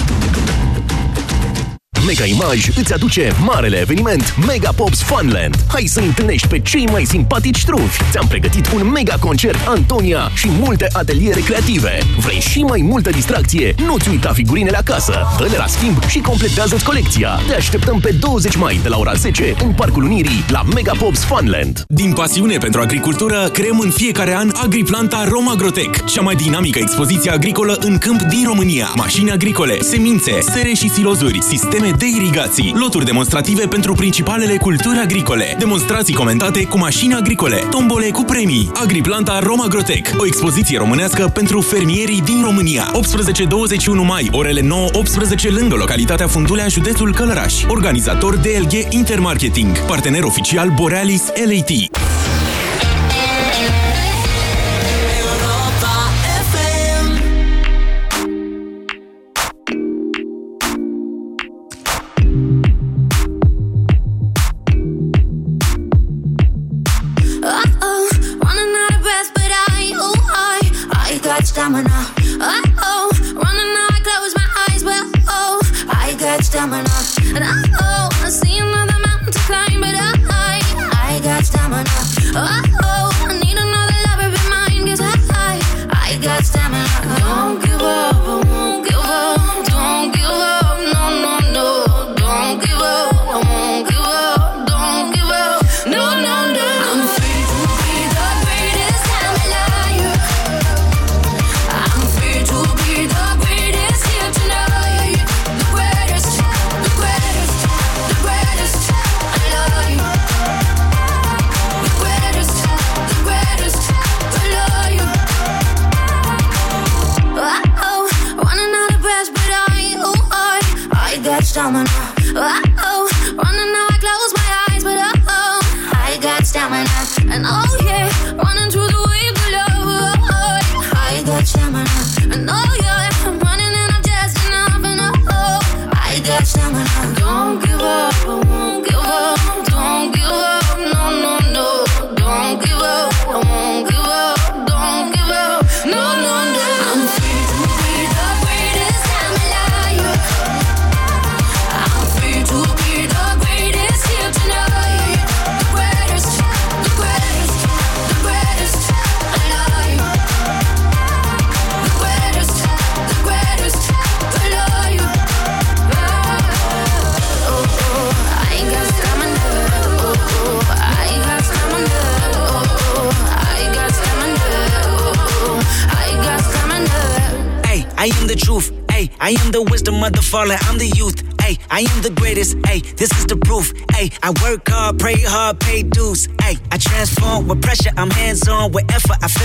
S21: Mega Image îți aduce marele eveniment Mega Pops Funland. Hai să întâlnești pe cei mai simpatici trufi. Ți-am pregătit un mega concert Antonia și multe ateliere creative. Vrei și mai multă distracție? Nu-ți uita figurinele acasă. Dă-le la schimb și completează-ți colecția. Te așteptăm pe 20 mai de la ora 10 în Parcul Unirii la Mega Pops Funland.
S5: Din pasiune pentru agricultură, creăm în fiecare an Agriplanta Roma Agrotec, cea mai dinamică expoziție agricolă în câmp din România. Mașini agricole, semințe, sere și silozuri, sisteme de irigații, loturi demonstrative pentru principalele culturi agricole, demonstrații comentate cu mașini agricole, tombole cu premii, Agriplanta Roma Agrotec, o expoziție românească pentru fermierii din România. 18-21 mai, orele 9-18 lângă localitatea Fundulea, județul Călăraș. Organizator DLG Intermarketing, partener oficial Borealis LAT.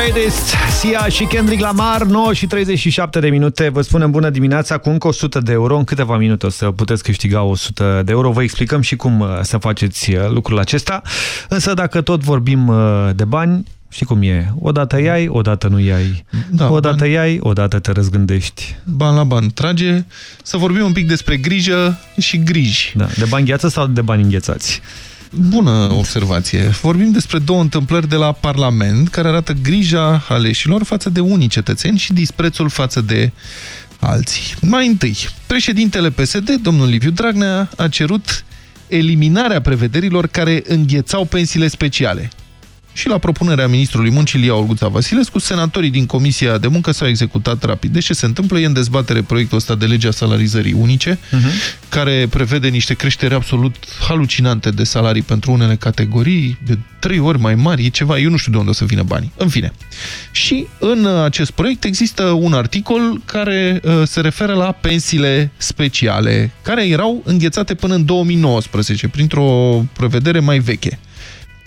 S77: Greatest,
S1: Sia și Kendrick Lamar, 9 și 37 de minute. Vă spunem bună dimineața cu încă 100 de euro. În câteva minute o să puteți câștiga 100 de euro. Vă explicăm și cum uh, să faceți uh, lucrul acesta. Însă dacă tot vorbim uh, de bani, și cum e? Odată iai, odată nu iai. Da, odată bani... iai, odată te răzgândești.
S2: Ban la ban trage. Să vorbim un pic despre grijă și griji.
S1: Da. De bani gheață sau de bani înghețați?
S2: Bună observație. Vorbim despre două întâmplări de la Parlament care arată grija aleșilor față de unii cetățeni și disprețul față de alții. Mai întâi, președintele PSD, domnul Liviu Dragnea, a cerut eliminarea prevederilor care înghețau pensiile speciale și la propunerea ministrului muncii Lia Olguța Vasilescu, senatorii din Comisia de Muncă s-au executat rapid. Deci ce se întâmplă? E în dezbatere proiectul ăsta de legea salarizării unice, uh mhm. -huh. care prevede niște creșteri absolut halucinante de salarii pentru unele categorii, de trei ori mai mari, e ceva, eu nu știu de unde o să vină banii. În fine. Și în acest proiect există un articol care uh, se referă la pensiile speciale, care erau înghețate până în 2019, printr-o prevedere mai veche.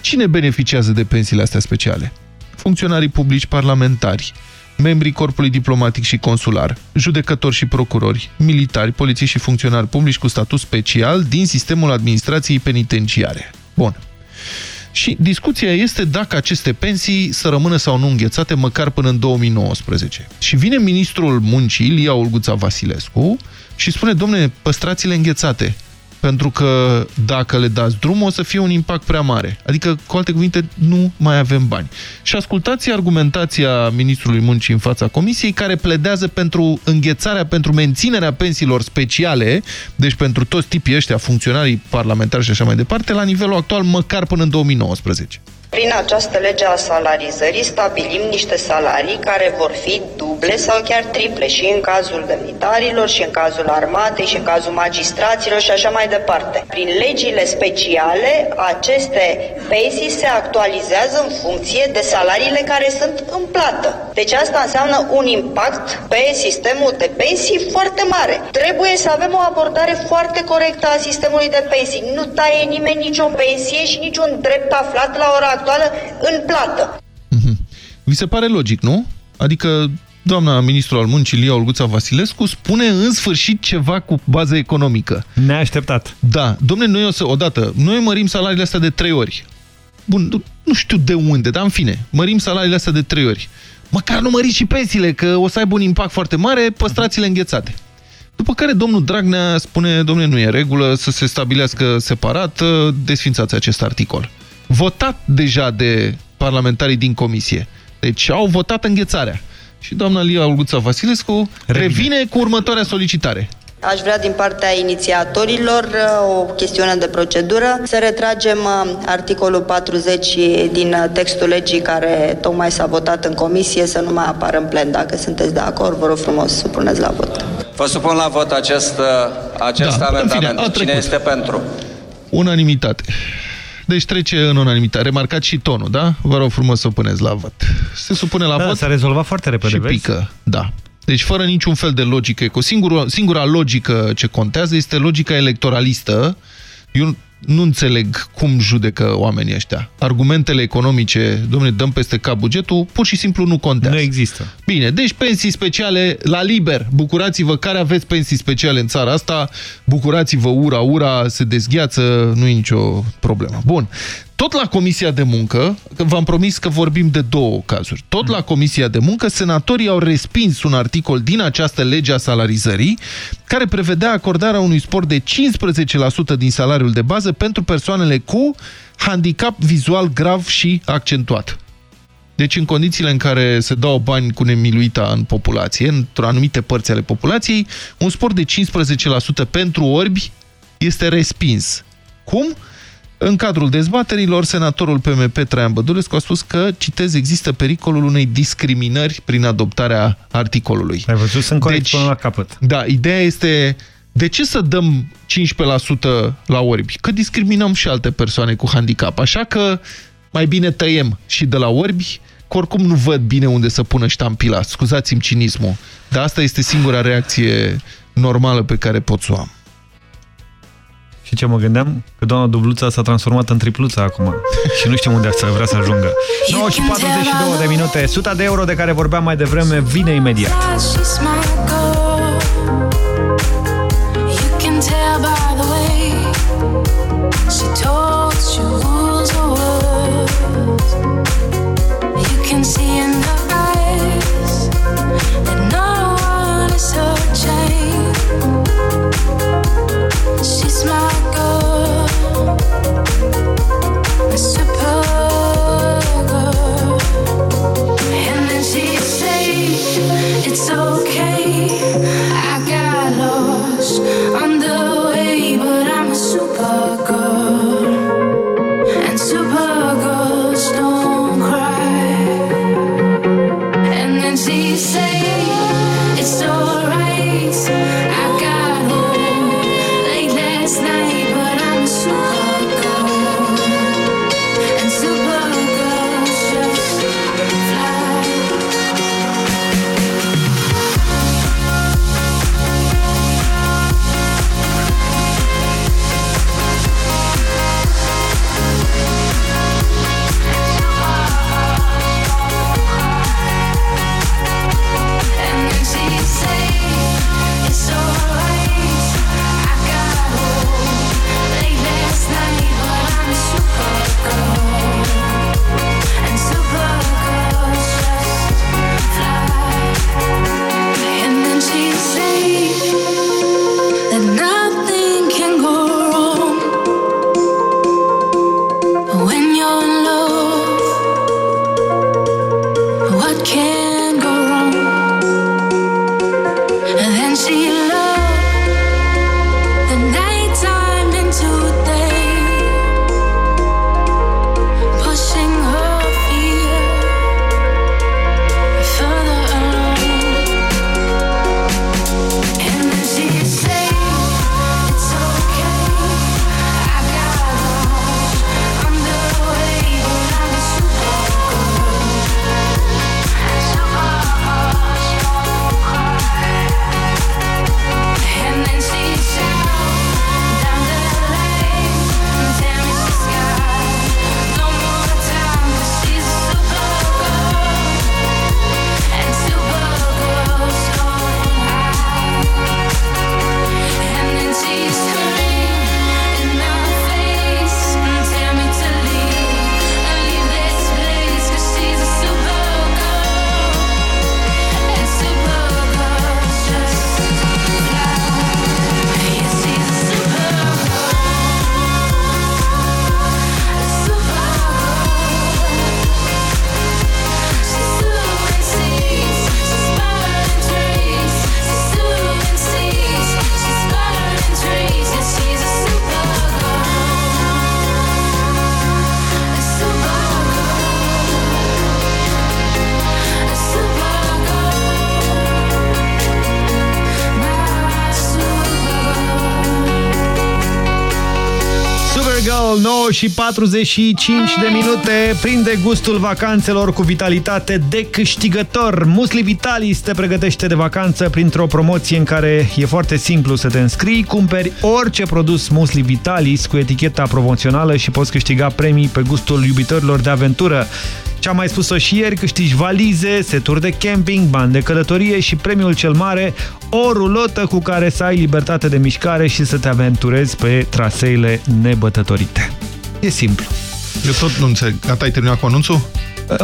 S2: Cine beneficiază de pensiile astea speciale? Funcționarii publici parlamentari, membrii corpului diplomatic și consular, judecători și procurori, militari, polițiști și funcționari publici cu statut special din sistemul administrației penitenciare. Bun. Și discuția este dacă aceste pensii să rămână sau nu înghețate măcar până în 2019. Și vine ministrul muncii, Ilia Olguța Vasilescu, și spune, domne, păstrați-le înghețate pentru că dacă le dați drum o să fie un impact prea mare. Adică, cu alte cuvinte, nu mai avem bani. Și ascultați argumentația Ministrului Muncii în fața Comisiei, care pledează pentru înghețarea, pentru menținerea pensiilor speciale, deci pentru toți tipii ăștia, funcționarii parlamentari și așa mai departe, la nivelul actual, măcar până în 2019.
S61: Prin această lege a salarizării stabilim niște salarii care vor fi duble sau chiar triple și în cazul demnitarilor și în cazul armatei și în cazul magistraților și așa mai departe. Prin legile speciale, aceste pensii se actualizează în funcție de salariile care sunt în plată. Deci asta înseamnă un impact pe sistemul de pensii foarte mare. Trebuie să avem o abordare foarte corectă a sistemului de pensii. Nu taie nimeni nicio pensie și niciun drept aflat la ora actuală în plată.
S2: Mhm. Vi se pare logic, nu? Adică doamna ministru al muncii, Lia Olguța Vasilescu, spune în sfârșit ceva cu bază economică.
S1: Neașteptat.
S2: Da. Domne, noi o să, odată, noi mărim salariile astea de trei ori. Bun, nu, nu știu de unde, dar în fine, mărim salariile astea de trei ori. Măcar nu măriți și pensiile, că o să aibă un impact foarte mare, păstrați-le înghețate. După care domnul Dragnea spune, domnule, nu e regulă să se stabilească separat, desfințați acest articol votat deja de parlamentarii din comisie. Deci au votat înghețarea. Și doamna Lia Olguța Vasilescu revine. revine cu următoarea solicitare.
S61: Aș vrea din partea inițiatorilor uh, o chestiune de procedură să retragem uh, articolul 40 din uh, textul legii care tocmai s-a votat în comisie să nu mai apară în plen. Dacă sunteți de acord, vă rog frumos să supuneți la vot.
S78: Vă supun la vot acest, acest da, amendament. Fine, Cine este pentru?
S2: Unanimitate. Deci trece în unanimitate. Remarcați și tonul, da? Vă rog frumos să o puneți la vot. Se supune la da, vot.
S1: S-a rezolvat foarte repede,
S2: și vezi? pică, da. Deci fără niciun fel de logică. Cu singura, singura logică ce contează este logica electoralistă. Eu nu înțeleg cum judecă oamenii ăștia. Argumentele economice, domnule, dăm peste cap bugetul, pur și simplu nu contează.
S1: Nu există.
S2: Bine, deci pensii speciale la liber. Bucurați-vă care aveți pensii speciale în țara asta. Bucurați-vă, ura, ura, se dezgheață, nu e nicio problemă. Bun. Tot la Comisia de Muncă, v-am promis că vorbim de două cazuri, tot la Comisia de Muncă, senatorii au respins un articol din această lege a salarizării care prevedea acordarea unui spor de 15% din salariul de bază pentru persoanele cu handicap vizual grav și accentuat. Deci în condițiile în care se dau bani cu nemiluita în populație, într-o anumite părți ale populației, un spor de 15% pentru orbi este respins. Cum? În cadrul dezbaterilor, senatorul PMP Traian Bădulescu a spus că, citez, există pericolul unei discriminări prin adoptarea articolului.
S1: Ai văzut? Sunt corect deci, până la capăt.
S2: Da, ideea este... De ce să dăm 15% la orbi? Că discriminăm și alte persoane cu handicap. Așa că mai bine tăiem și de la orbi, că oricum nu văd bine unde să pună ștampila. Scuzați-mi cinismul. Dar asta este singura reacție normală pe care pot să o am.
S5: Și ce mă gândeam? Că doamna dubluța s-a transformat în tripluța acum. [laughs] și nu știm unde să vrea să ajungă. 9 și 42 de minute. 100 de euro de care vorbeam mai devreme vine imediat.
S1: She's my
S5: smile. Și 45 de minute. Prinde gustul vacanțelor cu vitalitate de câștigător. Musli Vitalis te pregătește de vacanță printr-o promoție în care e foarte simplu să te înscrii. Cumperi orice produs Musli Vitalis cu eticheta promoțională și poți câștiga premii pe gustul iubitorilor de aventură. Ce-am mai spus-o și ieri, câștigi valize, seturi de camping, bani de călătorie și premiul cel mare, o rulotă cu care să ai libertate de mișcare și să te aventurezi pe traseele nebătătorite. E simplu.
S2: Eu tot nu înțeleg. Gata, ai terminat cu anunțul?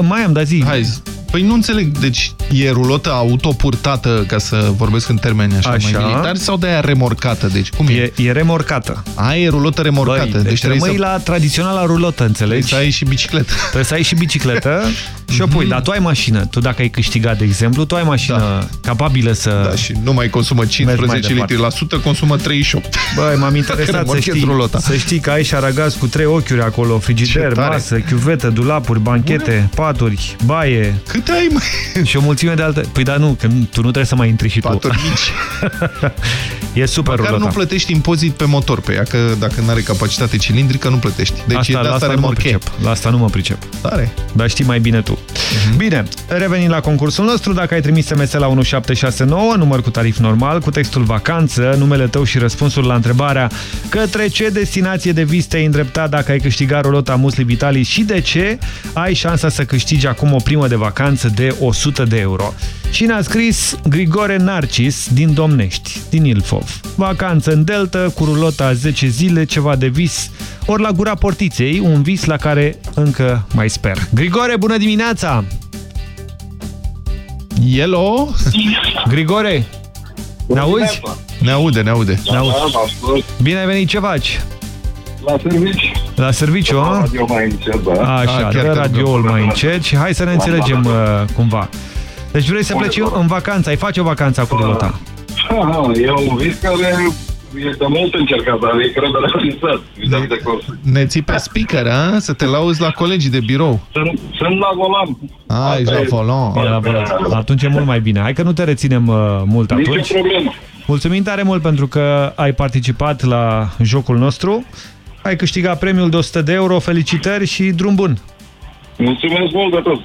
S5: Mai am, dar zi.
S2: Hai, Păi nu înțeleg, deci e rulotă autopurtată, ca să vorbesc în termeni așa,
S5: Așa.
S2: mai militari, sau de aia remorcată? Deci cum e?
S5: E, e remorcată.
S2: A, e rulotă remorcată.
S5: Băi, deci, deci
S2: trebuie
S5: rămâi
S2: să...
S5: la tradiționala rulotă, înțelegi?
S2: Trebuie să ai și bicicletă.
S5: Trebuie să ai și bicicletă [laughs] și o pui. Dar tu ai mașină. Tu dacă ai câștigat, de exemplu, tu ai mașină da. capabilă să...
S2: Da, și nu mai consumă 15 litri
S5: departe.
S2: la sută, consumă 38.
S5: Băi, m-am interesat [laughs] să
S2: remorchezi
S5: știi,
S2: rulota.
S5: să știi că ai și șaragaz cu trei ochiuri acolo, frigider,
S2: Ce tare.
S5: masă, chiuvetă, dulapuri, banchete, paturi, baie.
S2: Câte ai, mai?
S5: Și o mulțime de alte... Păi da, nu, că tu nu trebuie să mai intri și
S2: Paturi
S5: tu.
S2: mici. [laughs]
S5: e super
S2: Măcar
S5: rulota.
S2: nu plătești impozit pe motor pe ea, că dacă nu are capacitate cilindrică, nu plătești. Deci
S5: asta,
S2: e de
S5: la
S2: asta
S5: asta nu mă
S2: remorche.
S5: pricep. La asta nu mă pricep.
S2: Tare.
S5: Dar știi mai bine tu.
S1: Bine, revenim la concursul nostru. Dacă ai trimis SMS la 1769, număr cu tarif normal, cu textul vacanță, numele tău și răspunsul la întrebarea către ce destinație de vis te-ai îndreptat dacă ai câștigat rulota Musli Vitalis și de ce, ai șansa să câștigi acum o primă de vacanță de 100 de euro. Și ne-a scris Grigore Narcis din Domnești, din Ilfov. Vacanță în Delta, cu rulota 10 zile, ceva de vis, ori la gura portiței, un vis la care încă mai sper. Grigore, bună dimineața!
S75: Hello?
S1: Grigore, ne auzi?
S75: Ne aude, ne aude.
S1: Ne auzi. Bine ai venit, ce faci?
S79: La servici.
S1: La serviciu, a?
S79: Radio mai încet, da.
S1: Așa,
S79: Ah,
S1: dă
S79: chiar te
S1: radioul
S79: rugăm.
S1: mai încet și hai să ne
S79: Da,
S1: înțelegem
S79: da,
S1: uh, cumva. Deci vrei să pleci în vacanță, ai face o vacanță cu rulota.
S79: Aha, e un vis care e de mult încercat, dar e cred de realizat. vis-a-vis de curs.
S75: Ne ții pe speaker, a? Să te lauzi la colegii de birou.
S79: Sunt, sunt la volan.
S75: Ah, ești la volan.
S1: E la volan. Atunci e mult mai bine. Hai că nu te reținem uh, mult
S79: Nici o
S1: atunci.
S79: problemă.
S1: Mulțumim tare mult pentru că ai participat la jocul nostru. Ai câștigat premiul de 100 de euro. Felicitări și drum bun!
S79: Mulțumesc mult de tot.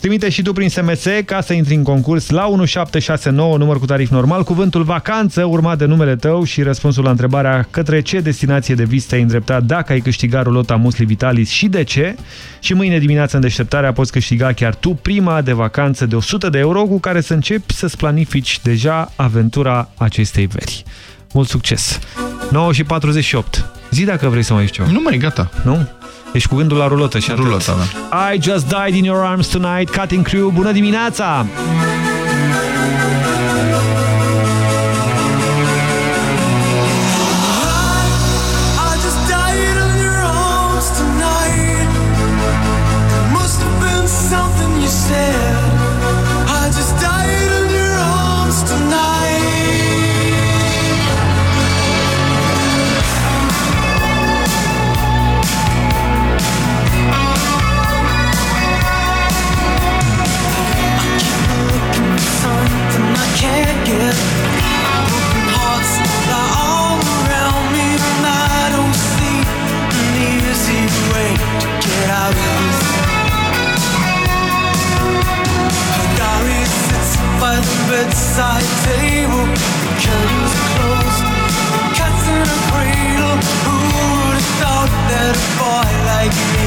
S1: Trimite și tu prin SMS ca să intri în concurs la 1769, număr cu tarif normal, cuvântul vacanță, urmat de numele tău și răspunsul la întrebarea către ce destinație de vis te-ai îndreptat dacă ai câștigat rulota Musli Vitalis și de ce. Și mâine dimineață în deșteptarea poți câștiga chiar tu prima de vacanță de 100 de euro cu care să începi să-ți planifici deja aventura acestei veri. Mult succes! 9 și 48. Zi dacă vrei să mai ești ceva.
S75: Nu mai, gata.
S1: Nu? Ești cu gândul la rulotă și atât.
S75: Rulota,
S1: I just died in your arms tonight, Cutting Crew. Bună dimineața!
S80: bedside table, the curtains are closed, cats in a cradle. Who would have thought that a boy like me?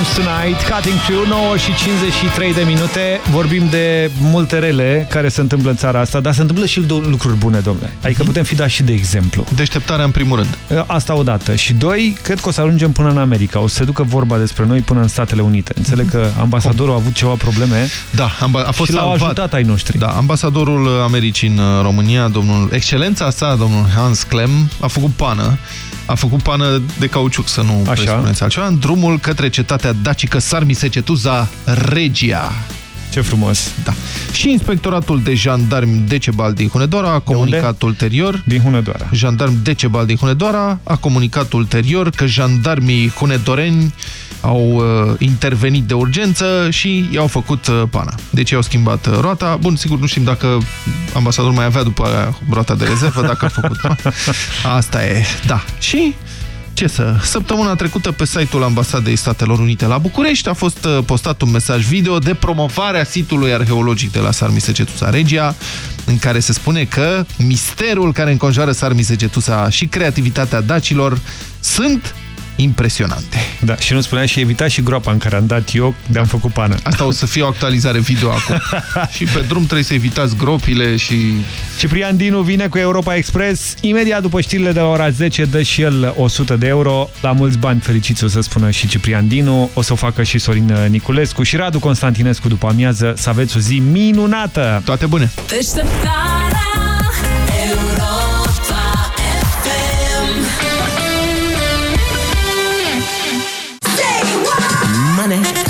S1: In Your Arms Tonight, Cutting Through, 9 și 53 de minute. Vorbim de multe rele care se întâmplă în țara asta, dar se întâmplă și lucruri bune, domnule. Adică putem fi dați și de exemplu.
S2: Deșteptarea în primul rând.
S1: Asta odată. Și doi, cred că o să ajungem până în America. O să se ducă vorba despre noi până în Statele Unite. Înțeleg că ambasadorul a avut ceva probleme
S2: da, a fost
S1: și l-au ajutat ai noștri.
S2: Da, ambasadorul Americii în România, domnul excelența sa, domnul Hans Clem, a făcut pană a făcut pană de cauciuc, să nu presupuneți altceva, în drumul către cetatea dacică Sarmisegetuza Regia.
S1: Ce frumos.
S2: Da. Și inspectoratul de jandarmi Decebal din Hunedoara a comunicat ulterior...
S1: Din Hunedoara.
S2: Jandarm Decebal din Hunedoara a comunicat ulterior că jandarmii hunedoreni au uh, intervenit de urgență și i-au făcut uh, pana. Deci i-au schimbat uh, roata. Bun, sigur, nu știm dacă ambasadorul mai avea după aia roata de rezervă, dacă a făcut. [laughs] Asta e, da. Și ce să... Săptămâna trecută pe site-ul Ambasadei Statelor Unite la București a fost uh, postat un mesaj video de promovare a sitului arheologic de la Sarmisegetusa Regia, în care se spune că misterul care înconjoară Sarmisegetusa și creativitatea dacilor sunt impresionante.
S1: Da, și nu spunea și evita și groapa în care am dat eu de am făcut pană.
S2: Asta o să fie o actualizare video acum. [laughs] și pe drum trebuie să evitați gropile și...
S1: Ciprian Dinu vine cu Europa Express. Imediat după știrile de la ora 10 dă și el 100 de euro. La mulți bani fericiți o să spună și Ciprian Dinu. O să o facă și Sorin Niculescu și Radu Constantinescu după amiază. Să aveți o zi minunată!
S2: Toate bune!
S5: Deșteptarea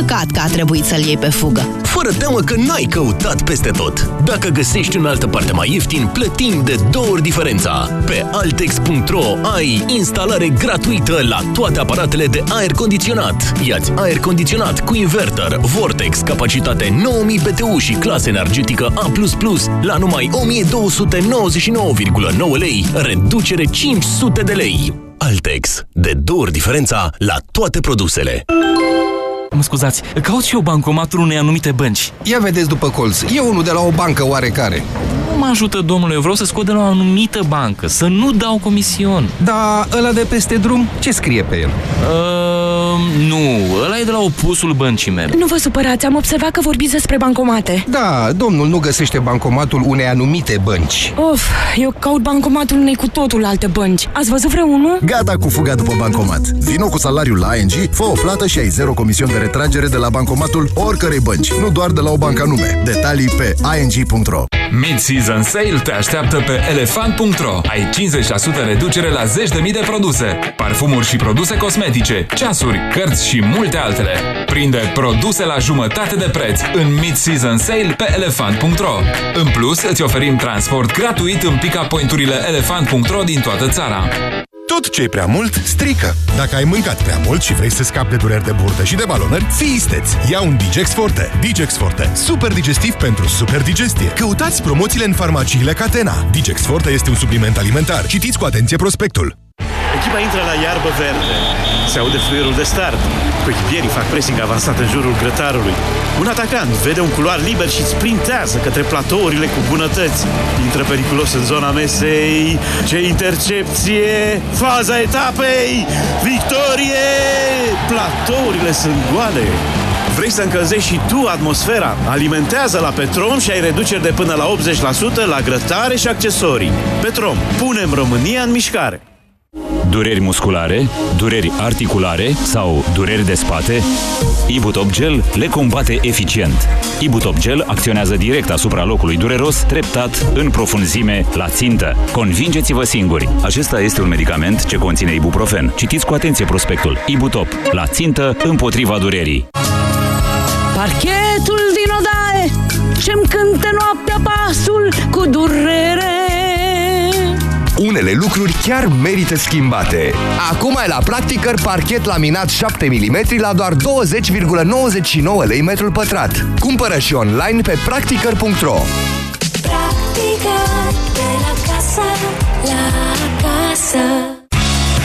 S14: Păcat că a trebuit să-l iei pe fugă.
S21: Fără teamă că n-ai căutat peste tot. Dacă găsești în altă parte mai ieftin, plătim de două ori diferența. Pe altex.ro ai instalare gratuită la toate aparatele de aer condiționat. Iați aer condiționat cu inverter, Vortex, capacitate 9000 BTU și clasă energetică A++ la numai 1299,9 lei, reducere 500 de lei. Altex. De două ori diferența la toate produsele.
S81: Mă scuzați, caut și eu bancomatul unei anumite bănci.
S82: Ia vedeți după colț. E unul de la o bancă oarecare.
S81: Nu mă ajută, domnule, eu vreau să scot de la o anumită bancă, să nu dau comision.
S82: Da, ăla de peste drum, ce scrie pe el?
S81: Uh, nu, ăla e de la opusul băncii mele.
S83: Nu vă supărați, am observat că vorbiți despre bancomate.
S82: Da, domnul nu găsește bancomatul unei anumite bănci.
S83: Of, eu caut bancomatul unei cu totul alte bănci. Ați văzut vreunul?
S18: Gata cu fuga după bancomat. Vino cu salariul la ING, fă o plată și ai zero comision de retragere de la bancomatul oricărei bănci, nu doar de la o bancă anume. Detalii pe ing.ro
S84: Mid-Season Sale te așteaptă pe elefant.ro. Ai 50% reducere la zeci de mii de produse, parfumuri și produse cosmetice, ceasuri, cărți și multe altele. Prinde produse la jumătate de preț în Mid-Season Sale pe elefant.ro. În plus, îți oferim transport gratuit în pick-up point-urile elefant.ro din toată țara.
S3: Tot ce e prea mult, strică.
S27: Dacă ai mâncat prea mult și vrei să scapi de dureri de burtă și de balonări, fii isteți! Ia un Digex Forte. Digex Forte. Super digestiv pentru super digestie. Căutați promoțiile în farmaciile Catena. Digex Forte este un supliment alimentar. Citiți cu atenție prospectul.
S44: Echipa intră la iarbă verde. Se aude fluierul de start. Coechipierii fac pressing avansat în jurul grătarului. Un atacant vede un culoar liber și sprintează către platourile cu bunătăți. Intră periculos în zona mesei. Ce intercepție! Faza etapei! Victorie! Platourile sunt goale. Vrei să încălzești și tu atmosfera? Alimentează la Petrom și ai reduceri de până la 80% la grătare și accesorii. Petrom. Punem România în mișcare.
S84: Dureri musculare, dureri articulare sau dureri de spate? Ibutop Gel le combate eficient. Ibutop Gel acționează direct asupra locului dureros, treptat, în profunzime, la țintă. Convingeți-vă singuri! Acesta este un medicament ce conține ibuprofen. Citiți cu atenție prospectul. Ibutop. La țintă, împotriva durerii.
S83: Parchetul din odaie Ce-mi cântă noaptea pasul cu durere
S18: Unele lucruri chiar merită schimbate. Acum ai la Practicăr parchet laminat 7 mm la doar 20,99 lei metrul pătrat. Cumpără și online pe practicăr.ro
S12: Practică de la casă, la casă.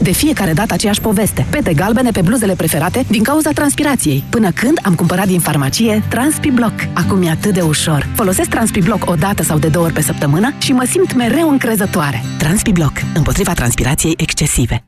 S14: De fiecare dată aceeași poveste. Pete galbene pe bluzele preferate din cauza transpirației. Până când am cumpărat din farmacie TranspiBlock. Acum e atât de ușor. Folosesc TranspiBlock o dată sau de două ori pe săptămână și mă simt mereu încrezătoare. TranspiBlock. Împotriva transpirației excesive.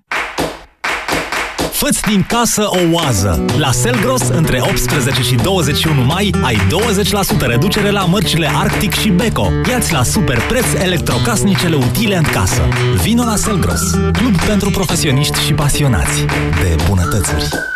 S26: Făți din casă o oază! La Selgros, între 18 și 21 mai, ai 20% reducere la mărcile Arctic și Beko. Iați la super preț electrocasnicele utile în casă. Vino la Selgros, club pentru profesioniști și pasionați de bunătățuri.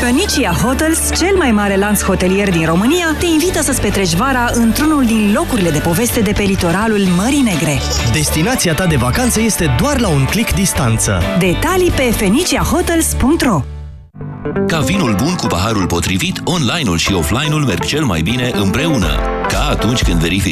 S85: Phoenicia Hotels, cel mai mare lanț hotelier din România, te invită să-ți petreci vara într-unul din locurile de poveste de pe litoralul Mării Negre.
S86: Destinația ta de vacanță este doar la un click distanță.
S85: Detalii pe feniciahotels.ro
S6: Ca vinul bun cu paharul potrivit, online-ul și offline-ul merg cel mai bine împreună. Ca atunci când verifici